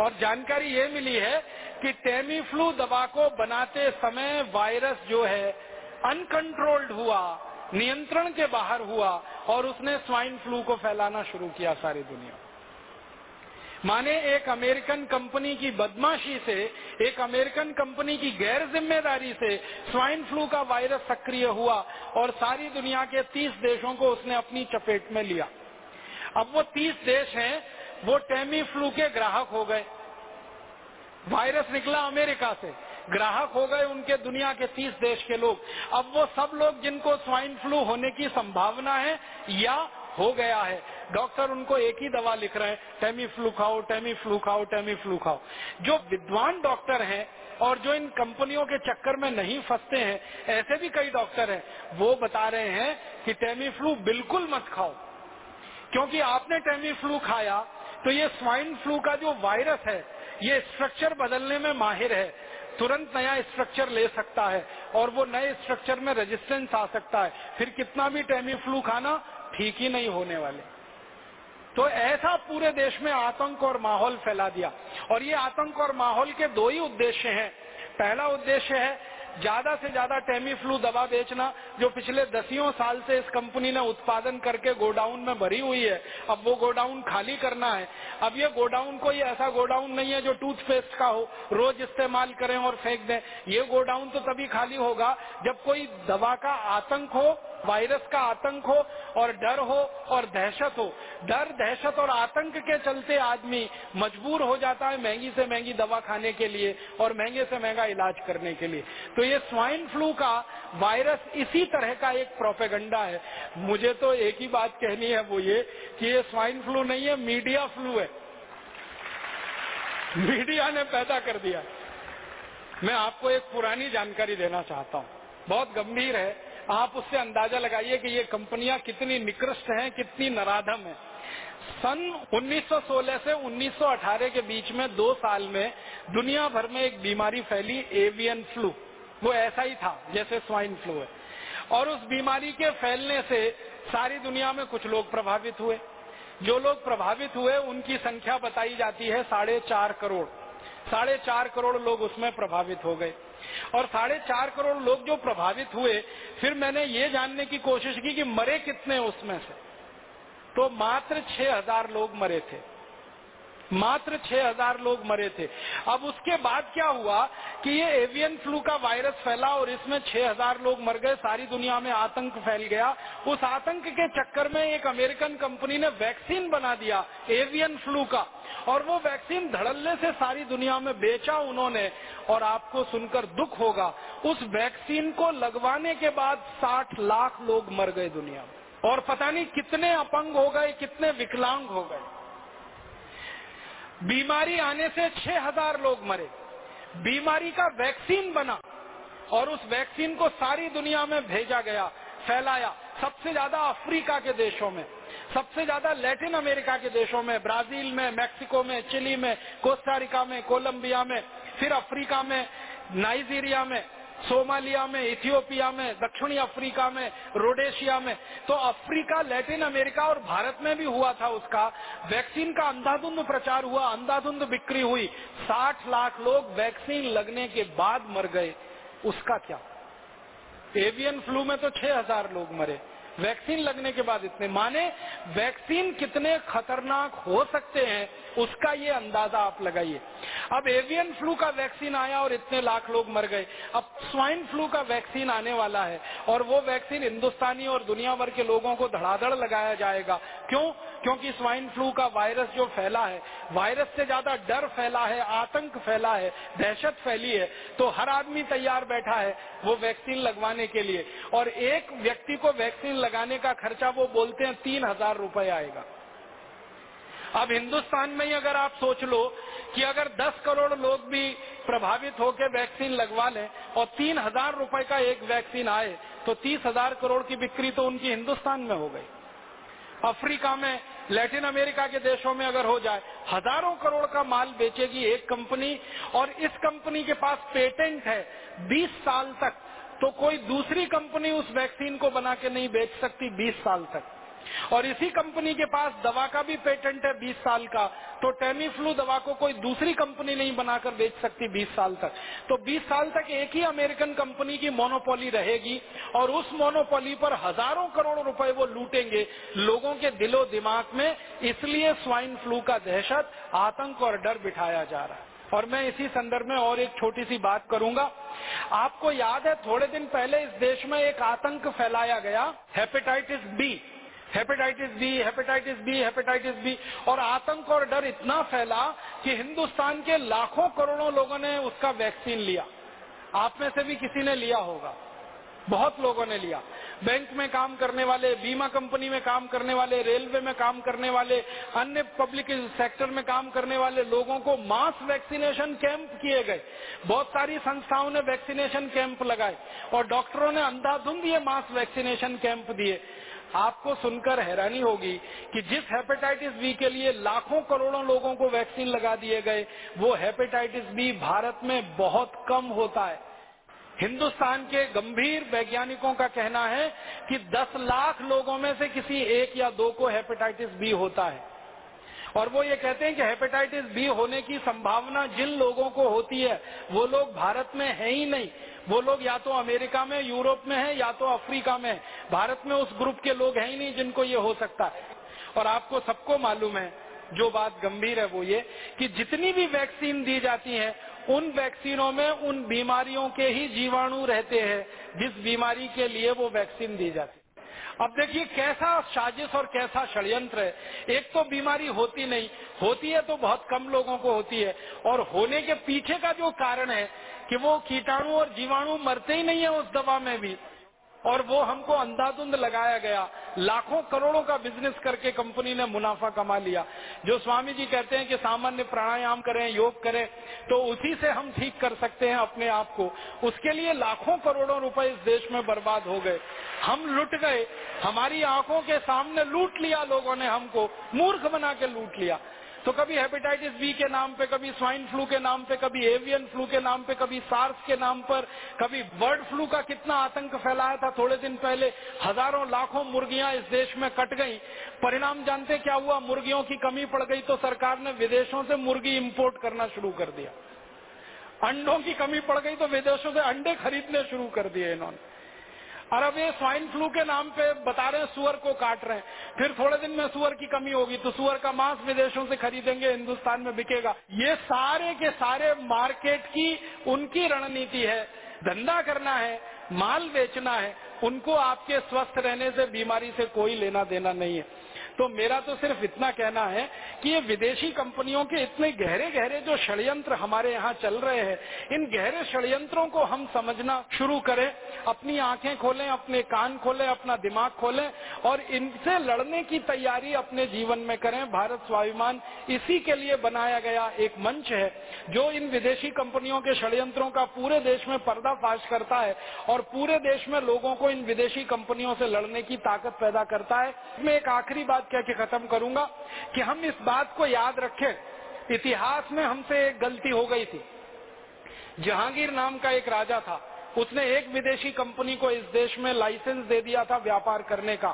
और जानकारी ये मिली है कि टेमी फ्लू दवा को बनाते समय वायरस जो है अनकंट्रोल्ड हुआ, नियंत्रण के बाहर हुआ, और उसने स्वाइन फ्लू को फैलाना शुरू किया सारी दुनिया। माने एक अमेरिकन कंपनी की बदमाशी से, एक अमेरिकन कंपनी की गैर ज़िम्मेदारी से स्वाइन फ्लू का वायरस सक्रिय हुआ, और सारी दुनिया के 30 देशों को उसने अपनी चपेट में लिया। अब वो 30 देश हैं, वो टेमी फ्लू के ग्राहक हो गए। वायरस निकला अमेरिका से, ग्राहक हो गए उनके दुनिया के 30 देश के लोग। अब वो सब लोग जिनको स्वाइन फ्लू होने की संभावना है या हो गया है, डॉक्टर उनको एक ही दवा लिख रहे हैं टेमी फ्लू खाओ टेमी फ्लू खाओ टेमी फ्लू खाओ। जो विद्वान डॉक्टर हैं और जो इन कंपनियों के चक्कर में नहीं फंसते हैं, ऐसे भी कई डॉक्टर हैं, वो बता रहे हैं कि टेमी फ्लू बिल्कुल मत खाओ। क्योंकि आपने टेमी फ्लू खाया तो ये स्वाइन फ्लू का जो वायरस है, ये स्ट्रक्चर बदलने में माहिर है। तुरंत नया स्ट्रक्चर ले सकता है और वो नए स्ट्रक्चर में रेजिस्टेंस आ सकता है। फिर कितना भी टेमी फ्लू खाना, ठीक ही नहीं होने वाले। तो ऐसा पूरे देश में आतंक और माहौल फैला दिया। और ये आतंक और माहौल के दो ही उद्देश्य हैं। पहला उद्देश्य है ज़्यादा से ज़्यादा टेमी फ्लू दवा बेचना, जो पिछले दसियों साल से इस कंपनी ने उत्पादन करके गोडाउन में भरी हुई है, अब वो गोडाउन खाली करना है। अब ये गोडाउन कोई ऐसा गोडाउन नहीं है जो टूथपेस्ट का हो, रोज इस्तेमाल करें और फेंक दें। ये गोडाउन तो तभी खाली होगा जब कोई दवा का आतंक हो, वायरस का आतंक हो, और डर हो, और दहशत हो। डर, दहशत और आतंक के चलते आदमी मजबूर हो जाता है महँगी से महँगी दवा खाने के लिए और महँगे से महँगा इलाज करने के लिए। तो ये स्वाइन फ्लू का वायरस इसी तरह का एक प्रोपेगंडा है। मुझे तो एक ही बात कहनी है वो ये कि ये स्वाइन फ्लू नहीं है, मीडिया फ्लू है। मीडिया ने पैदा कर दिया। मैं आपको एक पुरानी जानकारी देना चाहता हूँ। बहुत गंभीर है। आप उससे अंदाज़ा लगाइए कि ये कंपनियाँ कितनी निकृष्ट हैं, कितनी नराधम है। सन 1916 से 1918 के बीच में दो साल में दुनिया भर में एक बीमारी फैली, एवियन फ्लू। वो ऐसा ही था, जैसे स्वाइन फ्लू है। और उस बीमारी के फैलने से सारी दुनिया में कुछ लोग प्रभावित हुए। जो लोग प्रभावित हुए, उनकी संख्या बताई जाती है साढ़े चार करोड़। साढ़े चार करोड़ लोग उसमें प्रभावित हो गए। और साढ़े चार करोड़ लोग जो प्रभावित हुए, फिर मैंने ये जानने की कोशिश की कि मरे कितने उसमें से। तो मात्र छह हज़ार लोग मरे थे। मात्र 6000 लोग मरे थे। अब उसके बाद क्या हुआ कि ये एवियन फ्लू का वायरस फैला और इसमें 6000 लोग मर गए, सारी दुनिया में आतंक फैल गया। उस आतंक के चक्कर में एक अमेरिकन कंपनी ने वैक्सीन बना दिया एवियन फ्लू का। और वो वैक्सीन धड़ल्ले से सारी दुनिया में बेचा उन्होंने और आपको सुनकर दुख होगा। उस वैक्सीन को लगवाने के बाद 60 लाख लोग मर गए दुनिया में। और पता नहीं कितने अपंग हो गए, कितने विकलांग हो गए। बीमारी आने से 6000 लोग मरे। बीमारी का वैक्सीन बना और उस वैक्सीन को सारी दुनिया में भेजा गया, फैलाया, सबसे ज़्यादा अफ्रीका के देशों में, सबसे ज़्यादा लैटिन अमेरिका के देशों में, ब्राज़ील में, मैक्सिको में, चिली में कोस्टारिका में, कोलंबिया में, फिर अफ्रीका में, नाइजीरिया में सोमालिया में, इथियोपिया में, दक्षिणी अफ्रीका में, रोडेशिया में। तो अफ्रीका, लैटिन अमेरिका और भारत में भी हुआ था उसका। वैक्सीन का अंधाधुंध प्रचार हुआ, अंधाधुंध बिक्री हुई। 60 लाख लोग वैक्सीन लगने के बाद मर गए। उसका क्या? एवियन फ्लू में तो 6000 लोग मरे। वैक्सीन लगने के बाद इतने। माने, वैक्सीन कितने खतरनाक हो सकते हैं उसका ये अंदाज़ा आप लगाइए। अब एवियन फ्लू का वैक्सीन आया और इतने लाख लोग मर गए। अब स्वाइन फ्लू का वैक्सीन आने वाला है और वो वैक्सीन हिंदुस्तानी और दुनिया भर के लोगों को धड़ाधड़ लगाया जाएगा। क्यों? क्योंकि स्वाइन फ्लू का वायरस जो फैला है वायरस से ज़्यादा डर फैला है, आतंक फैला है, दहशत फैली है तो हर आदमी तैयार बैठा है वो वैक्सीन लगवाने के लिए। और एक व्यक्ति को वैक्सीन लगाने का खर्चा वो बोलते हैं तीन हज़ार रुपये आएगा। अब हिंदुस्तान में ही अगर आप सोच लो कि अगर 10 करोड़ लोग भी प्रभावित होकर वैक्सीन लगवा लें और तीन हज़ार रुपये का एक वैक्सीन आए तो तीस हज़ार करोड़ की बिक्री तो उनकी हिंदुस्तान में हो गई। अफ्रीका में, लैटिन अमेरिका के देशों में अगर हो जाए, हज़ारों करोड़ का माल बेचेगी एक कंपनी और इस कंपनी के पास पेटेंट है 20 साल तक तो कोई दूसरी कंपनी उस वैक्सीन को बना के नहीं बेच सकती 20 साल तक। और इसी कंपनी के पास दवा का भी पेटेंट है 20 साल का। तो टेमीफ्लू दवा को कोई दूसरी कंपनी नहीं बनाकर बेच सकती 20 साल तक। तो 20 साल तक एक ही अमेरिकन कंपनी की मोनोपोली रहेगी और उस मोनोपोली पर हज़ारों करोड़ रुपए वो लूटेंगे लोगों के दिलो दिमाग में। इसलिए स्वाइन फ्लू का दहशत, आतंक और डर बिठाया जा रहा है। और मैं इसी संदर्भ में और एक छोटी सी बात करूँगा। आपको याद है, थोड़े दिन पहले इस देश में एक आतंक फैलाया गया, hepatitis B. Hepatitis B hepatitis B hepatitis B और आतंक और डर इतना फैला कि हिंदुस्तान के लाखों करोड़ों लोगों ने उसका वैक्सीन लिया। आप में से भी किसी ने लिया होगा। बहुत लोगों ने लिया। बैंक में काम करने वाले, बीमा कंपनी में काम करने वाले, रेलवे में काम करने वाले, अन्य पब्लिक सेक्टर में काम करने वाले लोगों को मास वैक्सीनेशन कैंप किए गए। बहुत सारी संस्थाओं ने वैक्सीनेशन कैंप लगाए और डॉक्टरों ने अंधाधुंध ये मास वैक्सीनेशन कैंप दिए। आपको सुनकर हैरानी होगी कि जिस हेपेटाइटिस बी के लिए लाखों करोड़ों लोगों को वैक्सीन लगा दिए गए, वो हेपेटाइटिस बी भारत में बहुत कम होता है। हिंदुस्तान के गंभीर वैज्ञानिकों का कहना है कि 10 लाख लोगों में से किसी एक या दो को हेपेटाइटिस बी होता है। और वो ये कहते हैं कि हेपेटाइटिस बी होने की संभावना जिन लोगों को होती है, वो लोग भारत में है ही नहीं। वो लोग या तो अमेरिका में, यूरोप में है, या तो अफ्रीका में है। भारत में उस ग्रुप के लोग हैं ही नहीं जिनको ये हो सकता है। और आपको सबको मालूम है, जो बात गंभीर है वो ये, कि जितनी भी वैक्सीन दी जाती है, उन वैक्सीनों में उन बीमारियों के ही जीवाणु रहते हैं, जिस बीमारी के लिए वो वैक्सीन दी जाती है। अब देखिए, कैसा साजिश और कैसा षड्यंत्र है। एक तो बीमारी होती नहीं, होती है तो बहुत कम लोगों को होती है। और होने के पीछे का जो कारण है कि वो कीटाणु और जीवाणु मरते ही नहीं है उस दवा में भी। और वो हमको अंधाधुंध लगाया गया। लाखों करोड़ों का बिज़नेस करके कंपनी ने मुनाफा कमा लिया। जो स्वामी जी कहते हैं कि सामान्य प्राणायाम करें, योग करें तो उसी से हम ठीक कर सकते हैं अपने आप को। उसके लिए लाखों करोड़ों रुपए इस देश में बर्बाद हो गए। हम लुट गए। हमारी आँखों के सामने लूट लिया लोगों ने हमको। मूर्ख बना के लूट लिया। तो कभी हेपेटाइटिस बी के नाम पे, कभी स्वाइन फ्लू के नाम पे, कभी एवियन फ्लू के नाम पे, कभी सार्स के नाम पर, कभी बर्ड फ्लू का कितना आतंक फैलाया था थोड़े दिन पहले, हज़ारों लाखों मुर्गियाँ इस देश में कट गई। परिणाम जानते क्या हुआ? मुर्गियों की कमी पड़ गई तो सरकार ने विदेशों से मुर्गी इंपोर्ट करना शुरू कर दिया। अंडों की कमी पड़ गई तो विदेशों से अंडे खरीदने शुरू कर दिए इन्होंने। और अब ये स्वाइन फ्लू के नाम पे बता रहे हैं, सुअर को काट रहे हैं। फिर थोड़े दिन में सुअर की कमी होगी तो सुअर का मांस विदेशों से खरीदेंगे, हिंदुस्तान में बिकेगा। ये सारे के सारे मार्केट की उनकी रणनीति है। धंधा करना है, माल बेचना है, उनको आपके स्वस्थ रहने से, बीमारी से कोई लेना देना नहीं है। तो मेरा तो सिर्फ़ इतना कहना है कि ये विदेशी कंपनियों के इतने गहरे गहरे जो षडयंत्र हमारे यहाँ चल रहे हैं, इन गहरे षडयंत्रों को हम समझना शुरू करें, अपनी आँखें खोलें, अपने कान खोलें, अपना दिमाग खोलें और इनसे लड़ने की तैयारी अपने जीवन में करें। भारत स्वाभिमान इसी के लिए बनाया गया एक मंच है, जो इन विदेशी कंपनियों के षडयंत्रों का पूरे देश में पर्दाफाश करता है और पूरे देश में लोगों को इन विदेशी कंपनियों से लड़ने की ताकत पैदा करता है। मैं एक आखिरी बात कह के खत्म करूँगा कि हम इस बात को याद रखें। इतिहास में हमसे एक गलती हो गई थी। जहांगीर नाम का एक राजा था। उसने एक विदेशी कंपनी को इस देश में लाइसेंस दे दिया था व्यापार करने का।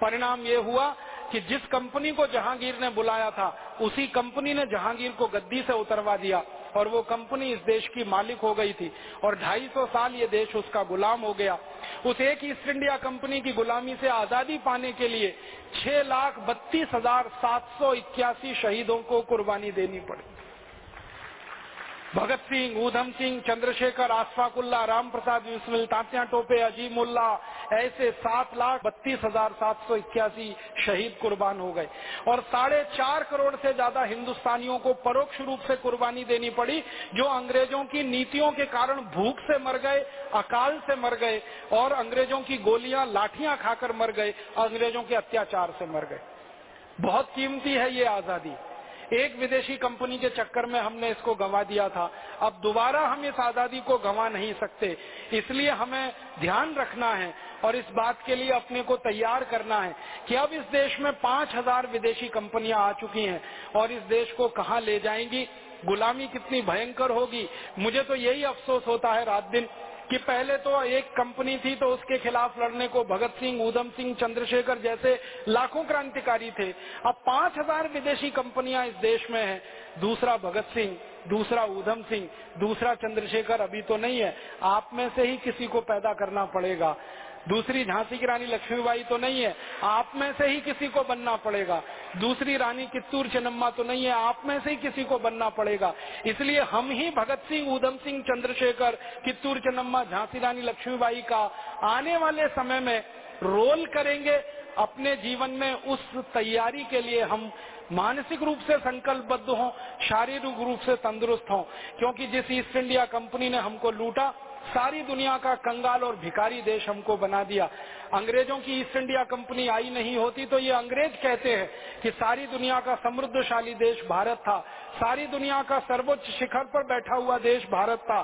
परिणाम ये हुआ कि जिस कंपनी को जहांगीर ने बुलाया था, उसी कंपनी ने जहांगीर को गद्दी से उतरवा दिया। और वो कंपनी इस देश की मालिक हो गई थी। और 250 साल ये देश उसका गुलाम हो गया। उस एक ईस्ट इंडिया कंपनी की गुलामी से आज़ादी पाने के लिए छह लाख बत्तीस हज़ार सात सौ इक्यासी शहीदों को कुर्बानी देनी पड़ी। भगत सिंह, ऊधम सिंह, चंद्रशेखर, आसफाकुल्ला राम प्रसाद बिस्मिल तात्या टोपे अजीमुल्ला ऐसे सात लाख बत्तीस हज़ार सात सौ इक्यासी शहीद कुर्बान हो गए। और साढ़े चार करोड़ से ज़्यादा हिंदुस्तानियों को परोक्ष रूप से कुर्बानी देनी पड़ी, जो अंग्रेज़ों की नीतियों के कारण भूख से मर गए, अकाल से मर गए, और अंग्रेज़ों की गोलियाँ, लाठियाँ खाकर मर गए, अंग्रेज़ों के अत्याचार से मर गए। बहुत कीमती है ये आज़ादी। एक विदेशी कंपनी के चक्कर में हमने इसको गंवा दिया था। अब दोबारा हम इस आज़ादी को गंवा नहीं सकते। इसलिए हमें ध्यान रखना है और इस बात के लिए अपने को तैयार करना है कि अब इस देश में पाँच हज़ार विदेशी कंपनियाँ आ चुकी हैं और इस देश को कहाँ ले जाएँगी? गुलामी कितनी भयंकर होगी? मुझे तो यही अफसोस होता है रात दिन। कि पहले तो एक कंपनी थी तो उसके खिलाफ लड़ने को भगत सिंह, ऊधम सिंह, चंद्रशेखर जैसे लाखों क्रांतिकारी थे। अब पाँच हज़ार विदेशी कंपनियाँ इस देश में हैं। दूसरा भगत सिंह, दूसरा ऊधम सिंह, दूसरा चंद्रशेखर अभी तो नहीं है। आप में से ही किसी को पैदा करना पड़ेगा। दूसरी झांसी की रानी लक्ष्मीबाई तो नहीं है। आप में से ही किसी को बनना पड़ेगा। दूसरी रानी कित्तूर चन्नम्मा तो नहीं है। आप में से ही किसी को बनना पड़ेगा। इसलिए हम ही भगत सिंह, ऊधम सिंह, चंद्रशेखर, कित्तूर चन्नम्मा, झांसी रानी लक्ष्मीबाई का आने वाले समय में रोल करेंगे। अपने जीवन में उस तैयारी के लिए हम मानसिक रूप से संकल्पबद्ध हों, शारीरिक रूप से तंदुरुस्त हों। क्योंकि जिस ईस्ट इंडिया कंपनी ने हमको लूटा सारी दुनिया का कंगाल और भिकारी देश हमको बना दिया। अंग्रेज़ों की ईस्ट इंडिया कंपनी आई नहीं होती तो ये अंग्रेज़ कहते हैं कि सारी दुनिया का समृद्धशाली देश भारत था। सारी दुनिया का सर्वोच्च शिखर पर बैठा हुआ देश भारत था।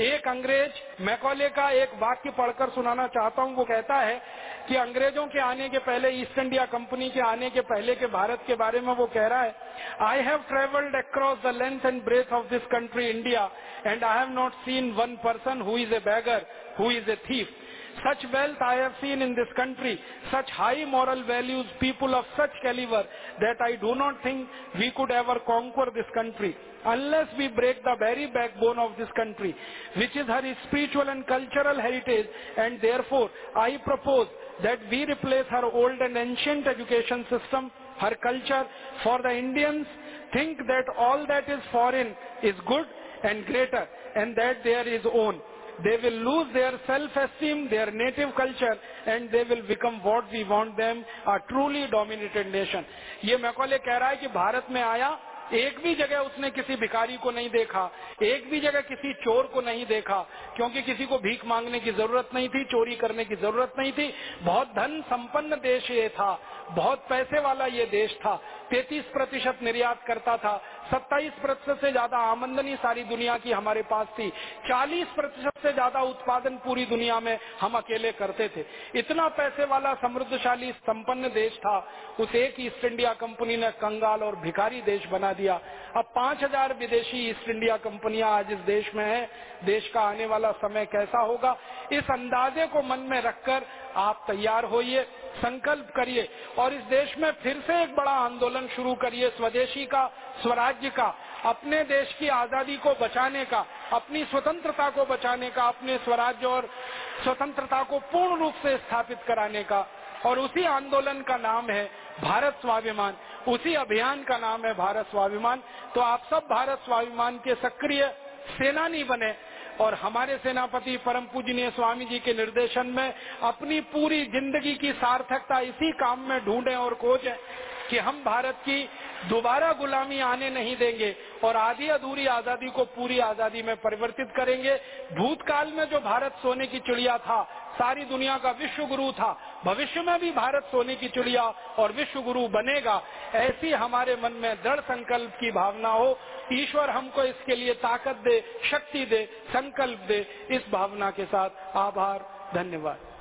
एक अंग्रेज़, मैकौले का एक वाक्य पढ़कर सुनाना चाहता हूँ, वो कहता है कि अंग्रेज़ों के आने के पहले, ईस्ट इंडिया कंपनी के आने के पहले के भारत के बारे में वो कह रहा है I have travelled across the length and breadth of this country India and I have not seen one person who is a beggar who is a thief Such wealth I have seen in this country, such high moral values, people of such caliber, that I do not think we could ever conquer this country. Unless we break the very backbone of this country, which is her spiritual and cultural heritage, and therefore I propose that we replace her old and ancient education system, her culture, for the Indians think that all that is foreign is good and greater, and that there is own they will lose their self-esteem, their native culture, and they will become what we want them, a truly dominated nation. ये मैकॉले कह रहा है कि भारत में आया एक भी जगह उसने किसी भिखारी को नहीं देखा एक भी जगह किसी चोर को नहीं देखा क्योंकि किसी को भीख मांगने की ज़रूरत नहीं थी चोरी करने की ज़रूरत नहीं थी बहुत धन संपन्न देश ये था बहुत पैसे वाला ये देश था 33 प्रतिशत निर्यात करता था 27 प्रतिशत से ज़्यादा आमदनी सारी दुनिया की हमारे पास थी। 40 प्रतिशत से ज़्यादा उत्पादन पूरी दुनिया में हम अकेले करते थे। इतना पैसे वाला समृद्धशाली संपन्न देश था। उस एक ईस्ट इंडिया कंपनी ने कंगाल और भिखारी देश बना दिया। अब 5000 विदेशी ईस्ट इंडिया कंपनियाँ आज इस देश में है। देश का आने वाला समय कैसा होगा? इस अंदाजे को मन में रखकर आप तैयार होइए, संकल्प करिए और इस देश में फिर से एक बड़ा आंदोलन शुरू करिए। स्वदेशी का स्वराज्य का, अपने देश की आज़ादी को बचाने का, अपनी स्वतंत्रता को बचाने का, अपने स्वराज्य और स्वतंत्रता को पूर्ण रूप से स्थापित कराने का। और उसी आंदोलन का नाम है भारत स्वाभिमान। उसी अभियान का नाम है भारत स्वाभिमान। तो आप सब भारत स्वाभिमान के सक्रिय सेनानी बने और हमारे सेनापति परम पूजनीय स्वामी जी के निर्देशन में अपनी पूरी ज़िंदगी की सार्थकता इसी काम में ढूंढें और खोजें कि हम भारत की दोबारा गुलामी आने नहीं देंगे और आधी अधूरी आज़ादी को पूरी आज़ादी में परिवर्तित करेंगे। भूतकाल में जो भारत सोने की चिड़िया था, सारी दुनिया का विश्व गुरु था, भविष्य में भी भारत सोने की चिड़िया और विश्व गुरु बनेगा। ऐसी हमारे मन में दृढ़ संकल्प की भावना हो, ईश्वर हमको इसके लिए ताकत दे, शक्ति दे, संकल्प दे, इस भावना के साथ आभार, धन्यवाद।